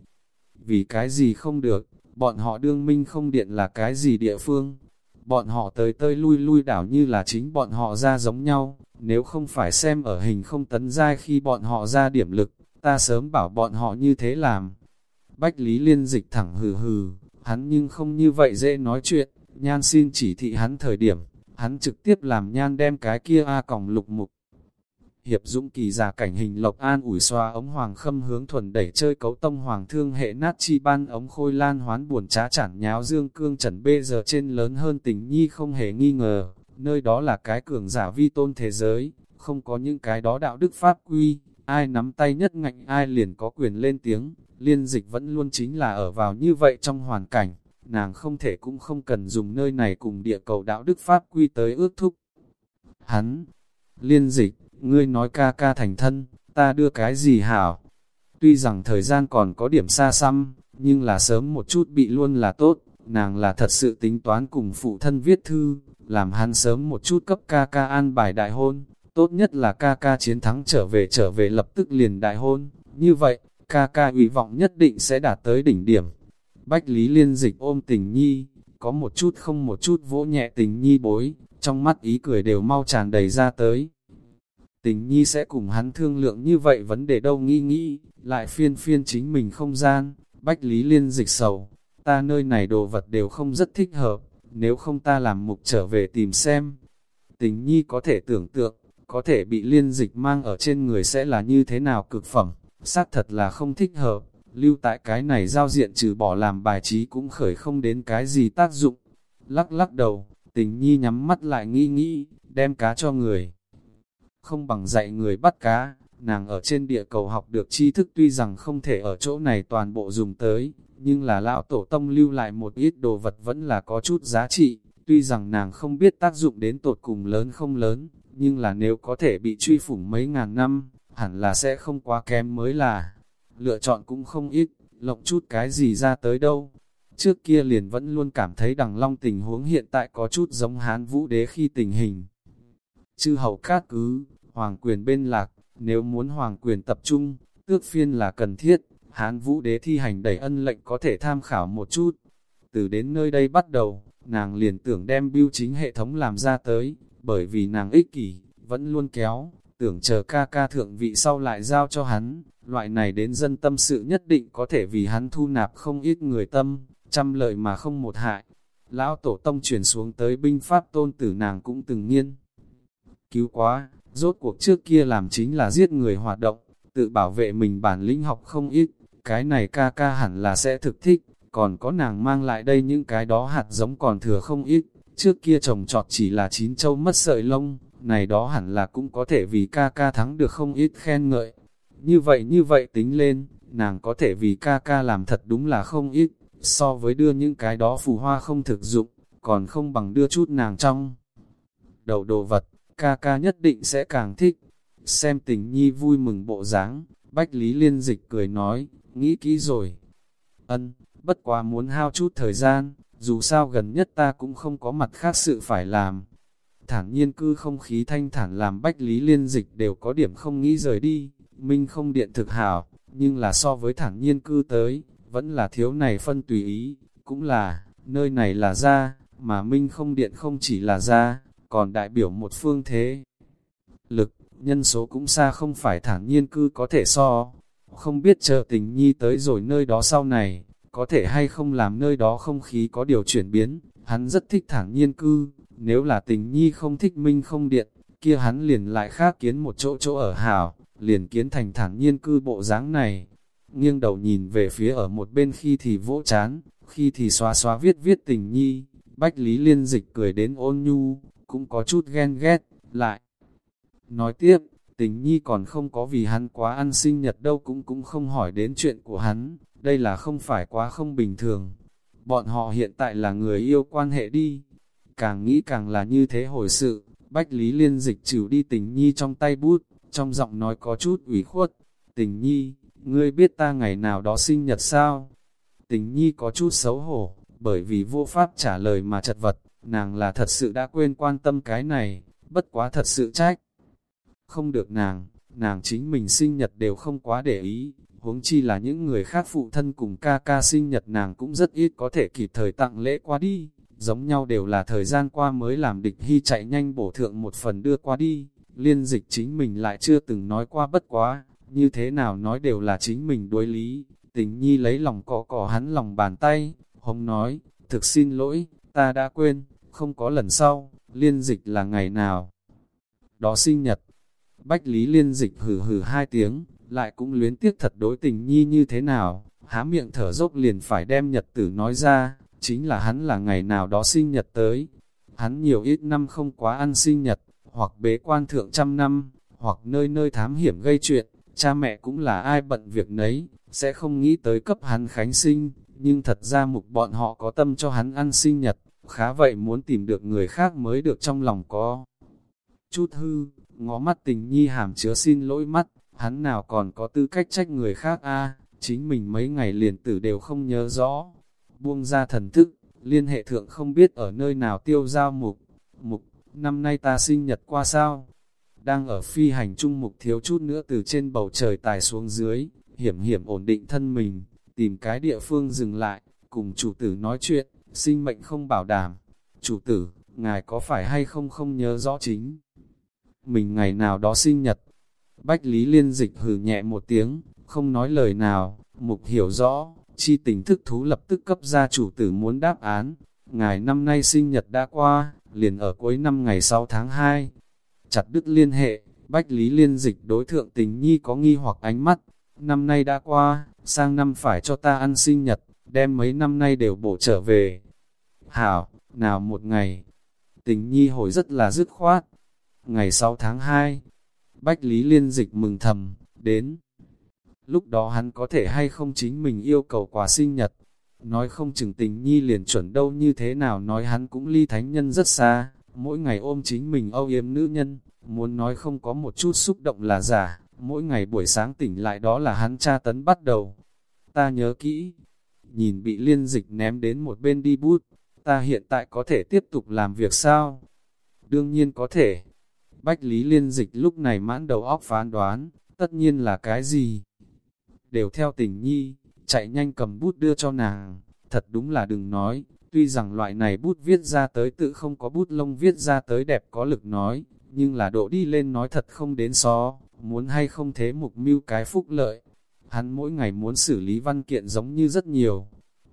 Vì cái gì không được, bọn họ đương minh không điện là cái gì địa phương? Bọn họ tới tơi lui lui đảo như là chính bọn họ ra giống nhau, nếu không phải xem ở hình không tấn giai khi bọn họ ra điểm lực, ta sớm bảo bọn họ như thế làm. Bách Lý Liên dịch thẳng hừ hừ, hắn nhưng không như vậy dễ nói chuyện, nhan xin chỉ thị hắn thời điểm, hắn trực tiếp làm nhan đem cái kia A còng lục mục. Hiệp dũng kỳ giả cảnh hình lộc an ủi xoa ống hoàng khâm hướng thuần đẩy chơi cấu tông hoàng thương hệ nát chi ban ống khôi lan hoán buồn trá chản nháo dương cương trần bê giờ trên lớn hơn tình nhi không hề nghi ngờ, nơi đó là cái cường giả vi tôn thế giới, không có những cái đó đạo đức pháp quy, ai nắm tay nhất ngạnh ai liền có quyền lên tiếng, liên dịch vẫn luôn chính là ở vào như vậy trong hoàn cảnh, nàng không thể cũng không cần dùng nơi này cùng địa cầu đạo đức pháp quy tới ước thúc. Hắn, liên dịch, ngươi nói ca ca thành thân, ta đưa cái gì hảo? Tuy rằng thời gian còn có điểm xa xăm, nhưng là sớm một chút bị luôn là tốt, nàng là thật sự tính toán cùng phụ thân viết thư, làm hắn sớm một chút cấp ca ca an bài đại hôn, tốt nhất là ca ca chiến thắng trở về trở về lập tức liền đại hôn, như vậy, ca ca ủy vọng nhất định sẽ đạt tới đỉnh điểm. Bách Lý Liên Dịch ôm tình nhi, có một chút không một chút vỗ nhẹ tình nhi bối, trong mắt ý cười đều mau tràn đầy ra tới. Tình nhi sẽ cùng hắn thương lượng như vậy vấn đề đâu nghi nghĩ, lại phiên phiên chính mình không gian, Bách Lý Liên Dịch sầu, ta nơi này đồ vật đều không rất thích hợp, nếu không ta làm mục trở về tìm xem. Tình nhi có thể tưởng tượng, có thể bị liên dịch mang ở trên người sẽ là như thế nào cực phẩm, xác thật là không thích hợp, lưu tại cái này giao diện trừ bỏ làm bài trí cũng khởi không đến cái gì tác dụng. Lắc lắc đầu, tình nhi nhắm mắt lại nghĩ nghĩ, đem cá cho người. Không bằng dạy người bắt cá, nàng ở trên địa cầu học được tri thức tuy rằng không thể ở chỗ này toàn bộ dùng tới, nhưng là lão tổ tông lưu lại một ít đồ vật vẫn là có chút giá trị, tuy rằng nàng không biết tác dụng đến tột cùng lớn không lớn, nhưng là nếu có thể bị truy phủng mấy ngàn năm, hẳn là sẽ không quá kém mới là. Lựa chọn cũng không ít, lộng chút cái gì ra tới đâu. Trước kia liền vẫn luôn cảm thấy đằng long tình huống hiện tại có chút giống hán vũ đế khi tình hình. Chư hầu cát cứ, hoàng quyền bên lạc, nếu muốn hoàng quyền tập trung, tước phiên là cần thiết, hán vũ đế thi hành đẩy ân lệnh có thể tham khảo một chút. Từ đến nơi đây bắt đầu, nàng liền tưởng đem biêu chính hệ thống làm ra tới, bởi vì nàng ích kỷ, vẫn luôn kéo, tưởng chờ ca ca thượng vị sau lại giao cho hắn, loại này đến dân tâm sự nhất định có thể vì hắn thu nạp không ít người tâm, trăm lợi mà không một hại. Lão Tổ Tông chuyển xuống tới binh pháp tôn tử nàng cũng từng nghiên. Cứu quá, rốt cuộc trước kia làm chính là giết người hoạt động, tự bảo vệ mình bản lĩnh học không ít, cái này ca ca hẳn là sẽ thực thích, còn có nàng mang lại đây những cái đó hạt giống còn thừa không ít, trước kia trồng trọt chỉ là chín châu mất sợi lông, này đó hẳn là cũng có thể vì ca ca thắng được không ít khen ngợi. Như vậy như vậy tính lên, nàng có thể vì ca ca làm thật đúng là không ít, so với đưa những cái đó phù hoa không thực dụng, còn không bằng đưa chút nàng trong. Đầu đồ vật, ca ca nhất định sẽ càng thích. Xem tình nhi vui mừng bộ dáng, Bách Lý Liên Dịch cười nói, nghĩ kỹ rồi. Ân, bất quá muốn hao chút thời gian, dù sao gần nhất ta cũng không có mặt khác sự phải làm. Thản nhiên cư không khí thanh thản làm Bách Lý Liên Dịch đều có điểm không nghĩ rời đi, Minh không điện thực hảo, nhưng là so với thản nhiên cư tới, vẫn là thiếu này phân tùy ý, cũng là, nơi này là ra, mà Minh không điện không chỉ là ra, còn đại biểu một phương thế. Lực, nhân số cũng xa không phải thản nhiên cư có thể so, không biết chờ tình nhi tới rồi nơi đó sau này, có thể hay không làm nơi đó không khí có điều chuyển biến, hắn rất thích thản nhiên cư, nếu là tình nhi không thích minh không điện, kia hắn liền lại khác kiến một chỗ chỗ ở hảo, liền kiến thành thản nhiên cư bộ dáng này. Nghiêng đầu nhìn về phía ở một bên khi thì vỗ chán, khi thì xóa xóa viết viết tình nhi, bách lý liên dịch cười đến ôn nhu, cũng có chút ghen ghét, lại. Nói tiếp, tình nhi còn không có vì hắn quá ăn sinh nhật đâu cũng cũng không hỏi đến chuyện của hắn, đây là không phải quá không bình thường. Bọn họ hiện tại là người yêu quan hệ đi, càng nghĩ càng là như thế hồi sự, Bách Lý Liên dịch trừ đi tình nhi trong tay bút, trong giọng nói có chút ủy khuất, tình nhi, ngươi biết ta ngày nào đó sinh nhật sao? Tình nhi có chút xấu hổ, bởi vì vô pháp trả lời mà chật vật, nàng là thật sự đã quên quan tâm cái này, bất quá thật sự trách. Không được nàng, nàng chính mình sinh nhật đều không quá để ý, huống chi là những người khác phụ thân cùng ca ca sinh nhật nàng cũng rất ít có thể kịp thời tặng lễ qua đi, giống nhau đều là thời gian qua mới làm địch hy chạy nhanh bổ thượng một phần đưa qua đi, liên dịch chính mình lại chưa từng nói qua bất quá, như thế nào nói đều là chính mình đối lý, tình nhi lấy lòng cọ cọ hắn lòng bàn tay, hông nói, thực xin lỗi, ta đã quên, không có lần sau, liên dịch là ngày nào. Đó sinh nhật, Bách Lý liên dịch hử hử hai tiếng, lại cũng luyến tiếc thật đối tình nhi như thế nào, há miệng thở dốc liền phải đem nhật tử nói ra, chính là hắn là ngày nào đó sinh nhật tới. hắn nhiều ít năm không quá ăn sinh nhật, hoặc bế quan thượng trăm năm, hoặc nơi nơi thám hiểm gây chuyện, cha mẹ cũng là ai bận việc nấy, sẽ không nghĩ tới cấp hắn khánh sinh, nhưng thật ra mục bọn họ có tâm cho hắn ăn sinh nhật, khá vậy muốn tìm được người khác mới được trong lòng có. Chút hư, ngó mắt tình nhi hàm chứa xin lỗi mắt, hắn nào còn có tư cách trách người khác a chính mình mấy ngày liền tử đều không nhớ rõ. Buông ra thần thức, liên hệ thượng không biết ở nơi nào tiêu giao mục. Mục, năm nay ta sinh nhật qua sao? Đang ở phi hành trung mục thiếu chút nữa từ trên bầu trời tài xuống dưới, hiểm hiểm ổn định thân mình, tìm cái địa phương dừng lại, cùng chủ tử nói chuyện, sinh mệnh không bảo đảm. Chủ tử, ngài có phải hay không không nhớ rõ chính? Mình ngày nào đó sinh nhật, Bách Lý Liên Dịch hừ nhẹ một tiếng, không nói lời nào, mục hiểu rõ, chi tình thức thú lập tức cấp ra chủ tử muốn đáp án. Ngài năm nay sinh nhật đã qua, liền ở cuối năm ngày 6 tháng 2. Chặt đứt liên hệ, Bách Lý Liên Dịch đối thượng tình nhi có nghi hoặc ánh mắt. Năm nay đã qua, sang năm phải cho ta ăn sinh nhật, đem mấy năm nay đều bổ trở về. Hảo, nào một ngày, tình nhi hồi rất là dứt khoát. Ngày 6 tháng 2, Bách Lý Liên Dịch mừng thầm, đến. Lúc đó hắn có thể hay không chính mình yêu cầu quà sinh nhật. Nói không chừng tình nhi liền chuẩn đâu như thế nào nói hắn cũng ly thánh nhân rất xa, mỗi ngày ôm chính mình âu yếm nữ nhân, muốn nói không có một chút xúc động là giả, mỗi ngày buổi sáng tỉnh lại đó là hắn tra tấn bắt đầu. Ta nhớ kỹ, nhìn bị liên dịch ném đến một bên đi bút, ta hiện tại có thể tiếp tục làm việc sao? Đương nhiên có thể, Bách Lý Liên Dịch lúc này mãn đầu óc phán đoán, tất nhiên là cái gì? Đều theo tình nhi, chạy nhanh cầm bút đưa cho nàng, thật đúng là đừng nói, tuy rằng loại này bút viết ra tới tự không có bút lông viết ra tới đẹp có lực nói, nhưng là độ đi lên nói thật không đến xó, muốn hay không thế mục mưu cái phúc lợi. Hắn mỗi ngày muốn xử lý văn kiện giống như rất nhiều,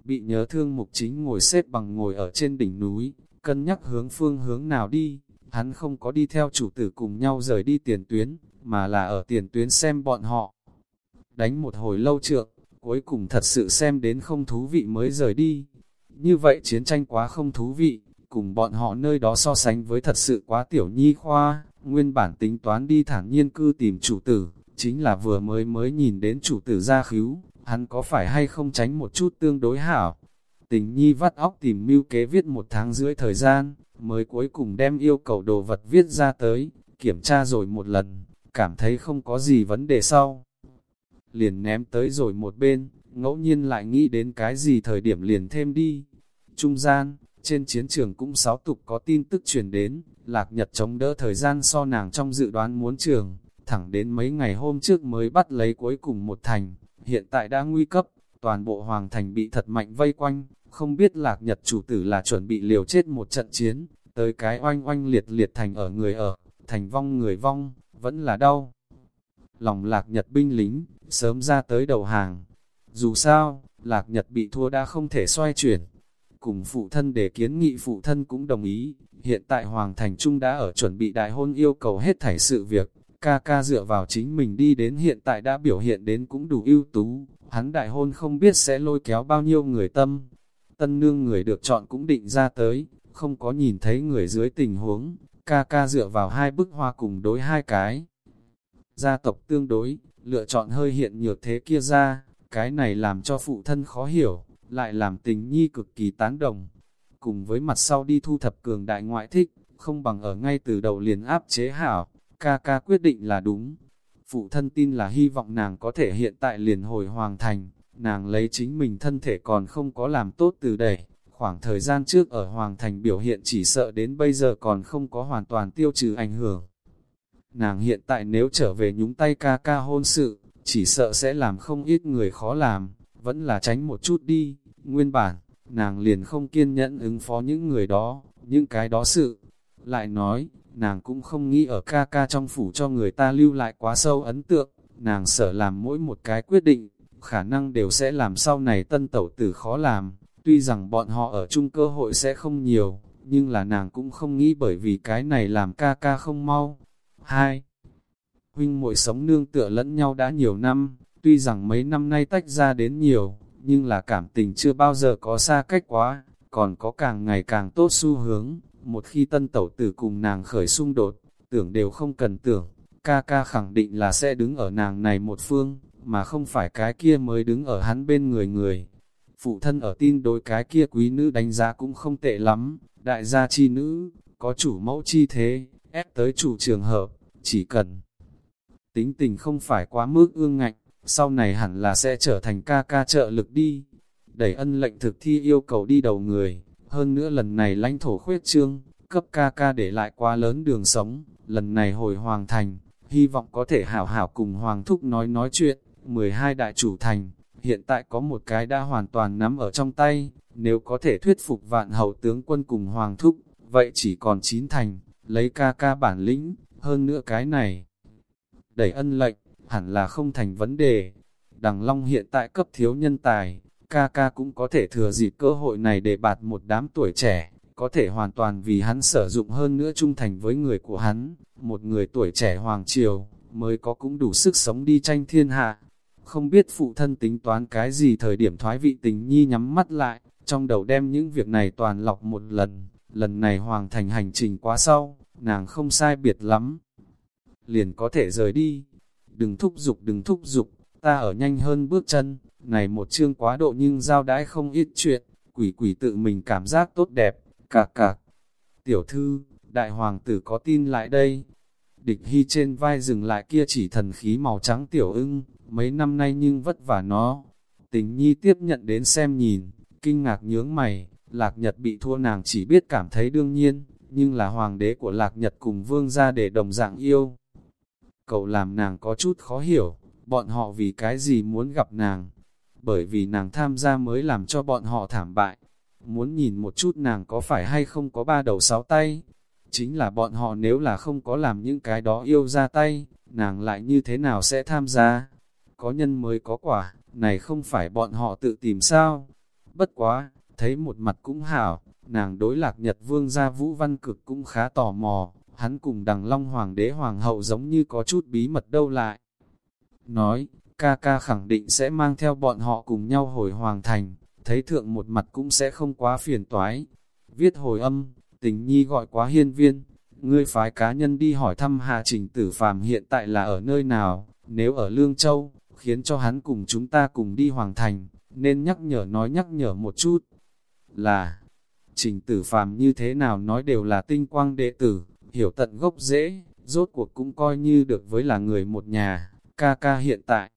bị nhớ thương mục chính ngồi xếp bằng ngồi ở trên đỉnh núi, cân nhắc hướng phương hướng nào đi hắn không có đi theo chủ tử cùng nhau rời đi tiền tuyến, mà là ở tiền tuyến xem bọn họ. Đánh một hồi lâu trượng, cuối cùng thật sự xem đến không thú vị mới rời đi. Như vậy chiến tranh quá không thú vị, cùng bọn họ nơi đó so sánh với thật sự quá tiểu nhi khoa, nguyên bản tính toán đi thẳng nhiên cư tìm chủ tử, chính là vừa mới mới nhìn đến chủ tử ra khíu, hắn có phải hay không tránh một chút tương đối hảo. Tình nhi vắt óc tìm mưu kế viết một tháng rưỡi thời gian, mới cuối cùng đem yêu cầu đồ vật viết ra tới, kiểm tra rồi một lần, cảm thấy không có gì vấn đề sau. Liền ném tới rồi một bên, ngẫu nhiên lại nghĩ đến cái gì thời điểm liền thêm đi. Trung gian, trên chiến trường cũng sáu tục có tin tức truyền đến, lạc nhật chống đỡ thời gian so nàng trong dự đoán muốn trường, thẳng đến mấy ngày hôm trước mới bắt lấy cuối cùng một thành, hiện tại đã nguy cấp, toàn bộ hoàng thành bị thật mạnh vây quanh, không biết lạc nhật chủ tử là chuẩn bị liều chết một trận chiến, tới cái oanh oanh liệt liệt thành ở người ở, thành vong người vong, vẫn là đau. Lòng lạc nhật binh lính, sớm ra tới đầu hàng. Dù sao, lạc nhật bị thua đã không thể xoay chuyển. Cùng phụ thân để kiến nghị phụ thân cũng đồng ý, hiện tại Hoàng Thành Trung đã ở chuẩn bị đại hôn yêu cầu hết thảy sự việc, ca ca dựa vào chính mình đi đến hiện tại đã biểu hiện đến cũng đủ ưu tú, hắn đại hôn không biết sẽ lôi kéo bao nhiêu người tâm, tân nương người được chọn cũng định ra tới, không có nhìn thấy người dưới tình huống, ca ca dựa vào hai bức hoa cùng đối hai cái. Gia tộc tương đối, lựa chọn hơi hiện nhược thế kia ra, cái này làm cho phụ thân khó hiểu, lại làm tình nhi cực kỳ tán đồng. Cùng với mặt sau đi thu thập cường đại ngoại thích, không bằng ở ngay từ đầu liền áp chế hảo, ca ca quyết định là đúng. Phụ thân tin là hy vọng nàng có thể hiện tại liền hồi hoàng thành, nàng lấy chính mình thân thể còn không có làm tốt từ đẩy, khoảng thời gian trước ở Hoàng Thành biểu hiện chỉ sợ đến bây giờ còn không có hoàn toàn tiêu trừ ảnh hưởng. Nàng hiện tại nếu trở về nhúng tay ca ca hôn sự, chỉ sợ sẽ làm không ít người khó làm, vẫn là tránh một chút đi, nguyên bản, nàng liền không kiên nhẫn ứng phó những người đó, những cái đó sự. Lại nói, nàng cũng không nghĩ ở ca ca trong phủ cho người ta lưu lại quá sâu ấn tượng, nàng sợ làm mỗi một cái quyết định, khả năng đều sẽ làm sau này tân tẩu tử khó làm. Tuy rằng bọn họ ở chung cơ hội sẽ không nhiều, nhưng là nàng cũng không nghĩ bởi vì cái này làm ca ca không mau. hai Huynh muội sống nương tựa lẫn nhau đã nhiều năm, tuy rằng mấy năm nay tách ra đến nhiều, nhưng là cảm tình chưa bao giờ có xa cách quá, còn có càng ngày càng tốt xu hướng một khi tân tẩu tử cùng nàng khởi xung đột, tưởng đều không cần tưởng, ca ca khẳng định là sẽ đứng ở nàng này một phương, mà không phải cái kia mới đứng ở hắn bên người người. Phụ thân ở tin đối cái kia quý nữ đánh giá cũng không tệ lắm, đại gia chi nữ, có chủ mẫu chi thế, ép tới chủ trường hợp, chỉ cần tính tình không phải quá mức ương ngạnh, sau này hẳn là sẽ trở thành ca ca trợ lực đi. Đẩy ân lệnh thực thi yêu cầu đi đầu người, hơn nữa lần này lãnh thổ khuyết trương, cấp ca ca để lại quá lớn đường sống, lần này hồi hoàng thành, hy vọng có thể hảo hảo cùng hoàng thúc nói nói chuyện, 12 đại chủ thành, hiện tại có một cái đã hoàn toàn nắm ở trong tay, nếu có thể thuyết phục vạn hậu tướng quân cùng hoàng thúc, vậy chỉ còn 9 thành, lấy ca ca bản lĩnh, hơn nữa cái này. Đẩy ân lệnh, hẳn là không thành vấn đề. Đằng Long hiện tại cấp thiếu nhân tài, ca ca cũng có thể thừa dịp cơ hội này để bạt một đám tuổi trẻ, có thể hoàn toàn vì hắn sử dụng hơn nữa trung thành với người của hắn, một người tuổi trẻ hoàng triều, mới có cũng đủ sức sống đi tranh thiên hạ. Không biết phụ thân tính toán cái gì thời điểm thoái vị tình nhi nhắm mắt lại, trong đầu đem những việc này toàn lọc một lần, lần này hoàng thành hành trình quá sau, nàng không sai biệt lắm. Liền có thể rời đi, đừng thúc giục đừng thúc giục, ta ở nhanh hơn bước chân, này một chương quá độ nhưng giao đãi không ít chuyện, quỷ quỷ tự mình cảm giác tốt đẹp, cạc cạc. Tiểu thư, đại hoàng tử có tin lại đây. Địch hy trên vai dừng lại kia chỉ thần khí màu trắng tiểu ưng, mấy năm nay nhưng vất vả nó. Tình nhi tiếp nhận đến xem nhìn, kinh ngạc nhướng mày, lạc nhật bị thua nàng chỉ biết cảm thấy đương nhiên, nhưng là hoàng đế của lạc nhật cùng vương gia để đồng dạng yêu. Cậu làm nàng có chút khó hiểu, bọn họ vì cái gì muốn gặp nàng, bởi vì nàng tham gia mới làm cho bọn họ thảm bại. Muốn nhìn một chút nàng có phải hay không có ba đầu sáu tay, chính là bọn họ nếu là không có làm những cái đó yêu ra tay, nàng lại như thế nào sẽ tham gia. Có nhân mới có quả, này không phải bọn họ tự tìm sao. Bất quá, thấy một mặt cũng hảo, nàng đối lạc Nhật Vương gia Vũ Văn Cực cũng khá tò mò, hắn cùng đằng Long Hoàng đế Hoàng hậu giống như có chút bí mật đâu lại. Nói, ca ca khẳng định sẽ mang theo bọn họ cùng nhau hồi Hoàng thành, thấy thượng một mặt cũng sẽ không quá phiền toái. Viết hồi âm, tình nhi gọi quá hiên viên, ngươi phái cá nhân đi hỏi thăm Hà Trình Tử Phàm hiện tại là ở nơi nào, nếu ở Lương Châu, khiến cho hắn cùng chúng ta cùng đi Hoàng Thành, nên nhắc nhở nói nhắc nhở một chút, là Trình Tử Phàm như thế nào nói đều là tinh quang đệ tử, hiểu tận gốc dễ, rốt cuộc cũng coi như được với là người một nhà, ca ca hiện tại.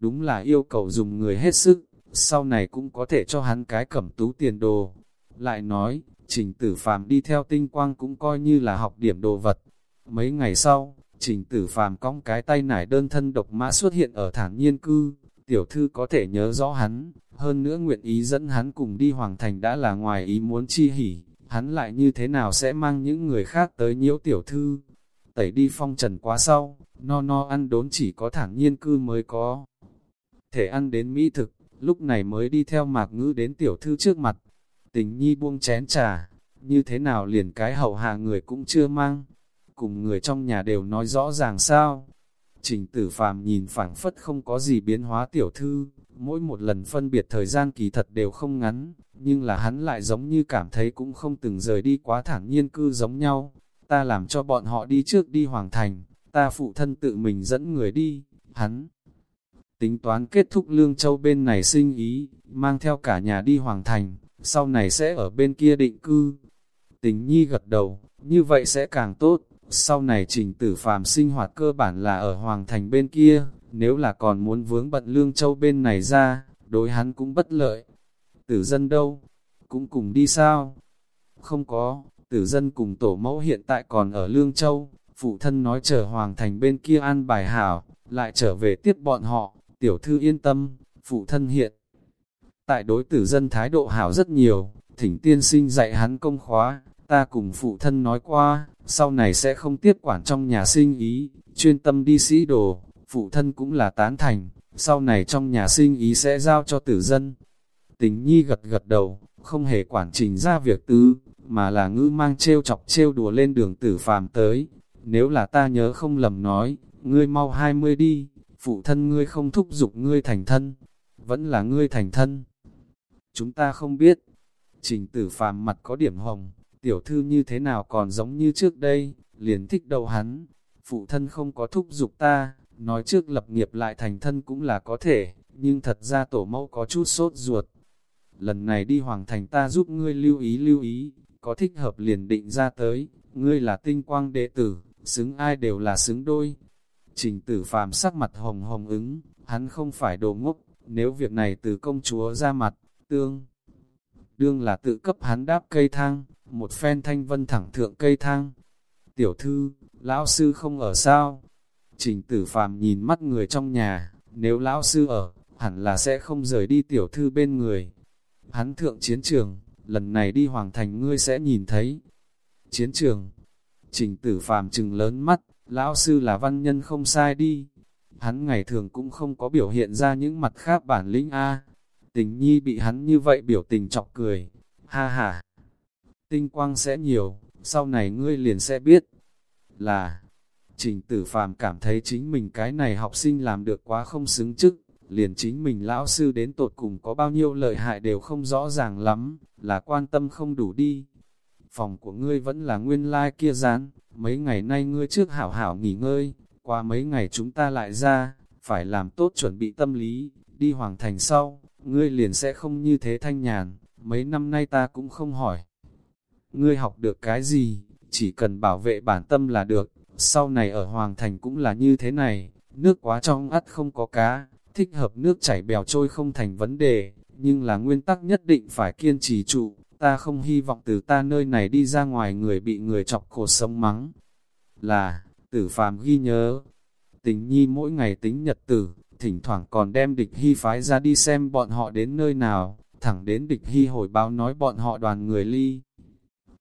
Đúng là yêu cầu dùng người hết sức, sau này cũng có thể cho hắn cái cẩm tú tiền đồ. Lại nói, trình tử phàm đi theo tinh quang cũng coi như là học điểm đồ vật. Mấy ngày sau, trình tử phàm cong cái tay nải đơn thân độc mã xuất hiện ở thản nhiên cư, tiểu thư có thể nhớ rõ hắn, hơn nữa nguyện ý dẫn hắn cùng đi hoàng thành đã là ngoài ý muốn chi hỉ, hắn lại như thế nào sẽ mang những người khác tới nhiễu tiểu thư. Tẩy đi phong trần quá sau, no no ăn đốn chỉ có thản nhiên cư mới có. Thể ăn đến mỹ thực, lúc này mới đi theo mạc ngữ đến tiểu thư trước mặt. Tình nhi buông chén trà, như thế nào liền cái hậu hạ người cũng chưa mang. Cùng người trong nhà đều nói rõ ràng sao. Trình tử phàm nhìn phảng phất không có gì biến hóa tiểu thư, mỗi một lần phân biệt thời gian kỳ thật đều không ngắn, nhưng là hắn lại giống như cảm thấy cũng không từng rời đi quá thản nhiên cư giống nhau. Ta làm cho bọn họ đi trước đi hoàng thành, ta phụ thân tự mình dẫn người đi, hắn. Tính toán kết thúc lương châu bên này sinh ý, mang theo cả nhà đi hoàng thành, sau này sẽ ở bên kia định cư. Tình nhi gật đầu, như vậy sẽ càng tốt, sau này trình tử phàm sinh hoạt cơ bản là ở hoàng thành bên kia, nếu là còn muốn vướng bận lương châu bên này ra, đối hắn cũng bất lợi. Tử dân đâu? Cũng cùng đi sao? Không có, tử dân cùng tổ mẫu hiện tại còn ở lương châu, phụ thân nói chờ hoàng thành bên kia an bài hảo, lại trở về tiếp bọn họ, tiểu thư yên tâm, phụ thân hiện. Tại đối tử dân thái độ hảo rất nhiều, thỉnh tiên sinh dạy hắn công khóa, ta cùng phụ thân nói qua, sau này sẽ không tiếp quản trong nhà sinh ý, chuyên tâm đi sĩ đồ, phụ thân cũng là tán thành, sau này trong nhà sinh ý sẽ giao cho tử dân. Tình nhi gật gật đầu, không hề quản trình ra việc tứ, mà là ngữ mang trêu chọc trêu đùa lên đường tử phàm tới. Nếu là ta nhớ không lầm nói, ngươi mau hai mươi đi, phụ thân ngươi không thúc giục ngươi thành thân, vẫn là ngươi thành thân. Chúng ta không biết. Trình tử phàm mặt có điểm hồng, tiểu thư như thế nào còn giống như trước đây, liền thích đầu hắn, phụ thân không có thúc giục ta, nói trước lập nghiệp lại thành thân cũng là có thể, nhưng thật ra tổ mẫu có chút sốt ruột. Lần này đi hoàng thành ta giúp ngươi lưu ý lưu ý, có thích hợp liền định ra tới, ngươi là tinh quang đệ tử, xứng ai đều là xứng đôi. Trình tử phàm sắc mặt hồng hồng ứng, hắn không phải đồ ngốc, nếu việc này từ công chúa ra mặt, tương. Đương là tự cấp hắn đáp cây thang, một phen thanh vân thẳng thượng cây thang. Tiểu thư, lão sư không ở sao? Trình tử phàm nhìn mắt người trong nhà, nếu lão sư ở, hẳn là sẽ không rời đi tiểu thư bên người. Hắn thượng chiến trường, lần này đi hoàng thành ngươi sẽ nhìn thấy. Chiến trường, trình tử phàm trừng lớn mắt, lão sư là văn nhân không sai đi. Hắn ngày thường cũng không có biểu hiện ra những mặt khác bản lĩnh A. Tình nhi bị hắn như vậy biểu tình chọc cười. Ha ha, tinh quang sẽ nhiều, sau này ngươi liền sẽ biết. Là, trình tử phàm cảm thấy chính mình cái này học sinh làm được quá không xứng chức, liền chính mình lão sư đến tột cùng có bao nhiêu lợi hại đều không rõ ràng lắm, là quan tâm không đủ đi. Phòng của ngươi vẫn là nguyên lai like kia rán, mấy ngày nay ngươi trước hảo hảo nghỉ ngơi, qua mấy ngày chúng ta lại ra, phải làm tốt chuẩn bị tâm lý, đi hoàng thành sau, ngươi liền sẽ không như thế thanh nhàn, mấy năm nay ta cũng không hỏi. Ngươi học được cái gì, chỉ cần bảo vệ bản tâm là được, sau này ở hoàng thành cũng là như thế này, nước quá trong ắt không có cá, thích hợp nước chảy bèo trôi không thành vấn đề, nhưng là nguyên tắc nhất định phải kiên trì trụ, ta không hy vọng từ ta nơi này đi ra ngoài người bị người chọc khổ sống mắng. Là, tử phàm ghi nhớ, tình nhi mỗi ngày tính nhật tử, thỉnh thoảng còn đem địch hy phái ra đi xem bọn họ đến nơi nào, thẳng đến địch hy hồi báo nói bọn họ đoàn người ly.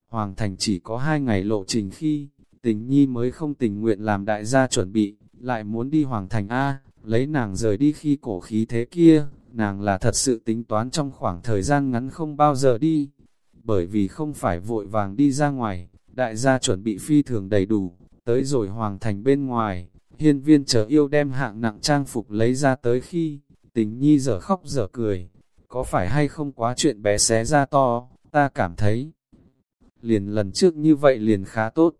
Hoàng thành chỉ có hai ngày lộ trình khi, tình nhi mới không tình nguyện làm đại gia chuẩn bị, lại muốn đi Hoàng thành A, lấy nàng rời đi khi cổ khí thế kia, nàng là thật sự tính toán trong khoảng thời gian ngắn không bao giờ đi, bởi vì không phải vội vàng đi ra ngoài, đại gia chuẩn bị phi thường đầy đủ, tới rồi Hoàng thành bên ngoài, hiên viên chờ yêu đem hạng nặng trang phục lấy ra tới khi, tình nhi dở khóc dở cười, có phải hay không quá chuyện bé xé ra to, ta cảm thấy, liền lần trước như vậy liền khá tốt.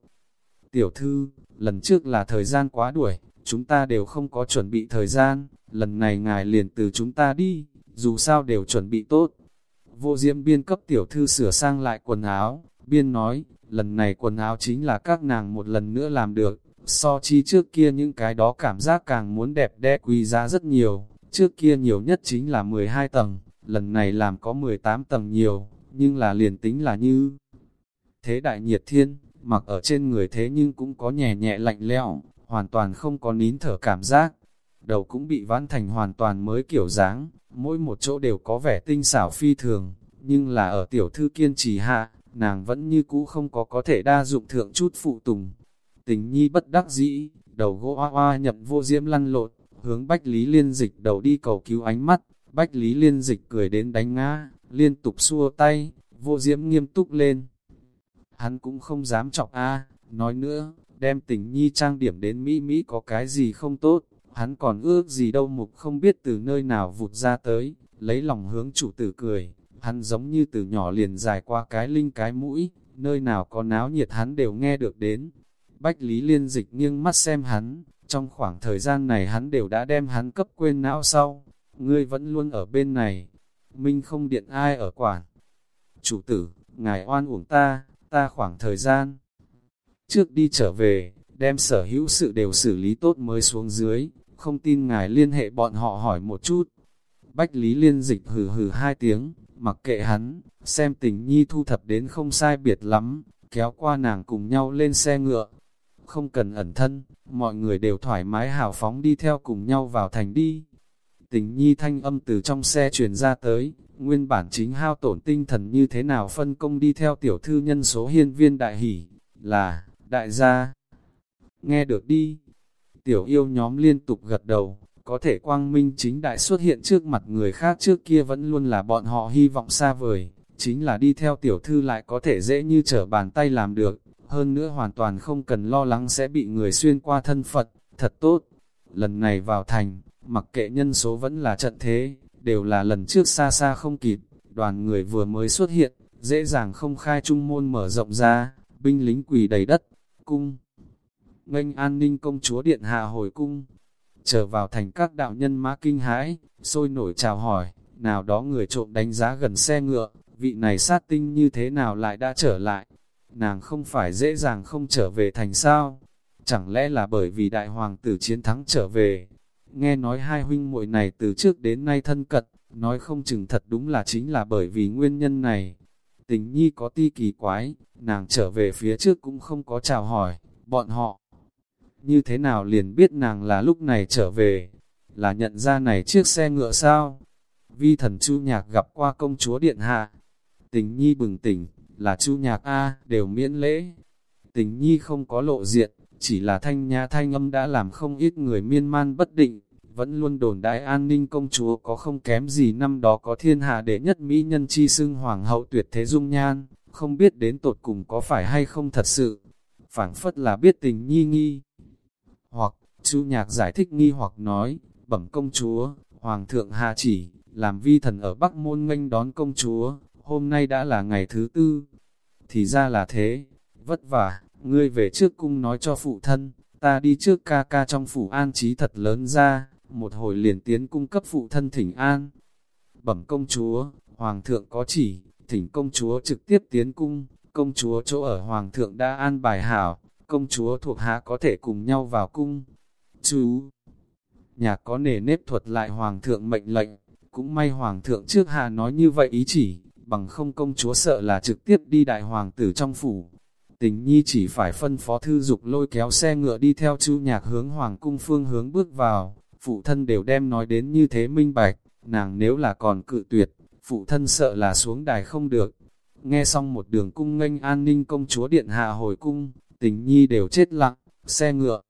Tiểu thư, lần trước là thời gian quá đuổi, chúng ta đều không có chuẩn bị thời gian, lần này ngài liền từ chúng ta đi, dù sao đều chuẩn bị tốt. Vô diễm biên cấp tiểu thư sửa sang lại quần áo, biên nói, lần này quần áo chính là các nàng một lần nữa làm được, so chi trước kia những cái đó cảm giác càng muốn đẹp đẽ quý giá rất nhiều, trước kia nhiều nhất chính là 12 tầng, lần này làm có 18 tầng nhiều, nhưng là liền tính là như thế đại nhiệt thiên, mặc ở trên người thế nhưng cũng có nhẹ nhẹ lạnh lẽo, hoàn toàn không có nín thở cảm giác. Đầu cũng bị vãn thành hoàn toàn mới kiểu dáng, mỗi một chỗ đều có vẻ tinh xảo phi thường, nhưng là ở tiểu thư kiên trì hạ, nàng vẫn như cũ không có có thể đa dụng thượng chút phụ tùng. Tình nhi bất đắc dĩ, đầu gỗ hoa hoa nhập vô diễm lăn lộn, hướng Bách Lý Liên Dịch đầu đi cầu cứu ánh mắt, Bách Lý Liên Dịch cười đến đánh ngã, liên tục xua tay, vô diễm nghiêm túc lên. Hắn cũng không dám chọc a nói nữa, đem tình nhi trang điểm đến Mỹ Mỹ có cái gì không tốt, hắn còn ước gì đâu mục không biết từ nơi nào vụt ra tới, lấy lòng hướng chủ tử cười, hắn giống như từ nhỏ liền dài qua cái linh cái mũi, nơi nào có náo nhiệt hắn đều nghe được đến. Bách Lý Liên dịch nghiêng mắt xem hắn, trong khoảng thời gian này hắn đều đã đem hắn cấp quên não sau, ngươi vẫn luôn ở bên này, minh không điện ai ở quản. Chủ tử, ngài oan uổng ta, ta khoảng thời gian trước đi trở về, đem sở hữu sự đều xử lý tốt mới xuống dưới, không tin ngài liên hệ bọn họ hỏi một chút. Bách Lý liên dịch hừ hừ hai tiếng, mặc kệ hắn, xem tình nhi thu thập đến không sai biệt lắm, kéo qua nàng cùng nhau lên xe ngựa. Không cần ẩn thân, mọi người đều thoải mái hào phóng đi theo cùng nhau vào thành đi. Tình nhi thanh âm từ trong xe truyền ra tới, nguyên bản chính hao tổn tinh thần như thế nào phân công đi theo tiểu thư nhân số hiên viên đại hỷ, là, đại gia. Nghe được đi, tiểu yêu nhóm liên tục gật đầu, có thể quang minh chính đại xuất hiện trước mặt người khác trước kia vẫn luôn là bọn họ hy vọng xa vời, chính là đi theo tiểu thư lại có thể dễ như trở bàn tay làm được, hơn nữa hoàn toàn không cần lo lắng sẽ bị người xuyên qua thân Phật, thật tốt. Lần này vào thành, mặc kệ nhân số vẫn là trận thế, đều là lần trước xa xa không kịp, đoàn người vừa mới xuất hiện, dễ dàng không khai trung môn mở rộng ra, binh lính quỳ đầy đất, cung. Nganh an ninh công chúa điện hạ hồi cung, trở vào thành các đạo nhân mã kinh hãi, sôi nổi chào hỏi, nào đó người trộm đánh giá gần xe ngựa, vị này sát tinh như thế nào lại đã trở lại. Nàng không phải dễ dàng không trở về thành sao, chẳng lẽ là bởi vì đại hoàng tử chiến thắng trở về. Nghe nói hai huynh muội này từ trước đến nay thân cận, nói không chừng thật đúng là chính là bởi vì nguyên nhân này. Tình nhi có ti kỳ quái, nàng trở về phía trước cũng không có chào hỏi, bọn họ. Như thế nào liền biết nàng là lúc này trở về, là nhận ra này chiếc xe ngựa sao? Vi thần chu nhạc gặp qua công chúa điện hạ. Tình nhi bừng tỉnh, là chu nhạc A, đều miễn lễ. Tình nhi không có lộ diện, chỉ là thanh nhã thanh âm đã làm không ít người miên man bất định, vẫn luôn đồn đại an ninh công chúa có không kém gì năm đó có thiên hạ đệ nhất mỹ nhân chi xưng hoàng hậu tuyệt thế dung nhan, không biết đến tột cùng có phải hay không thật sự. phảng phất là biết tình nhi nghi. Hoặc, chu nhạc giải thích nghi hoặc nói, bẩm công chúa, hoàng thượng hạ chỉ, làm vi thần ở Bắc Môn nghênh đón công chúa, hôm nay đã là ngày thứ tư. Thì ra là thế, vất vả, ngươi về trước cung nói cho phụ thân, ta đi trước ca ca trong phủ an trí thật lớn ra, một hồi liền tiến cung cấp phụ thân thỉnh an. Bẩm công chúa, hoàng thượng có chỉ, thỉnh công chúa trực tiếp tiến cung, công chúa chỗ ở hoàng thượng đã an bài hảo, công chúa thuộc hạ có thể cùng nhau vào cung. Chú, nhạc có nề nếp thuật lại hoàng thượng mệnh lệnh, cũng may hoàng thượng trước hạ nói như vậy ý chỉ, bằng không công chúa sợ là trực tiếp đi đại hoàng tử trong phủ. Tình nhi chỉ phải phân phó thư dục lôi kéo xe ngựa đi theo chú nhạc hướng hoàng cung phương hướng bước vào, phụ thân đều đem nói đến như thế minh bạch, nàng nếu là còn cự tuyệt, phụ thân sợ là xuống đài không được. Nghe xong một đường cung nghênh an ninh công chúa điện hạ hồi cung, tình nhi đều chết lặng, xe ngựa.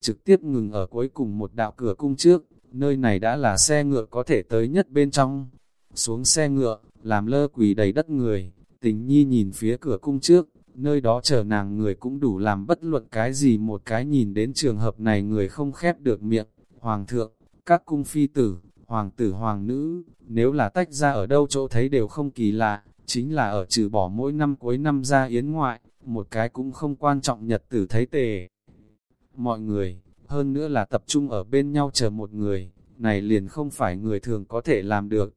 Trực tiếp ngừng ở cuối cùng một đạo cửa cung trước, nơi này đã là xe ngựa có thể tới nhất bên trong. Xuống xe ngựa, làm lơ quỳ đầy đất người, tình nhi nhìn phía cửa cung trước, nơi đó chờ nàng người cũng đủ làm bất luận cái gì một cái nhìn đến trường hợp này người không khép được miệng. Hoàng thượng, các cung phi tử, hoàng tử hoàng nữ, nếu là tách ra ở đâu chỗ thấy đều không kỳ lạ, chính là ở trừ bỏ mỗi năm cuối năm ra yến ngoại, một cái cũng không quan trọng nhật tử thấy tề. Mọi người, hơn nữa là tập trung ở bên nhau chờ một người, này liền không phải người thường có thể làm được.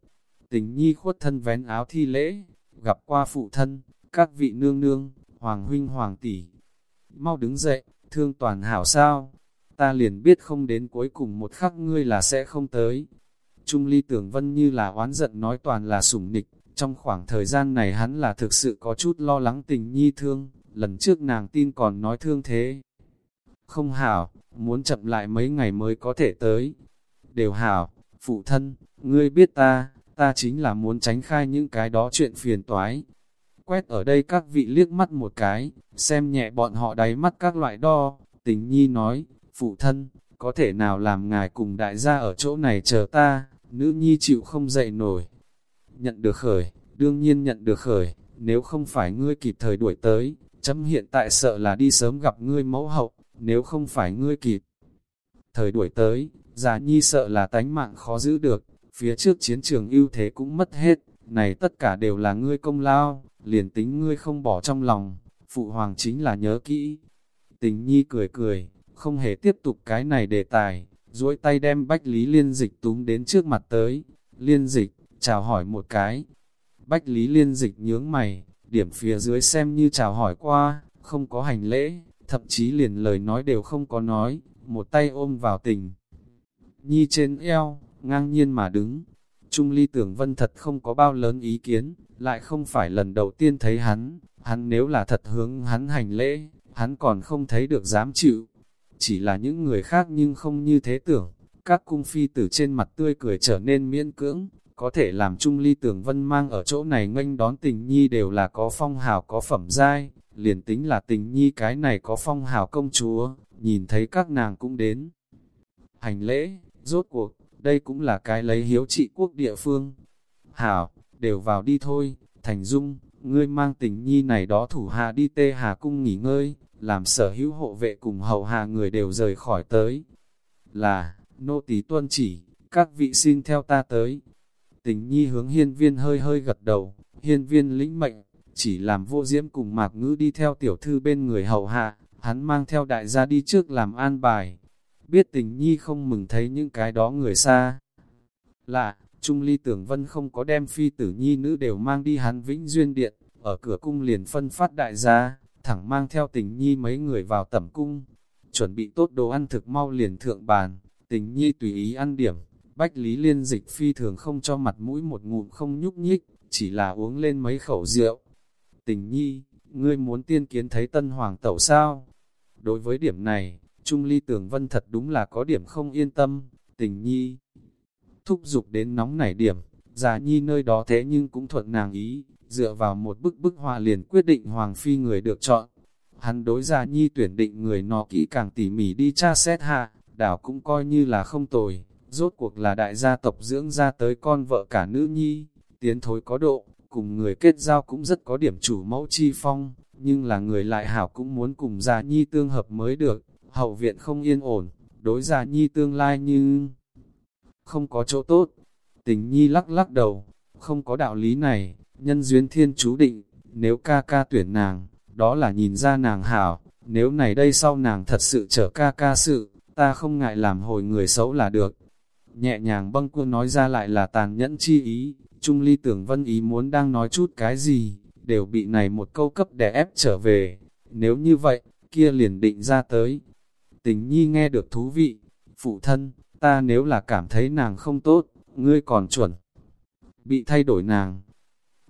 Tình nhi khuất thân vén áo thi lễ, gặp qua phụ thân, các vị nương nương, hoàng huynh hoàng tỷ. Mau đứng dậy, thương toàn hảo sao, ta liền biết không đến cuối cùng một khắc ngươi là sẽ không tới. Trung ly tưởng vân như là oán giận nói toàn là sủng nịch, trong khoảng thời gian này hắn là thực sự có chút lo lắng tình nhi thương, lần trước nàng tin còn nói thương thế. Không hảo, muốn chậm lại mấy ngày mới có thể tới. Đều hảo, phụ thân, ngươi biết ta, ta chính là muốn tránh khai những cái đó chuyện phiền toái. Quét ở đây các vị liếc mắt một cái, xem nhẹ bọn họ đáy mắt các loại đo, tình nhi nói, phụ thân, có thể nào làm ngài cùng đại gia ở chỗ này chờ ta, nữ nhi chịu không dậy nổi. Nhận được khởi, đương nhiên nhận được khởi, nếu không phải ngươi kịp thời đuổi tới, chấm hiện tại sợ là đi sớm gặp ngươi mẫu hậu, nếu không phải ngươi kịp. Thời đuổi tới, già nhi sợ là tánh mạng khó giữ được, phía trước chiến trường ưu thế cũng mất hết, này tất cả đều là ngươi công lao, liền tính ngươi không bỏ trong lòng, phụ hoàng chính là nhớ kỹ. Tình nhi cười cười, không hề tiếp tục cái này đề tài, duỗi tay đem Bách Lý Liên Dịch túm đến trước mặt tới. Liên Dịch, chào hỏi một cái. Bách Lý Liên Dịch nhướng mày, điểm phía dưới xem như chào hỏi qua, không có hành lễ, thậm chí liền lời nói đều không có nói, một tay ôm vào tình. Nhi trên eo, ngang nhiên mà đứng. Trung ly tưởng vân thật không có bao lớn ý kiến, lại không phải lần đầu tiên thấy hắn, hắn nếu là thật hướng hắn hành lễ, hắn còn không thấy được dám chịu, chỉ là những người khác nhưng không như thế tưởng. Các cung phi tử trên mặt tươi cười trở nên miễn cưỡng, có thể làm Trung Ly Tưởng Vân mang ở chỗ này nghênh đón tình nhi đều là có phong hào có phẩm giai, liền tính là tình nhi cái này có phong hào công chúa, nhìn thấy các nàng cũng đến. Hành lễ, rốt cuộc, đây cũng là cái lấy hiếu trị quốc địa phương. Hảo, đều vào đi thôi, Thành Dung, ngươi mang tình nhi này đó thủ hạ đi tê hà cung nghỉ ngơi, làm sở hữu hộ vệ cùng hầu hạ người đều rời khỏi tới. Là, nô tỳ tuân chỉ, các vị xin theo ta tới. Tình nhi hướng hiên viên hơi hơi gật đầu, hiên viên lĩnh mệnh, chỉ làm vô diễm cùng mạc ngữ đi theo tiểu thư bên người hậu hạ, hắn mang theo đại gia đi trước làm an bài. Biết tình nhi không mừng thấy những cái đó người xa. Lạ, Trung Ly Tưởng Vân không có đem phi tử nhi nữ đều mang đi hắn vĩnh duyên điện, ở cửa cung liền phân phát đại gia, thẳng mang theo tình nhi mấy người vào tẩm cung. Chuẩn bị tốt đồ ăn thực mau liền thượng bàn, tình nhi tùy ý ăn điểm, bách lý liên dịch phi thường không cho mặt mũi một ngụm không nhúc nhích, chỉ là uống lên mấy khẩu rượu. Tình nhi, ngươi muốn tiên kiến thấy tân hoàng tẩu sao? Đối với điểm này, Trung Ly Tường Vân thật đúng là có điểm không yên tâm, tình nhi. Thúc dục đến nóng nảy điểm, già nhi nơi đó thế nhưng cũng thuận nàng ý, dựa vào một bức bức họa liền quyết định Hoàng Phi người được chọn. Hắn đối già nhi tuyển định người nó kỹ càng tỉ mỉ đi tra xét hạ, đảo cũng coi như là không tồi, rốt cuộc là đại gia tộc dưỡng ra tới con vợ cả nữ nhi, tiến thối có độ, cùng người kết giao cũng rất có điểm chủ mẫu chi phong, nhưng là người lại hảo cũng muốn cùng già nhi tương hợp mới được, hậu viện không yên ổn, đối già nhi tương lai như không có chỗ tốt. Tình nhi lắc lắc đầu, không có đạo lý này, nhân duyên thiên chú định, nếu ca ca tuyển nàng, đó là nhìn ra nàng hảo, nếu này đây sau nàng thật sự trở ca ca sự, ta không ngại làm hồi người xấu là được. Nhẹ nhàng bâng cua nói ra lại là tàn nhẫn chi ý, Trung ly tưởng vân ý muốn đang nói chút cái gì, đều bị này một câu cấp đè ép trở về. Nếu như vậy, kia liền định ra tới. Tình nhi nghe được thú vị, phụ thân, ta nếu là cảm thấy nàng không tốt, ngươi còn chuẩn. Bị thay đổi nàng,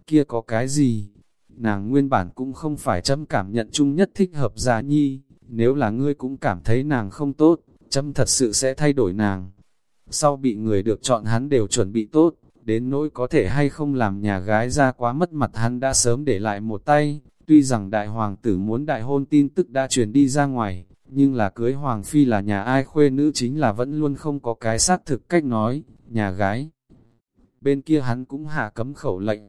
kia có cái gì? Nàng nguyên bản cũng không phải chấm cảm nhận chung nhất thích hợp gia nhi, nếu là ngươi cũng cảm thấy nàng không tốt, chấm thật sự sẽ thay đổi nàng. Sau bị người được chọn hắn đều chuẩn bị tốt, đến nỗi có thể hay không làm nhà gái ra quá mất mặt hắn đã sớm để lại một tay, tuy rằng đại hoàng tử muốn đại hôn tin tức đã truyền đi ra ngoài, nhưng là cưới hoàng phi là nhà ai khuê nữ chính là vẫn luôn không có cái xác thực cách nói, nhà gái. Bên kia hắn cũng hạ cấm khẩu lệnh,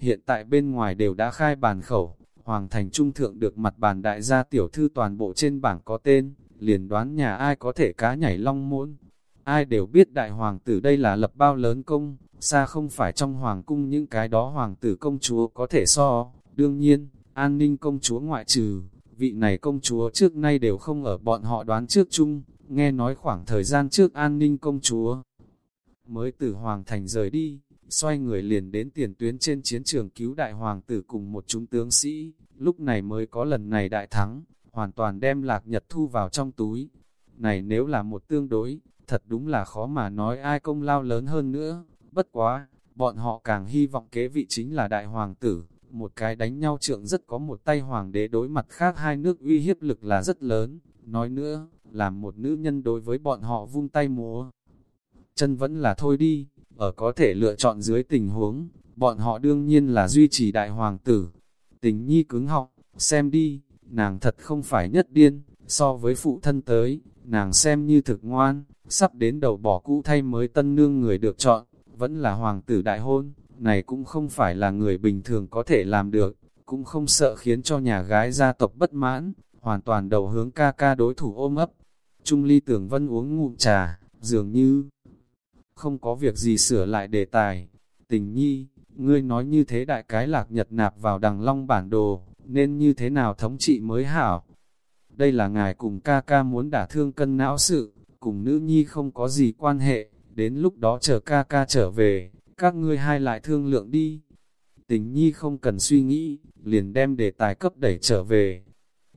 hiện tại bên ngoài đều đã khai bàn khẩu, hoàng thành trung thượng được mặt bàn đại gia tiểu thư toàn bộ trên bảng có tên, liền đoán nhà ai có thể cá nhảy long môn. Ai đều biết đại hoàng tử đây là lập bao lớn công, xa không phải trong hoàng cung những cái đó hoàng tử công chúa có thể so, đương nhiên, an ninh công chúa ngoại trừ, vị này công chúa trước nay đều không ở bọn họ đoán trước chung, nghe nói khoảng thời gian trước an ninh công chúa mới từ hoàng thành rời đi, xoay người liền đến tiền tuyến trên chiến trường cứu đại hoàng tử cùng một chúng tướng sĩ, lúc này mới có lần này đại thắng, hoàn toàn đem lạc nhật thu vào trong túi. Này nếu là một tương đối, thật đúng là khó mà nói ai công lao lớn hơn nữa, bất quá, bọn họ càng hy vọng kế vị chính là đại hoàng tử, một cái đánh nhau trượng rất có một tay hoàng đế đối mặt khác hai nước uy hiếp lực là rất lớn, nói nữa, làm một nữ nhân đối với bọn họ vung tay múa. Chân vẫn là thôi đi, ở có thể lựa chọn dưới tình huống, bọn họ đương nhiên là duy trì đại hoàng tử. Tình nhi cứng họng, xem đi, nàng thật không phải nhất điên, so với phụ thân tới, nàng xem như thực ngoan, sắp đến đầu bỏ cũ thay mới tân nương người được chọn, vẫn là hoàng tử đại hôn, này cũng không phải là người bình thường có thể làm được, cũng không sợ khiến cho nhà gái gia tộc bất mãn, hoàn toàn đầu hướng ca ca đối thủ ôm ấp. Trung ly tưởng vân uống ngụm trà, dường như không có việc gì sửa lại đề tài. Tình nhi, ngươi nói như thế đại cái lạc nhật nạp vào đằng long bản đồ, nên như thế nào thống trị mới hảo. Đây là ngài cùng ca ca muốn đả thương cân não sự, cùng nữ nhi không có gì quan hệ, đến lúc đó chờ ca ca trở về, các ngươi hai lại thương lượng đi. Tình nhi không cần suy nghĩ, liền đem đề tài cấp đẩy trở về.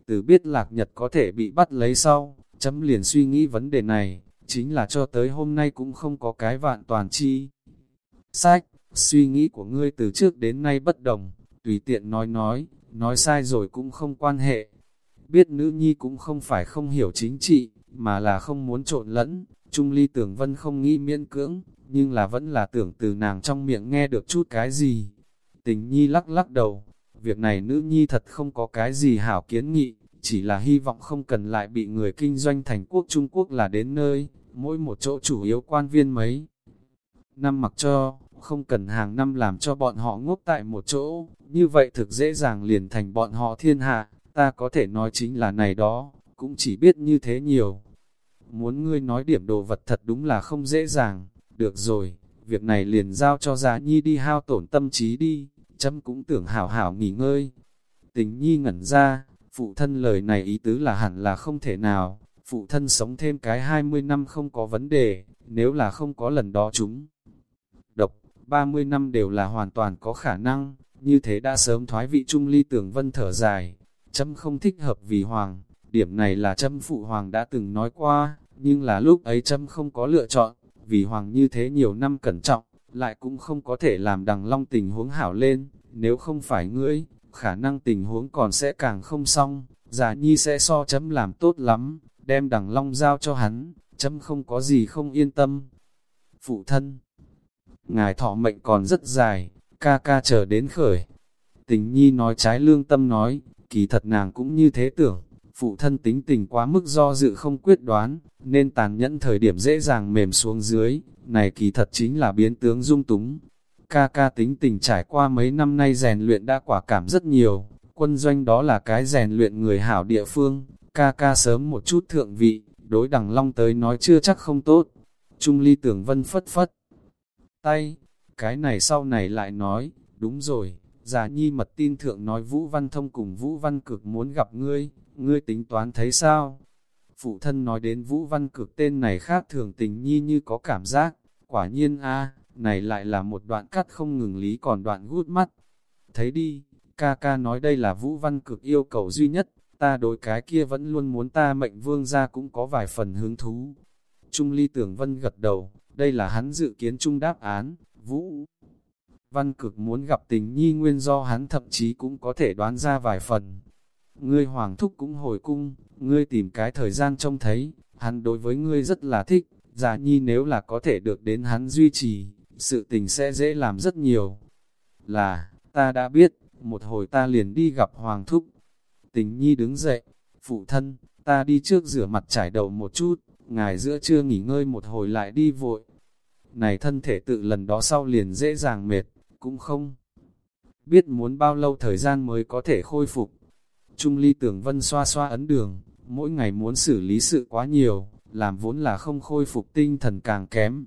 Từ biết lạc nhật có thể bị bắt lấy sau, chấm liền suy nghĩ vấn đề này, chính là cho tới hôm nay cũng không có cái vạn toàn chi. Sách, suy nghĩ của ngươi từ trước đến nay bất đồng, tùy tiện nói nói, nói sai rồi cũng không quan hệ. Biết nữ nhi cũng không phải không hiểu chính trị, mà là không muốn trộn lẫn, Trung ly tưởng vân không nghĩ miễn cưỡng, nhưng là vẫn là tưởng từ nàng trong miệng nghe được chút cái gì. Tình nhi lắc lắc đầu, việc này nữ nhi thật không có cái gì hảo kiến nghị, chỉ là hy vọng không cần lại bị người kinh doanh thành quốc Trung Quốc là đến nơi, mỗi một chỗ chủ yếu quan viên mấy. Năm mặc cho, không cần hàng năm làm cho bọn họ ngốc tại một chỗ, như vậy thực dễ dàng liền thành bọn họ thiên hạ, ta có thể nói chính là này đó, cũng chỉ biết như thế nhiều. Muốn ngươi nói điểm đồ vật thật đúng là không dễ dàng, được rồi, việc này liền giao cho giá nhi đi hao tổn tâm trí đi, chấm cũng tưởng hảo hảo nghỉ ngơi. Tình nhi ngẩn ra, phụ thân lời này ý tứ là hẳn là không thể nào, phụ thân sống thêm cái 20 năm không có vấn đề, nếu là không có lần đó chúng. Độc, 30 năm đều là hoàn toàn có khả năng, như thế đã sớm thoái vị trung ly tưởng vân thở dài, chấm không thích hợp vì hoàng, điểm này là châm phụ hoàng đã từng nói qua, nhưng là lúc ấy châm không có lựa chọn, vì hoàng như thế nhiều năm cẩn trọng, lại cũng không có thể làm đằng long tình huống hảo lên, nếu không phải ngươi, khả năng tình huống còn sẽ càng không xong, giả nhi sẽ so chấm làm tốt lắm, đem đằng long giao cho hắn, chấm không có gì không yên tâm. Phụ thân, ngài thọ mệnh còn rất dài, ca ca chờ đến khởi. Tình nhi nói trái lương tâm nói, kỳ thật nàng cũng như thế tưởng, phụ thân tính tình quá mức do dự không quyết đoán, nên tàn nhẫn thời điểm dễ dàng mềm xuống dưới, này kỳ thật chính là biến tướng dung túng. Ca ca tính tình trải qua mấy năm nay rèn luyện đã quả cảm rất nhiều, quân doanh đó là cái rèn luyện người hảo địa phương, ca ca sớm một chút thượng vị, đối đằng long tới nói chưa chắc không tốt. Trung ly tưởng vân phất phất tay, cái này sau này lại nói, đúng rồi, già nhi mật tin thượng nói Vũ Văn Thông cùng Vũ Văn Cực muốn gặp ngươi, ngươi tính toán thấy sao? Phụ thân nói đến Vũ Văn Cực tên này khác thường tình nhi như có cảm giác, quả nhiên a này lại là một đoạn cắt không ngừng lý còn đoạn gút mắt. Thấy đi, ca ca nói đây là Vũ Văn Cực yêu cầu duy nhất, ta đối cái kia vẫn luôn muốn ta mệnh vương ra cũng có vài phần hứng thú. Trung ly tưởng vân gật đầu, đây là hắn dự kiến trung đáp án, Vũ. Văn cực muốn gặp tình nhi nguyên do hắn thậm chí cũng có thể đoán ra vài phần. Ngươi hoàng thúc cũng hồi cung, ngươi tìm cái thời gian trông thấy, hắn đối với ngươi rất là thích, giả nhi nếu là có thể được đến hắn duy trì, sự tình sẽ dễ làm rất nhiều. Là, ta đã biết, một hồi ta liền đi gặp hoàng thúc. Tình nhi đứng dậy, phụ thân, ta đi trước rửa mặt trải đầu một chút, ngài giữa trưa nghỉ ngơi một hồi lại đi vội. Này thân thể tự lần đó sau liền dễ dàng mệt, cũng không biết muốn bao lâu thời gian mới có thể khôi phục. Trung ly tưởng vân xoa xoa ấn đường, mỗi ngày muốn xử lý sự quá nhiều, làm vốn là không khôi phục tinh thần càng kém.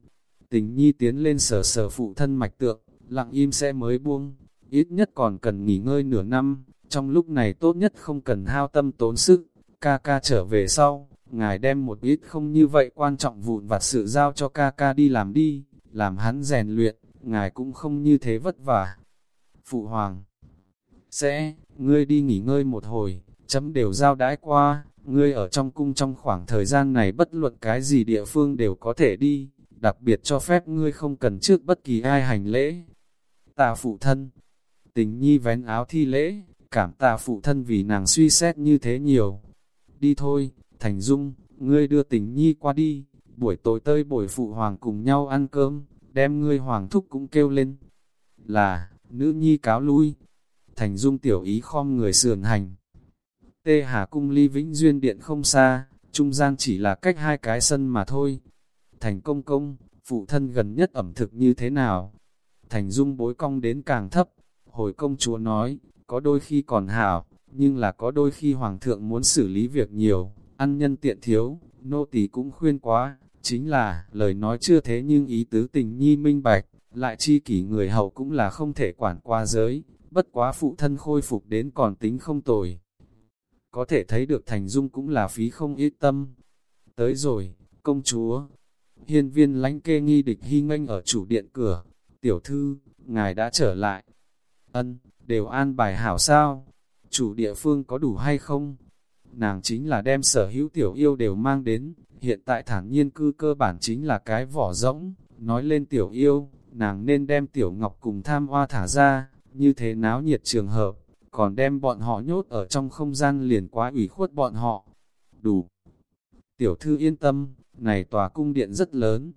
Tình nhi tiến lên sờ sờ phụ thân mạch tượng, lặng im sẽ mới buông, ít nhất còn cần nghỉ ngơi nửa năm, trong lúc này tốt nhất không cần hao tâm tốn sức, ca ca trở về sau, ngài đem một ít không như vậy quan trọng vụn vặt sự giao cho ca ca đi làm đi, làm hắn rèn luyện, ngài cũng không như thế vất vả. Phụ hoàng, sẽ, ngươi đi nghỉ ngơi một hồi, chấm đều giao đãi qua, ngươi ở trong cung trong khoảng thời gian này bất luận cái gì địa phương đều có thể đi, đặc biệt cho phép ngươi không cần trước bất kỳ ai hành lễ. Tà phụ thân, tình nhi vén áo thi lễ, cảm tạ phụ thân vì nàng suy xét như thế nhiều. Đi thôi, Thành Dung, ngươi đưa tình nhi qua đi, buổi tối tơi buổi phụ hoàng cùng nhau ăn cơm đem ngươi hoàng thúc cũng kêu lên. Là, nữ nhi cáo lui. Thành dung tiểu ý khom người sườn hành. Tê Hà cung ly vĩnh duyên điện không xa, trung gian chỉ là cách hai cái sân mà thôi. Thành công công, phụ thân gần nhất ẩm thực như thế nào? Thành dung bối cong đến càng thấp. Hồi công chúa nói, có đôi khi còn hảo, nhưng là có đôi khi hoàng thượng muốn xử lý việc nhiều, ăn nhân tiện thiếu, nô tỳ cũng khuyên quá, Chính là, lời nói chưa thế nhưng ý tứ tình nhi minh bạch, lại chi kỷ người hậu cũng là không thể quản qua giới, bất quá phụ thân khôi phục đến còn tính không tồi. Có thể thấy được thành dung cũng là phí không ít tâm. Tới rồi, công chúa, hiên viên lánh kê nghi địch hy nganh ở chủ điện cửa, tiểu thư, ngài đã trở lại. Ân, đều an bài hảo sao? Chủ địa phương có đủ hay không? Nàng chính là đem sở hữu tiểu yêu đều mang đến, hiện tại thản nhiên cư cơ bản chính là cái vỏ rỗng, nói lên tiểu yêu, nàng nên đem tiểu ngọc cùng tham hoa thả ra, như thế náo nhiệt trường hợp, còn đem bọn họ nhốt ở trong không gian liền quá ủy khuất bọn họ. Đủ. Tiểu thư yên tâm, này tòa cung điện rất lớn.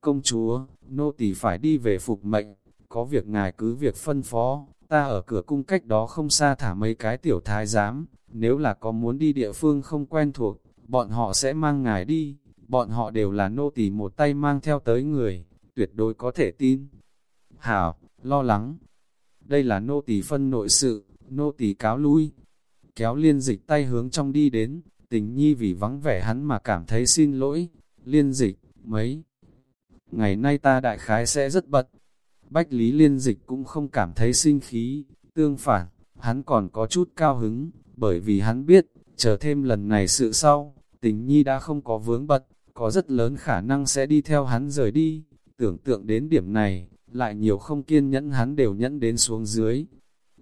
Công chúa, nô tỳ phải đi về phục mệnh, có việc ngài cứ việc phân phó, ta ở cửa cung cách đó không xa thả mấy cái tiểu thái giám, nếu là có muốn đi địa phương không quen thuộc, bọn họ sẽ mang ngài đi, bọn họ đều là nô tỳ một tay mang theo tới người, tuyệt đối có thể tin. Hảo, lo lắng. Đây là nô tỳ phân nội sự, nô tỳ cáo lui. Kéo liên dịch tay hướng trong đi đến, tình nhi vì vắng vẻ hắn mà cảm thấy xin lỗi. Liên dịch, mấy. Ngày nay ta đại khái sẽ rất bật. Bách Lý Liên Dịch cũng không cảm thấy sinh khí, tương phản, hắn còn có chút cao hứng, bởi vì hắn biết, chờ thêm lần này sự sau, tình nhi đã không có vướng bật, có rất lớn khả năng sẽ đi theo hắn rời đi, tưởng tượng đến điểm này, lại nhiều không kiên nhẫn hắn đều nhẫn đến xuống dưới.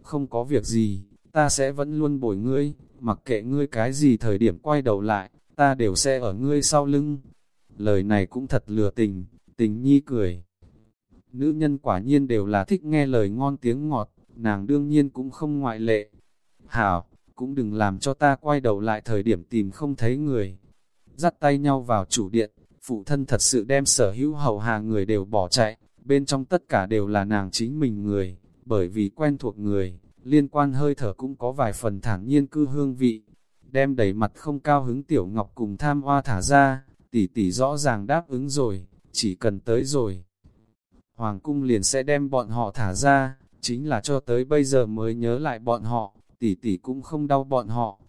Không có việc gì, ta sẽ vẫn luôn bồi ngươi, mặc kệ ngươi cái gì thời điểm quay đầu lại, ta đều sẽ ở ngươi sau lưng. Lời này cũng thật lừa tình, tình nhi cười. Nữ nhân quả nhiên đều là thích nghe lời ngon tiếng ngọt, nàng đương nhiên cũng không ngoại lệ. Hảo, cũng đừng làm cho ta quay đầu lại thời điểm tìm không thấy người. Dắt tay nhau vào chủ điện, phụ thân thật sự đem sở hữu hầu hà người đều bỏ chạy, bên trong tất cả đều là nàng chính mình người, bởi vì quen thuộc người, liên quan hơi thở cũng có vài phần thản nhiên cư hương vị. Đem đầy mặt không cao hứng tiểu ngọc cùng tham hoa thả ra, tỷ tỷ rõ ràng đáp ứng rồi, chỉ cần tới rồi. Hoàng cung liền sẽ đem bọn họ thả ra, chính là cho tới bây giờ mới nhớ lại bọn họ, tỷ tỷ cũng không đau bọn họ.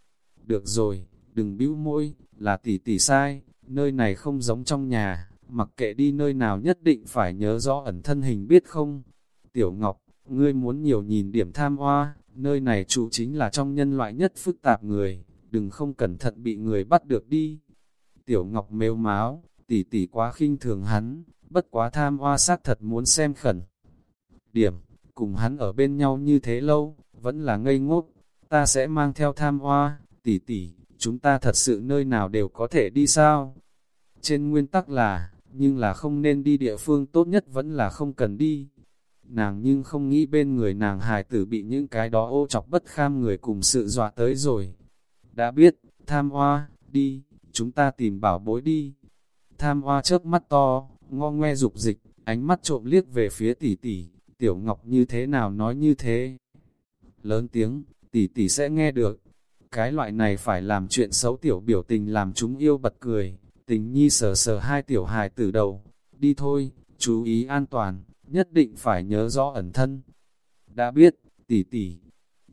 Được rồi, đừng bĩu môi, là tỷ tỷ sai, nơi này không giống trong nhà, mặc kệ đi nơi nào nhất định phải nhớ rõ ẩn thân hình biết không. Tiểu Ngọc, ngươi muốn nhiều nhìn điểm tham hoa, nơi này chủ chính là trong nhân loại nhất phức tạp người, đừng không cẩn thận bị người bắt được đi. Tiểu Ngọc mêu máu, tỷ tỷ quá khinh thường hắn, bất quá tham hoa xác thật muốn xem khẩn. Điểm, cùng hắn ở bên nhau như thế lâu, vẫn là ngây ngốc, ta sẽ mang theo tham hoa, tỷ tỷ, chúng ta thật sự nơi nào đều có thể đi sao? Trên nguyên tắc là, nhưng là không nên đi địa phương tốt nhất vẫn là không cần đi. Nàng nhưng không nghĩ bên người nàng hài tử bị những cái đó ô chọc bất kham người cùng sự dọa tới rồi. Đã biết, tham hoa, đi, chúng ta tìm bảo bối đi. Tham hoa chớp mắt to, ngo ngoe dục dịch, ánh mắt trộm liếc về phía tỷ tỷ, tiểu ngọc như thế nào nói như thế. Lớn tiếng, tỷ tỷ sẽ nghe được. Cái loại này phải làm chuyện xấu tiểu biểu tình làm chúng yêu bật cười, tình nhi sờ sờ hai tiểu hài tử đầu. Đi thôi, chú ý an toàn, nhất định phải nhớ rõ ẩn thân. Đã biết, tỷ tỷ,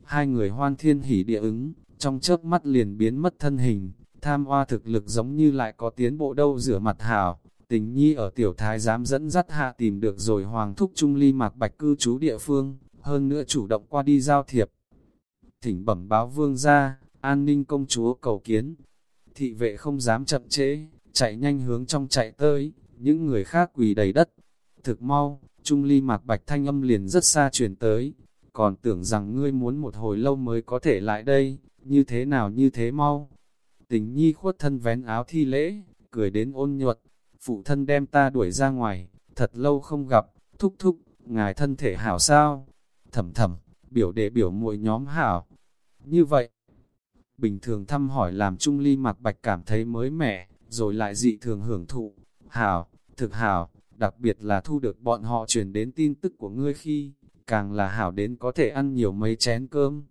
hai người hoan thiên hỉ địa ứng, trong chớp mắt liền biến mất thân hình, tham hoa thực lực giống như lại có tiến bộ đâu rửa mặt hảo. Tình nhi ở tiểu thái giám dẫn dắt hạ tìm được rồi hoàng thúc trung ly mạc bạch cư trú địa phương, hơn nữa chủ động qua đi giao thiệp. Thỉnh bẩm báo vương ra, an ninh công chúa cầu kiến. Thị vệ không dám chậm trễ, chạy nhanh hướng trong chạy tới, những người khác quỳ đầy đất. Thực mau, trung ly mạc bạch thanh âm liền rất xa truyền tới, còn tưởng rằng ngươi muốn một hồi lâu mới có thể lại đây, như thế nào như thế mau. Tình nhi khuất thân vén áo thi lễ, cười đến ôn nhuận, phụ thân đem ta đuổi ra ngoài, thật lâu không gặp, thúc thúc, ngài thân thể hảo sao? Thầm thầm, biểu đệ biểu muội nhóm hảo. Như vậy, bình thường thăm hỏi làm Trung Ly Mạc Bạch cảm thấy mới mẻ, rồi lại dị thường hưởng thụ. Hảo, thực hảo, đặc biệt là thu được bọn họ truyền đến tin tức của ngươi khi, càng là hảo đến có thể ăn nhiều mấy chén cơm.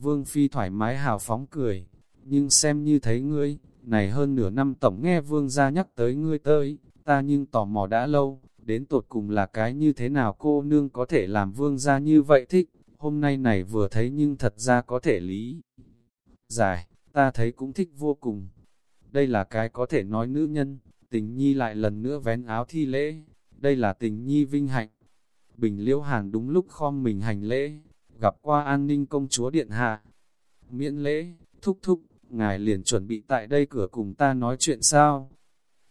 Vương Phi thoải mái hào phóng cười, nhưng xem như thấy ngươi, này hơn nửa năm tổng nghe vương gia nhắc tới ngươi tới, ta nhưng tò mò đã lâu, đến tột cùng là cái như thế nào cô nương có thể làm vương gia như vậy thích, hôm nay này vừa thấy nhưng thật ra có thể lý. Giải, ta thấy cũng thích vô cùng. Đây là cái có thể nói nữ nhân, tình nhi lại lần nữa vén áo thi lễ, đây là tình nhi vinh hạnh. Bình liễu hàn đúng lúc khom mình hành lễ, gặp qua an ninh công chúa điện hạ. Miễn lễ, thúc thúc, ngài liền chuẩn bị tại đây cửa cùng ta nói chuyện sao?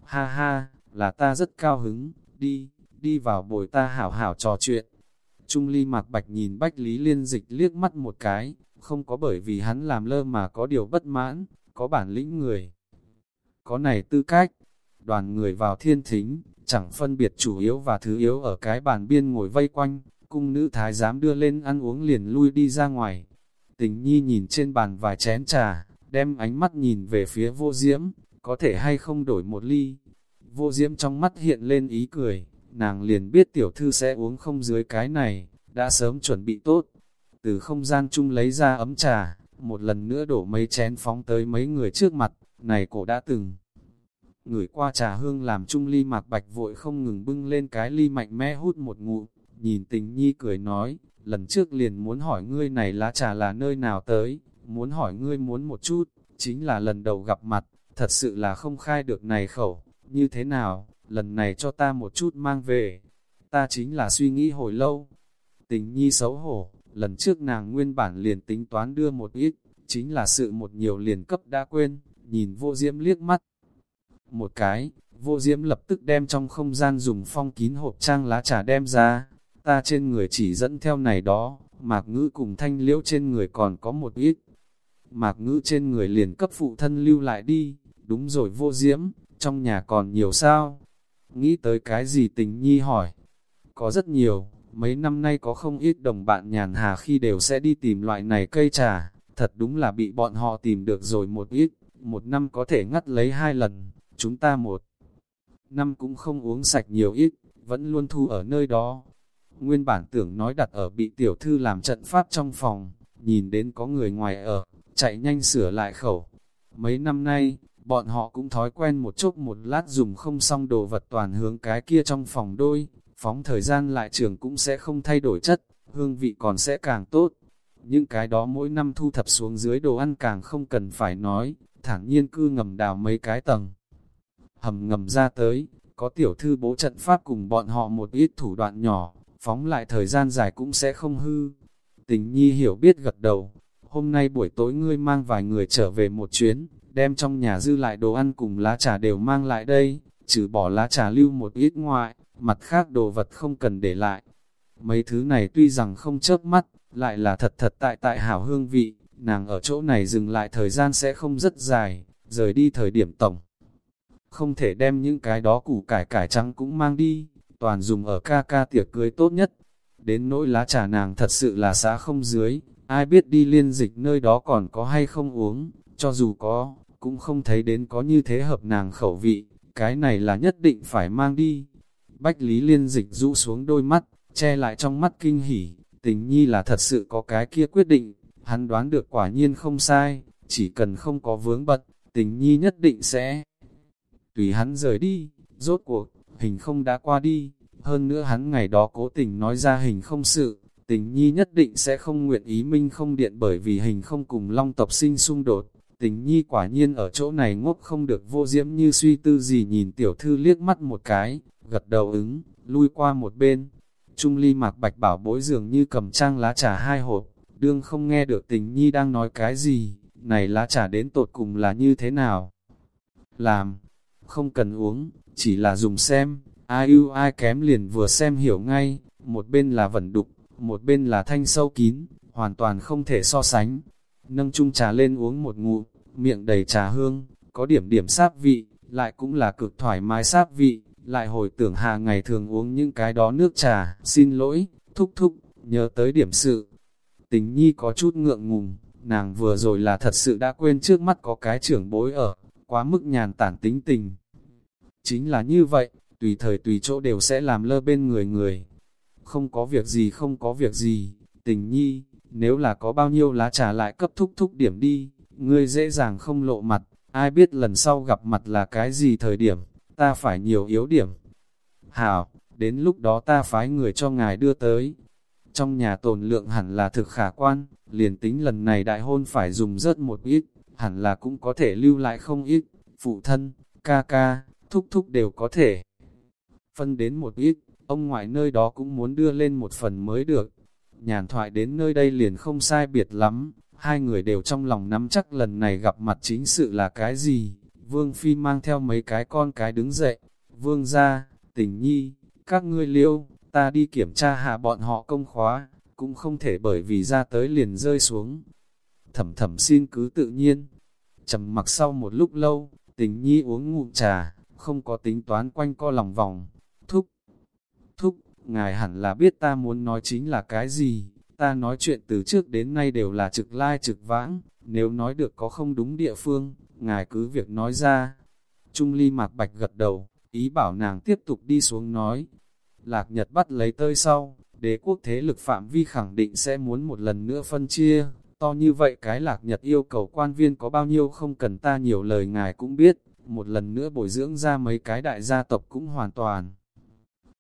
Ha ha, là ta rất cao hứng, đi, đi vào bồi ta hảo hảo trò chuyện. Trung ly mạc bạch nhìn Bách Lý Liên Dịch liếc mắt một cái, không có bởi vì hắn làm lơ mà có điều bất mãn, có bản lĩnh người. Có này tư cách, đoàn người vào thiên thính, chẳng phân biệt chủ yếu và thứ yếu ở cái bàn biên ngồi vây quanh, cung nữ thái giám đưa lên ăn uống liền lui đi ra ngoài. Tình nhi nhìn trên bàn vài chén trà, đem ánh mắt nhìn về phía vô diễm, có thể hay không đổi một ly. Vô diễm trong mắt hiện lên ý cười, nàng liền biết tiểu thư sẽ uống không dưới cái này, đã sớm chuẩn bị tốt. Từ không gian chung lấy ra ấm trà, một lần nữa đổ mấy chén phóng tới mấy người trước mặt, này cổ đã từng. Ngửi qua trà hương làm chung ly mạc bạch vội không ngừng bưng lên cái ly mạnh mẽ hút một ngụm, nhìn tình nhi cười nói, lần trước liền muốn hỏi ngươi này lá trà là nơi nào tới, muốn hỏi ngươi muốn một chút, chính là lần đầu gặp mặt, thật sự là không khai được này khẩu, như thế nào, lần này cho ta một chút mang về. ta chính là suy nghĩ hồi lâu. Tình nhi xấu hổ, lần trước nàng nguyên bản liền tính toán đưa một ít, chính là sự một nhiều liền cấp đã quên, nhìn vô diễm liếc mắt. Một cái, vô diễm lập tức đem trong không gian dùng phong kín hộp trang lá trà đem ra, ta trên người chỉ dẫn theo này đó, mạc ngữ cùng thanh liễu trên người còn có một ít. Mạc ngữ trên người liền cấp phụ thân lưu lại đi, đúng rồi vô diễm, trong nhà còn nhiều sao? Nghĩ tới cái gì tình nhi hỏi? Có rất nhiều, mấy năm nay có không ít đồng bạn nhàn hà khi đều sẽ đi tìm loại này cây trà, thật đúng là bị bọn họ tìm được rồi một ít, một năm có thể ngắt lấy hai lần, chúng ta một năm cũng không uống sạch nhiều ít, vẫn luôn thu ở nơi đó. Nguyên bản tưởng nói đặt ở bị tiểu thư làm trận pháp trong phòng, nhìn đến có người ngoài ở, chạy nhanh sửa lại khẩu. Mấy năm nay, bọn họ cũng thói quen một chút một lát dùng không xong đồ vật toàn hướng cái kia trong phòng đôi, phóng thời gian lại trường cũng sẽ không thay đổi chất, hương vị còn sẽ càng tốt. Những cái đó mỗi năm thu thập xuống dưới đồ ăn càng không cần phải nói, thẳng nhiên cư ngầm đào mấy cái tầng. Hầm ngầm ra tới, có tiểu thư bố trận pháp cùng bọn họ một ít thủ đoạn nhỏ, phóng lại thời gian dài cũng sẽ không hư. Tình nhi hiểu biết gật đầu, hôm nay buổi tối ngươi mang vài người trở về một chuyến, đem trong nhà dư lại đồ ăn cùng lá trà đều mang lại đây, trừ bỏ lá trà lưu một ít ngoại, mặt khác đồ vật không cần để lại. Mấy thứ này tuy rằng không chớp mắt, lại là thật thật tại tại hảo hương vị, nàng ở chỗ này dừng lại thời gian sẽ không rất dài, rời đi thời điểm tổng. Không thể đem những cái đó củ cải cải trắng cũng mang đi, toàn dùng ở ca ca tiệc cưới tốt nhất. Đến nỗi lá trà nàng thật sự là xã không dưới, ai biết đi liên dịch nơi đó còn có hay không uống, cho dù có, cũng không thấy đến có như thế hợp nàng khẩu vị, cái này là nhất định phải mang đi. Bách Lý Liên dịch rũ xuống đôi mắt, che lại trong mắt kinh hỉ, tình nhi là thật sự có cái kia quyết định, hắn đoán được quả nhiên không sai, chỉ cần không có vướng bật, tình nhi nhất định sẽ tùy hắn rời đi, rốt cuộc, hình không đã qua đi, hơn nữa hắn ngày đó cố tình nói ra hình không sự, tình nhi nhất định sẽ không nguyện ý minh không điện bởi vì hình không cùng long tộc sinh xung đột, tình nhi quả nhiên ở chỗ này ngốc không được vô diễm như suy tư gì nhìn tiểu thư liếc mắt một cái, gật đầu ứng, lui qua một bên. Trung ly mạc bạch bảo bối dường như cầm trang lá trà hai hộp, đương không nghe được tình nhi đang nói cái gì, này lá trà đến tột cùng là như thế nào. Làm, không cần uống, chỉ là dùng xem, ai ưu ai kém liền vừa xem hiểu ngay, một bên là vẩn đục, một bên là thanh sâu kín, hoàn toàn không thể so sánh. Nâng chung trà lên uống một ngụm, miệng đầy trà hương, có điểm điểm sáp vị, lại cũng là cực thoải mái sáp vị, lại hồi tưởng hà ngày thường uống những cái đó nước trà, xin lỗi, thúc thúc, nhớ tới điểm sự. Tình nhi có chút ngượng ngùng, nàng vừa rồi là thật sự đã quên trước mắt có cái trưởng bối ở, quá mức nhàn tản tính tình. Chính là như vậy, tùy thời tùy chỗ đều sẽ làm lơ bên người người. Không có việc gì không có việc gì, tình nhi, nếu là có bao nhiêu lá trà lại cấp thúc thúc điểm đi, ngươi dễ dàng không lộ mặt, ai biết lần sau gặp mặt là cái gì thời điểm, ta phải nhiều yếu điểm. Hảo, đến lúc đó ta phái người cho ngài đưa tới. Trong nhà tồn lượng hẳn là thực khả quan, liền tính lần này đại hôn phải dùng rất một ít, hẳn là cũng có thể lưu lại không ít, phụ thân, ca ca, thúc thúc đều có thể. Phân đến một ít, ông ngoại nơi đó cũng muốn đưa lên một phần mới được. Nhàn thoại đến nơi đây liền không sai biệt lắm, hai người đều trong lòng nắm chắc lần này gặp mặt chính sự là cái gì. Vương Phi mang theo mấy cái con cái đứng dậy, Vương ra, tình nhi, các ngươi liêu, ta đi kiểm tra hạ bọn họ công khóa, cũng không thể bởi vì ra tới liền rơi xuống. Thẩm thẩm xin cứ tự nhiên. trầm mặc sau một lúc lâu, tình nhi uống ngụm trà, không có tính toán quanh co lòng vòng. Thúc, thúc, ngài hẳn là biết ta muốn nói chính là cái gì. Ta nói chuyện từ trước đến nay đều là trực lai trực vãng, nếu nói được có không đúng địa phương, ngài cứ việc nói ra. Trung ly mạc bạch gật đầu, ý bảo nàng tiếp tục đi xuống nói. Lạc Nhật bắt lấy tơi sau, đế quốc thế lực phạm vi khẳng định sẽ muốn một lần nữa phân chia, to như vậy cái Lạc Nhật yêu cầu quan viên có bao nhiêu không cần ta nhiều lời ngài cũng biết, một lần nữa bồi dưỡng ra mấy cái đại gia tộc cũng hoàn toàn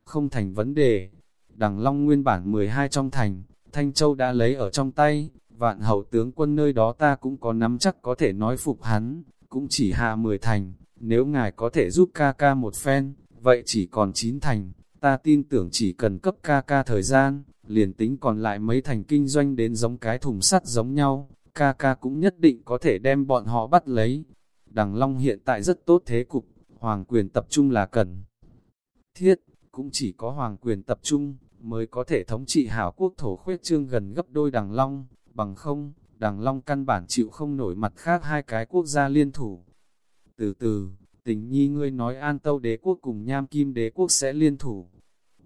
không thành vấn đề. Đằng Long nguyên bản 12 trong thành, Thanh Châu đã lấy ở trong tay, vạn hậu tướng quân nơi đó ta cũng có nắm chắc có thể nói phục hắn, cũng chỉ hạ 10 thành, nếu ngài có thể giúp ca ca một phen, vậy chỉ còn 9 thành, ta tin tưởng chỉ cần cấp ca ca thời gian, liền tính còn lại mấy thành kinh doanh đến giống cái thùng sắt giống nhau, ca ca cũng nhất định có thể đem bọn họ bắt lấy. Đằng Long hiện tại rất tốt thế cục, hoàng quyền tập trung là cần. Thiết, cũng chỉ có hoàng quyền tập trung, mới có thể thống trị hảo quốc thổ khuyết trương gần gấp đôi đằng Long, bằng không, đằng Long căn bản chịu không nổi mặt khác hai cái quốc gia liên thủ. Từ từ, tình nhi ngươi nói an tâu đế quốc cùng nham kim đế quốc sẽ liên thủ.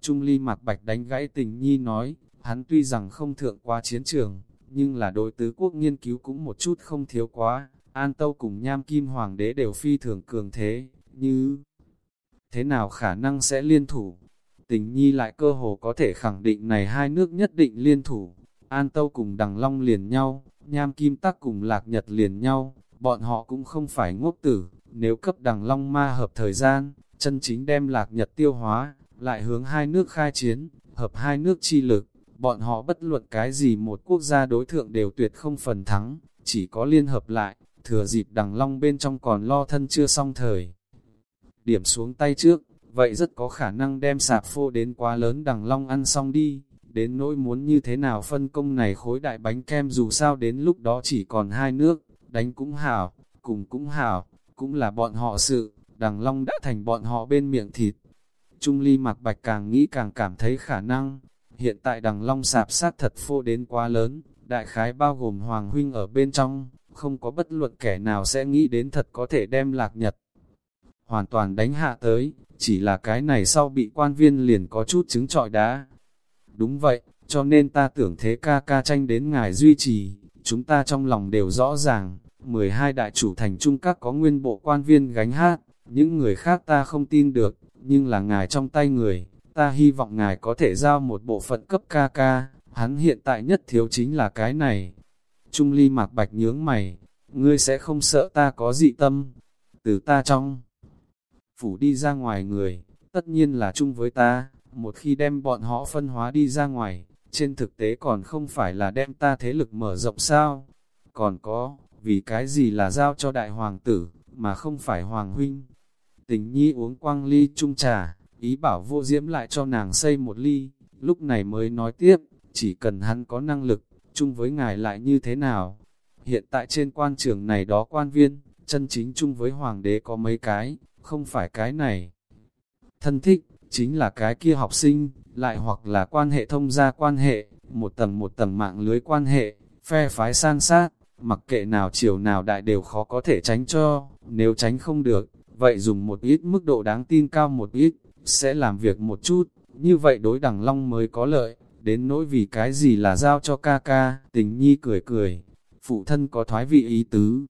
Trung ly mặc bạch đánh gãy tình nhi nói, hắn tuy rằng không thượng qua chiến trường, nhưng là đối tứ quốc nghiên cứu cũng một chút không thiếu quá. An Tâu cùng Nham Kim Hoàng đế đều phi thường cường thế, như thế nào khả năng sẽ liên thủ? Tình nhi lại cơ hồ có thể khẳng định này hai nước nhất định liên thủ. An Tâu cùng Đằng Long liền nhau, Nham Kim Tắc cùng Lạc Nhật liền nhau, bọn họ cũng không phải ngốc tử, nếu cấp Đằng Long ma hợp thời gian, chân chính đem Lạc Nhật tiêu hóa, lại hướng hai nước khai chiến, hợp hai nước chi lực, bọn họ bất luận cái gì một quốc gia đối thượng đều tuyệt không phần thắng, chỉ có liên hợp lại, thừa dịp Đằng Long bên trong còn lo thân chưa xong thời. Điểm xuống tay trước, vậy rất có khả năng đem sạp phô đến quá lớn Đằng Long ăn xong đi, đến nỗi muốn như thế nào phân công này khối đại bánh kem dù sao đến lúc đó chỉ còn hai nước, đánh cũng hảo, cùng cũng hảo, cũng là bọn họ sự, Đằng Long đã thành bọn họ bên miệng thịt. Trung ly mặc bạch càng nghĩ càng cảm thấy khả năng, hiện tại đằng long sạp sát thật phô đến quá lớn, đại khái bao gồm Hoàng Huynh ở bên trong, không có bất luận kẻ nào sẽ nghĩ đến thật có thể đem lạc nhật. Hoàn toàn đánh hạ tới, chỉ là cái này sau bị quan viên liền có chút chứng trọi đá. Đúng vậy, cho nên ta tưởng thế ca ca tranh đến ngài duy trì, chúng ta trong lòng đều rõ ràng, 12 đại chủ thành trung các có nguyên bộ quan viên gánh hát, những người khác ta không tin được, nhưng là ngài trong tay người, ta hy vọng ngài có thể giao một bộ phận cấp ca ca, hắn hiện tại nhất thiếu chính là cái này. Trung ly mạc bạch nhướng mày, ngươi sẽ không sợ ta có dị tâm, từ ta trong. Phủ đi ra ngoài người, tất nhiên là chung với ta, một khi đem bọn họ phân hóa đi ra ngoài, trên thực tế còn không phải là đem ta thế lực mở rộng sao. Còn có, vì cái gì là giao cho đại hoàng tử, mà không phải hoàng huynh. Tình nhi uống quang ly chung trà, ý bảo vô diễm lại cho nàng xây một ly, lúc này mới nói tiếp, chỉ cần hắn có năng lực, chung với ngài lại như thế nào. Hiện tại trên quan trường này đó quan viên, chân chính chung với hoàng đế có mấy cái, không phải cái này. Thân thích, chính là cái kia học sinh, lại hoặc là quan hệ thông gia quan hệ, một tầng một tầng mạng lưới quan hệ, phe phái san sát, mặc kệ nào chiều nào đại đều khó có thể tránh cho, nếu tránh không được, vậy dùng một ít mức độ đáng tin cao một ít, sẽ làm việc một chút, như vậy đối đẳng long mới có lợi, đến nỗi vì cái gì là giao cho ca ca, tình nhi cười cười, phụ thân có thoái vị ý tứ,